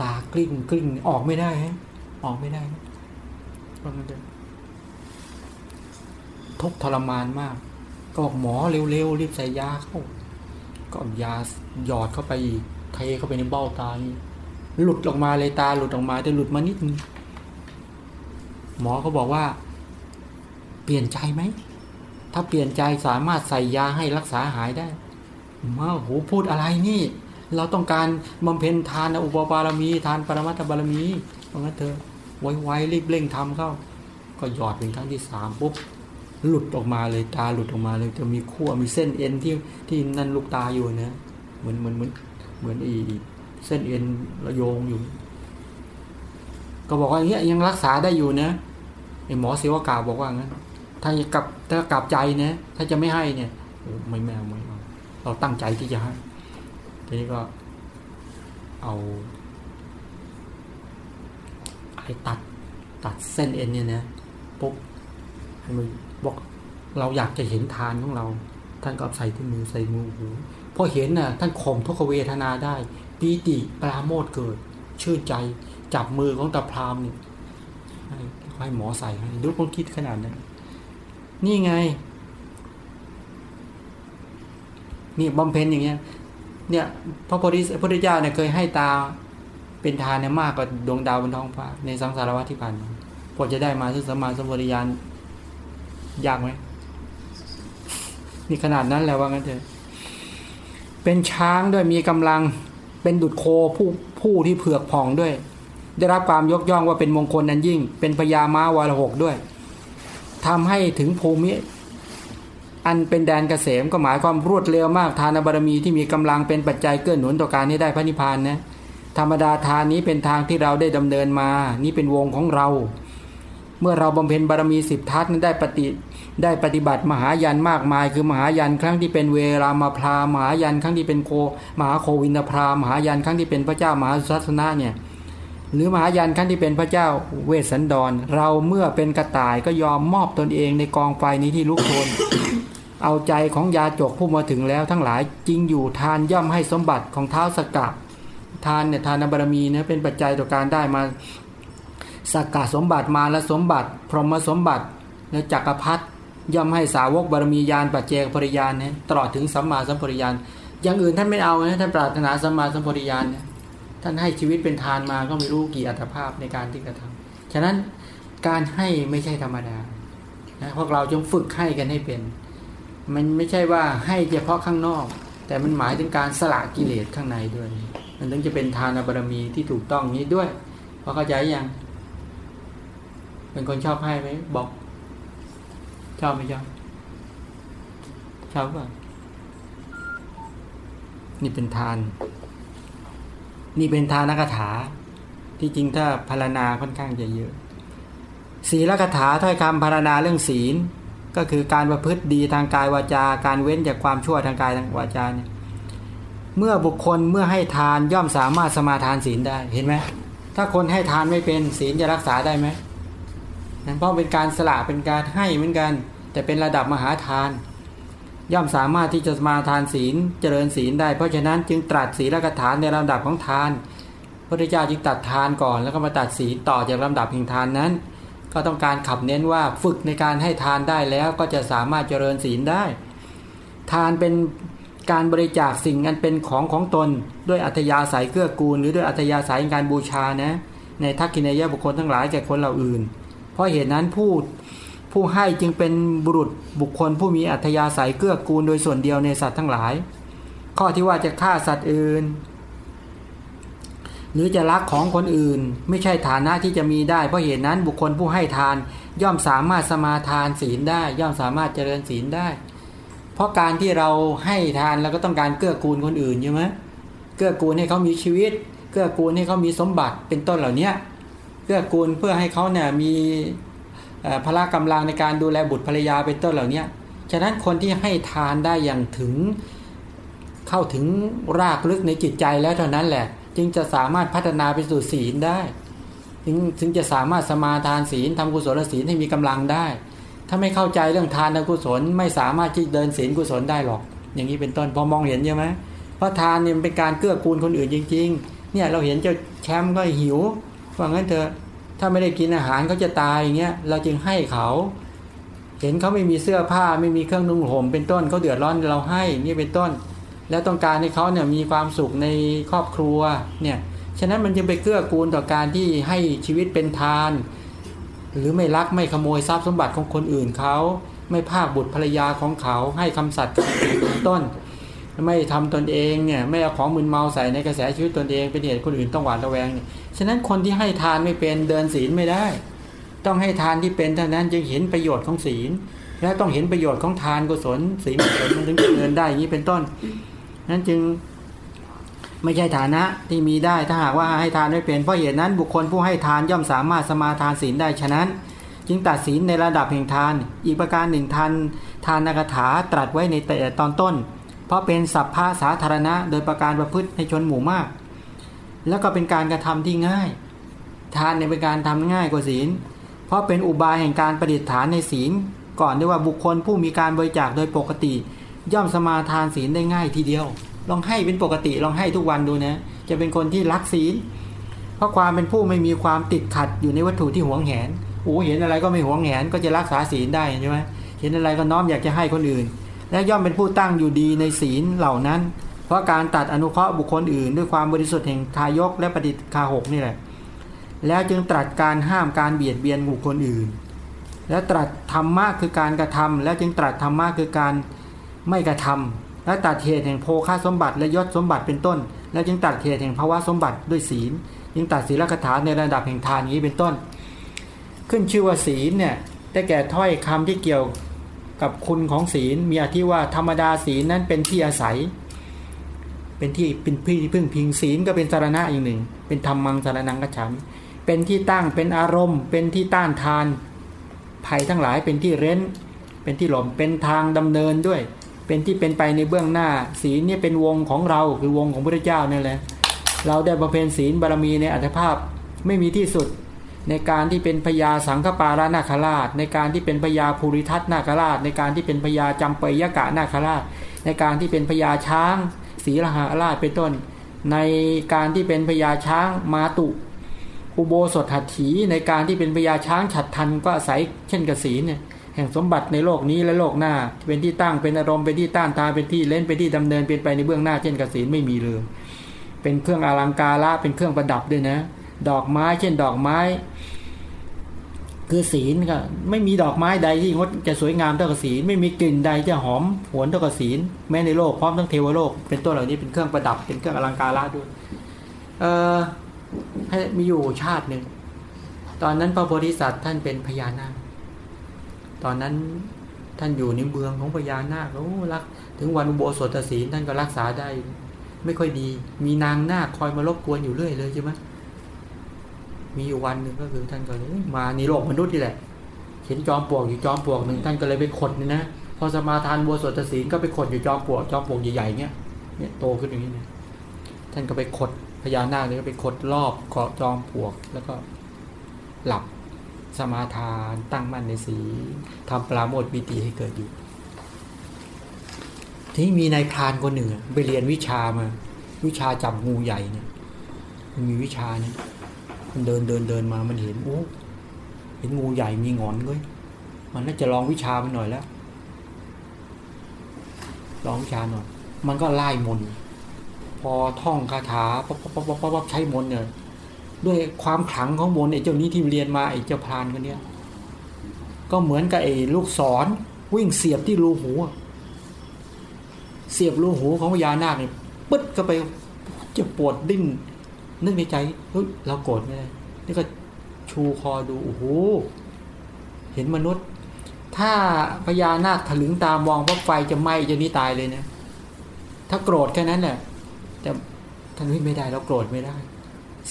ตากลิ้งกลิ้งออกไม่ได้ฮะออกไม่ได้ว่ามันจะทุกทรมานมาก ก็บอกหมอเร็วๆรีบใส่ยาเข้า ก็ยาหยอดเข้าไปเทเข้าไปในเบ้าตา หลุดออกมาเลยตาหลุดออกมาแต่หลุดมานิดนึงหมอเขาบอกว่า เปลี่ยนใจไหม ถ้าเปลี่ยนใจสามารถใส่ยาให้รักษาหายได้มาโหพูดอะไรนี่ เราต้องการบำเพ็ญทานอุปบารมี ทานปรมัตถบารมีเพราะงั้นเธอไวๆรีบเร่งทำเข้า ก็หยอดเป็นครั้งที่สามปุ๊บหลุดออกมาเลยตาหลุดออกมาเลยจะมีขั้วมีเส้นเอ็นที่ที่นั่นลูกตาอยู่นะเหมือนเหมือนเหมือนเหมือนอี เส้นเอ็นระโยงอยู่ ก็บอกว่าอย่างเงี้ยยังรักษาได้อยู่นะไอหมอเสวกาบอกว่างั้น ถ้าจะกลับถ้ากลับใจนะถ้าจะไม่ให้เนี่ยไม่แมวไม่เอาเราตั้งใจที่จะให้ทีนี้ก็ เอาไอ้ตัดตัดเส้นเอ็นเนี่ยนะปุ๊บให้มันบอกเราอยากจะเห็นทานของเรา ท่านก็ใส่ที่มือใส่มือหูพอเห็นน่ะท่านข่มทุกขเวทนาได้ ปีติปราโมทเกิด ชื่นใจจับมือของตาพรามนี่ให้หมอใส่ให้ดูคนคิดขนาดนั้นนี่ไง นี่บำเพ็ญอย่างเงี้ย เนี่ยพระโพธิพระพุทธเจ้าเนี่ยเคยให้ตาเป็นทานเนี่ยมากกว่าดวงดาวบนท้องฟ้าในสังสารวัฏที่ผ่านมาพอจะได้มาซึ่งสมมาสมุริยานยากไหมนี่ขนาดนั้นแล้วว่างั้นเถอะเป็นช้างด้วยมีกำลัง เป็นดุจโคผู้ผู้ที่เผือกผ่องด้วย ได้รับความยกย่องว่าเป็นมงคลนันยิ่ง เป็นพญาม้าวาระหกด้วยทำให้ถึงภูมิอันเป็นแดนเกษมก็หมายความรวดเร็วมากทานบารมีที่มีกำลังเป็นปัจจัยเกื้อหนุนต่อการให้ได้พระนิพพานนะธรรมดาทานนี้เป็นทางที่เราได้ดำเนินมา นี่เป็นวงของเรา เมื่อเราบำเพ็ญบารมีสิบทัศนั้นได้ปฏิ ได้ปฏิบัติมหายันมากมาย คือมหายันครั้งที่เป็นเวรามาพรามหายันครั้งที่เป็นโคมหาโควินพรามหายันครั้งที่เป็นพระเจ้ามหาสัสนะเนี่ยหรือมหายันครั้งที่เป็นพระเจ้าเวสสันดร เราเมื่อเป็นกระต่ายก็ยอมมอบตนเองในกองไฟนี้ที่ลุกโชน เอาใจของยาจกผู้มาถึงแล้วทั้งหลายจริงอยู่ทานย่อมให้สมบัติของเท้าสกัดทานเนี่ยทานบารมีเนี่ยเป็นปัจจัยต่อการได้มาสกัดสมบัติมาและสมบัติ พรหมสมบัติและจักรพรรดิ ย่อมให้สาวกบารมียานปัจเจกปริยานเนี่ยตลอดถึงสัมมาสัมปริยานอย่างอื่นท่านไม่เอานะท่านปรารถนาสัมมาสัมปริยานเนี่ยท่านให้ชีวิตเป็นทานมาก็ไม่รู้กี่อัตภาพในการที่กระทำฉะนั้นการให้ไม่ใช่ธรรมดานะพวกเราจงฝึกให้กันให้เป็น มันไม่ใช่ว่าให้เฉพาะข้างนอก แต่มันหมายถึงการสละกิเลสข้างในด้วย มันถึงจะเป็นทานบารมีที่ถูกต้องนี้ด้วยพอเข้าใจยังเป็นคนชอบให้ไหมบอก ชอบไหมชอบชอบป่ะนี่เป็นทาน นี่เป็นทานกถา ที่จริงถ้าพารณาค่อนข้างจะเยอะ ศีลกถาถ้อยคำพารณาเรื่องศีล ก็คือการประพฤติดีทางกายวาจา การเว้นจากความชั่วทางกายทางวาจาเนี่ยเมื่อบุคคลเมื่อให้ทานย่อมสามารถสมาทานศีลได้เห็นไหมถ้าคนให้ทานไม่เป็นศีลจะรักษาได้ไหมนั่นเพราะเป็นการสละเป็นการให้เหมือนกัน แต่เป็นระดับมหาทาน ย่อมสามารถที่จะมาทานศีลเจริญศีลได้ เพราะฉะนั้นจึงตรัสศีลกถาในลำดับของทาน พระพุทธเจ้าจึงตัดทานก่อน แล้วก็มาตัดศีลต่อจากลำดับแห่งทานนั้น ก็ต้องการขับเน้นว่าฝึกในการให้ทานได้แล้วก็จะสามารถเจริญศีลได้ ทานเป็นการบริจาคสิ่งอันเป็นของของตน ด้วยอัธยาศัยเกื้อกูล หรือด้วยอัธยาศัยการบูชานะ ในทักขินายะบุคคลทั้งหลายแก่คนเหล่าอื่น เพราะเหตุนั้นผู้ ผู้ให้จึงเป็นบุรุษบุคคลผู้มีอัธยาศัยเกื้อกูลโดยส่วนเดียวในสัตว์ทั้งหลาย ข้อที่ว่าจะฆ่าสัตว์อื่น หรือจะรักของคนอื่น ไม่ใช่ฐานะที่จะมีได้ เพราะเหตุนั้นบุคคลผู้ให้ทานย่อมสามารถสมาทานศีลได้ ย่อมสามารถเจริญศีลได้ เพราะการที่เราให้ทานเราก็ต้องการเกื้อกูลคนอื่นใช่ไหมเกื้อกูลให้เขามีชีวิต เกื้อกูลให้เขามีสมบัติเป็นต้นเหล่านี้เกื้อกูลเพื่อให้เขาเนี่ยมี พละกำลังในการดูแลบุตรภรรยาเป็นต้นเหล่านี้ฉะนั้นคนที่ให้ทานได้อย่างถึงเข้าถึงรากลึกในจิตใจแล้วเท่านั้นแหละ จึงจะสามารถพัฒนาไปสู่ศีลได้ถึงถึงจะสามารถสมาทานศีลทำกุศลศีลให้มีกำลังได้ ถ้าไม่เข้าใจเรื่องทานกุศลไม่สามารถที่เดินศีลกุศลได้หรอก อย่างนี้เป็นต้นพอมองเห็นใช่ไหมเพราะทานเนี่ยเป็นการเกื้อกูลคนอื่นจริง ๆ เนี่ยเราเห็นเจ้าแชมป์ก็หิวว่างั้นเถอะ ถ้าไม่ได้กินอาหารเขาจะตายอย่างเงี้ยเราจึงให้เขา เห็นเขาไม่มีเสื้อผ้าไม่มีเครื่องนุ่งห่มเป็นต้นเขาเดือดร้อนเราให้นี่เป็นต้น แล้วต้องการให้เขาเนี่ยมีความสุขในครอบครัวเนี่ยฉะนั้นมันจะไปเกื้อกูลต่อการที่ให้ชีวิตเป็นทาน หรือไม่รักไม่ขโมยทรัพย์สมบัติของคนอื่นเขาไม่ภาคบุตรภรรยาของเขาให้คำสัตย์เป็นต้น ไม่ทำตนเองเนี่ยไม่เอาของมึนเมาใส่ในกระแสชีวิตตนเองเป็นเหตุคนอื่นต้องหวาดระแวงเนี่ย ฉะนั้นคนที่ให้ทานไม่เป็นเดินศีลไม่ได้ ต้องให้ทานที่เป็นเท่านั้นจึงเห็นประโยชน์ของศีล และต้องเห็นประโยชน์ของทานกุศลศีลกุศลมันถึงจะเดินได้อย่างนี้เป็นต้นนั้นจึงไม่ใช่ฐานะที่มีได้ถ้าหากว่าให้ทานไม่เป็นเพราะเหตุนั้น บุคคลผู้ให้ทานย่อมสามารถสมาทานศีลได้ฉะนั้น จึงตัดศีลในระดับแห่งทาน อีกประการหนึ่งทานทานนกถาตรัสไว้ในแต่ตอนต้น เพราะเป็นสัพพะสาธารณะ โดยประการประพฤติในชนหมู่มาก แล้วก็เป็นการกระทำที่ง่าย ทานในเป็นการทำง่ายกว่าศีล เพราะเป็นอุบายแห่งการประดิษฐานในศีล ก่อนด้วยว่าบุคคลผู้มีการบริจาคโดยปกติ ย่อมสมาทานศีลได้ง่ายทีเดียว ลองให้เป็นปกติลองให้ทุกวันดูนะจะเป็นคนที่รักศีล เพราะความเป็นผู้ไม่มีความติดขัดอยู่ในวัตถุที่หวงแหนโอ้เห็นอะไรก็ไม่หวงแหนก็จะรักษาศีลได้ใช่ไหมเห็นอะไรก็น้อมอยากจะให้คนอื่น และย่อมเป็นผู้ตั้งอยู่ดีในศีลเหล่านั้น เพราะการตัดอนุเคราะห์บุคคลอื่น ด้วยความบริสุทธิ์แห่งทายกและปฏิคาหกนี่แหละ แล้วจึงตรัสการห้ามการเบียดเบียนบุคคลอื่น แล้วตรัสธรรมะคือการกระทำแล้วจึงตรัสธรรมะคือการไม่กระทำและตัดเหตุแห่งโภคาสมบัติและยศสมบัติเป็นต้น แล้วจึงตัดเหตุแห่งภาวะสมบัติด้วยศีลจึงตัดศีลคถาในระดับแห่งทานนี้เป็นต้น ขึ้นชื่อว่าศีลเนี่ยได้แก่ถ้อยคำที่เกี่ยวกับคุณของศีลมีอธิว่าธรรมดาศีลนั้นเป็นที่อาศัย เป็นที่เป็นพี่ที่พึ่งพิงศีลก็เป็นสารณะอีกหนึ่ง เป็นธรรมังสารนังกัจฉามเป็นที่ตั้งเป็นอารมณ์ เป็นที่ต้านทาน ภัยทั้งหลายเป็นที่เร้น เป็นที่หลมเป็นทางดำเนินด้วย เป็นที่เป็นไปในเบื้องหน้า ศีลเนี่ยเป็นวงของเราคือวงของพระเจ้านี่แหละเราได้บำเพ็ญศีลบารมีในอัตภาพไม่มีที่สุดในการที่เป็นพญาสังฆปารานาคราช ในการที่เป็นพญาภูริทัตนาคราช ในการที่เป็นพญาจำปยกะนาคราช ในการที่เป็นพญาช้าง ศรีรหาราชเป็นต้น ในการที่เป็นพญาช้างมาตุ อุโบสถหัตถีในการที่เป็นพญาช้างฉัดทันก็อาศัยเช่นกสีเนี่ยแห่งสมบัติในโลกนี้และโลกหน้า เป็นที่ตั้งเป็นอารมณ์เป็นที่ต้านทานเป็นที่เล่นเป็นที่ดำเนินเป็นไปในเบื้องหน้าเช่นกสีไม่มีเลยเป็นเครื่องอลังการละเป็นเครื่องประดับด้วยนะ ดอกไม้เช่นดอกไม้ คือศีลก็ไม่มีดอกไม้ใดที่งดจะสวยงามเท่ากับศีลไม่มีกลิ่นใดจะหอมหวนเท่ากับศีลแม้ในโลกพร้อมทั้งเทวโลก เป็นต้นเหล่านี้เป็นเครื่องประดับเป็นเครื่องอลังการะด้วยเออให้มีอยู่ชาติหนึ่งตอนนั้นพระโพธิสัตว์ท่านเป็นพญานาคตอนนั้นท่านอยู่ในเมืองของพญานาคโอ้รัก ถึงวันอุโบสถศีลท่านก็รักษาได้ ไม่ค่อยดี มีนางนาคคอยมารบกวนอยู่เรื่อยเลยใช่ไหม มีอยู่วันหนึ่งก็คือท่านก็เลยมาในโลกมนุษย์นี่แหละเห็นจอมปลวกอยู่จอมปลวกหนึ่งท่านก็เลยไปขดนี่นะพอสมาทานบัวสดศีลก็ไปขดอยู่จอมปลวกจอมปลวกใหญ่ๆเงี้ยเนี่ยโตขึ้นอย่างนี้นะท่านก็ไปขดพญานาคเนี่ยก็ไปขดรอบเกาะจอมปลวกแล้วก็หลับสมาทานตั้งมั่นในสีทำปราโมทปีติให้เกิดอยู่ ที่มีนายพรานคนหนึ่งไปเรียนวิชามา วิชาจับงูใหญ่เนี่ยมันมีวิชาเนี่ย มันเดินเดินเดินมามันเห็นโอ้เห็นงูใหญ่มีงอนเว้ยมันน่าจะลองวิชามันหน่อยแล้วลองวิชาหน่อยมันก็ไล่มนต์พอท่องคาถาป๊อปป๊อปป๊อปป๊อปใช้มนต์เนี่ยด้วยความขลังของมนต์ไอ้เจ้านี้ที่เรียนมาไอ้เจ้าพรานคนเนี้ยก็เหมือนกับไอ้ลูกศรวิ่งเสียบที่รูหูเสียบรูหูของพญานาคเนี่ยปึ๊ดก็ไปจะปวดดิ้น นึกในใจเฮ้ยเราโกรธไม่ได้นี่ก็ชูคอดูโอ้โหเห็นมนุษย์ ถ้าพญานาคถลึงตามองว่าไฟจะไหม้จะนี่ตายเลยนะถ้าโกรธแค่นั้นแหละแต่ท่านไม่ได้เราโกรธไม่ได้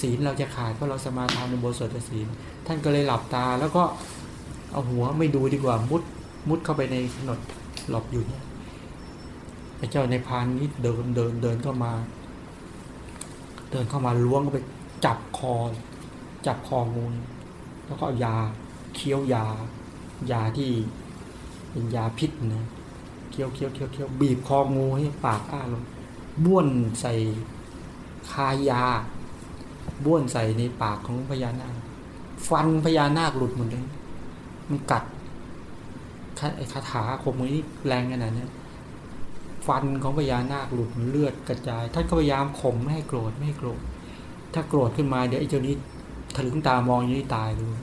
ศีลเราจะขาดเพราะเราสมาทานในโบสถศีล ท่านก็เลยหลับตา แล้วก็เอาหัวไม่ดูดีกว่ามุดมุดเข้าไปในถนนหลบอยู่เนี่ยพระเจ้าในพานนี้เดินเดินเดินเข้ามา เดินเข้ามาล้วงก็ไปจับคอ จับคองูแล้วก็ยาเคี้ยวยา ยาที่เป็นยาพิษนะเคี้ยวเคี้ยวเคี้ยวเคี้ยวบีบคองูให้ปากอ้าลงบ้วนใส่คายา บ้วนใส่ในปากของพญานาค ฟันพญานาคหลุดหมดเลยมันกัดไอ้คาถาคมนี้แรงขนาดนี้ ฟันของพญานาคหลุดเลือดกระจาย ท่านก็พยายามข่มไม่ให้โกรธไม่ให้โกรธ ถ้าโกรธขึ้นมาเดี๋ยวไอ้เจ้านี้ถลึงตามองอยู่นี่ตายเลย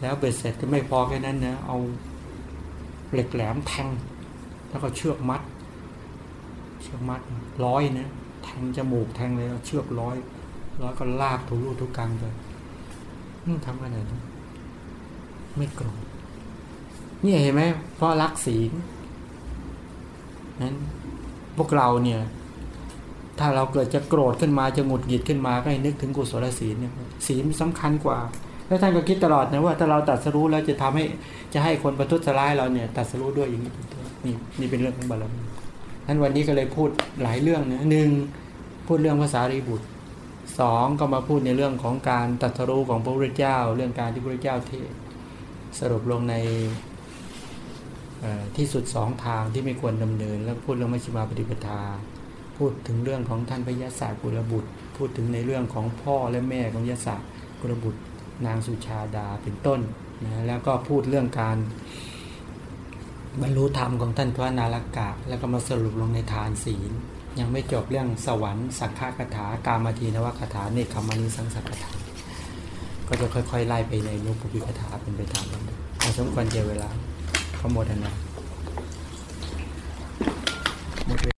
แล้วเบ็ดเสร็จก็ไม่พอแค่นั้นนะ เอาเหล็กแหลมแทง แล้วก็เชือกมัด เชือกมัดร้อยนะ แทงจมูกแทงเลยเชือกร้อย ร้อยก็ลากทุลูทุกกังเลยนี่ทำกันไหนไม่โกรธนี่เห็นไหมเพราะรักศีล นั้นพวกเราเนี่ย ถ้าเราเกิดจะโกรธขึ้นมาจะหงุดหงิดขึ้นมาก็ให้นึกถึงกุศลศีลเนี่ยศีลสำคัญกว่า แล้วท่านก็คิดตลอดนะว่าถ้าเราตัดสรู้แล้วจะทำให้จะให้คนประทุษร้ายเราเนี่ยตัดสรู้ด้วยอย่างนี้นี่นี่เป็นเรื่องของบารมีท่านวันนี้ก็เลยพูดหลายเรื่องนะหนึ่งพูดเรื่องภาษารีบุตรสองก็มาพูดในเรื่องของการตัดสรู้ของพระพุทธเจ้า เรื่องการที่พระพุทธเจ้าเทศสรุปลงใน ที่สุดสองทางที่ไม่ควรดำเนิน แล้วพูดเรื่องมัชฌิมาปฏิปทา พูดถึงเรื่องของท่านพระยศาสกุลบุตร พูดถึงในเรื่องของพ่อและแม่ของยศากุลบุตร นางสุชาดาเป็นต้นนะแล้วก็พูดเรื่องการบรรลุธรรมของท่านพระนาลกะ แล้วก็มาสรุปลงในทานศีล ยังไม่จบเรื่องสวรรค์สังฆากถา การมาทีนวคถาเนคขมานิสังสักถาก็จะค่อยๆไล่ไปในนุปปิกถาเป็นไปตามลำดับพอสมควรเจเวลา โมทนา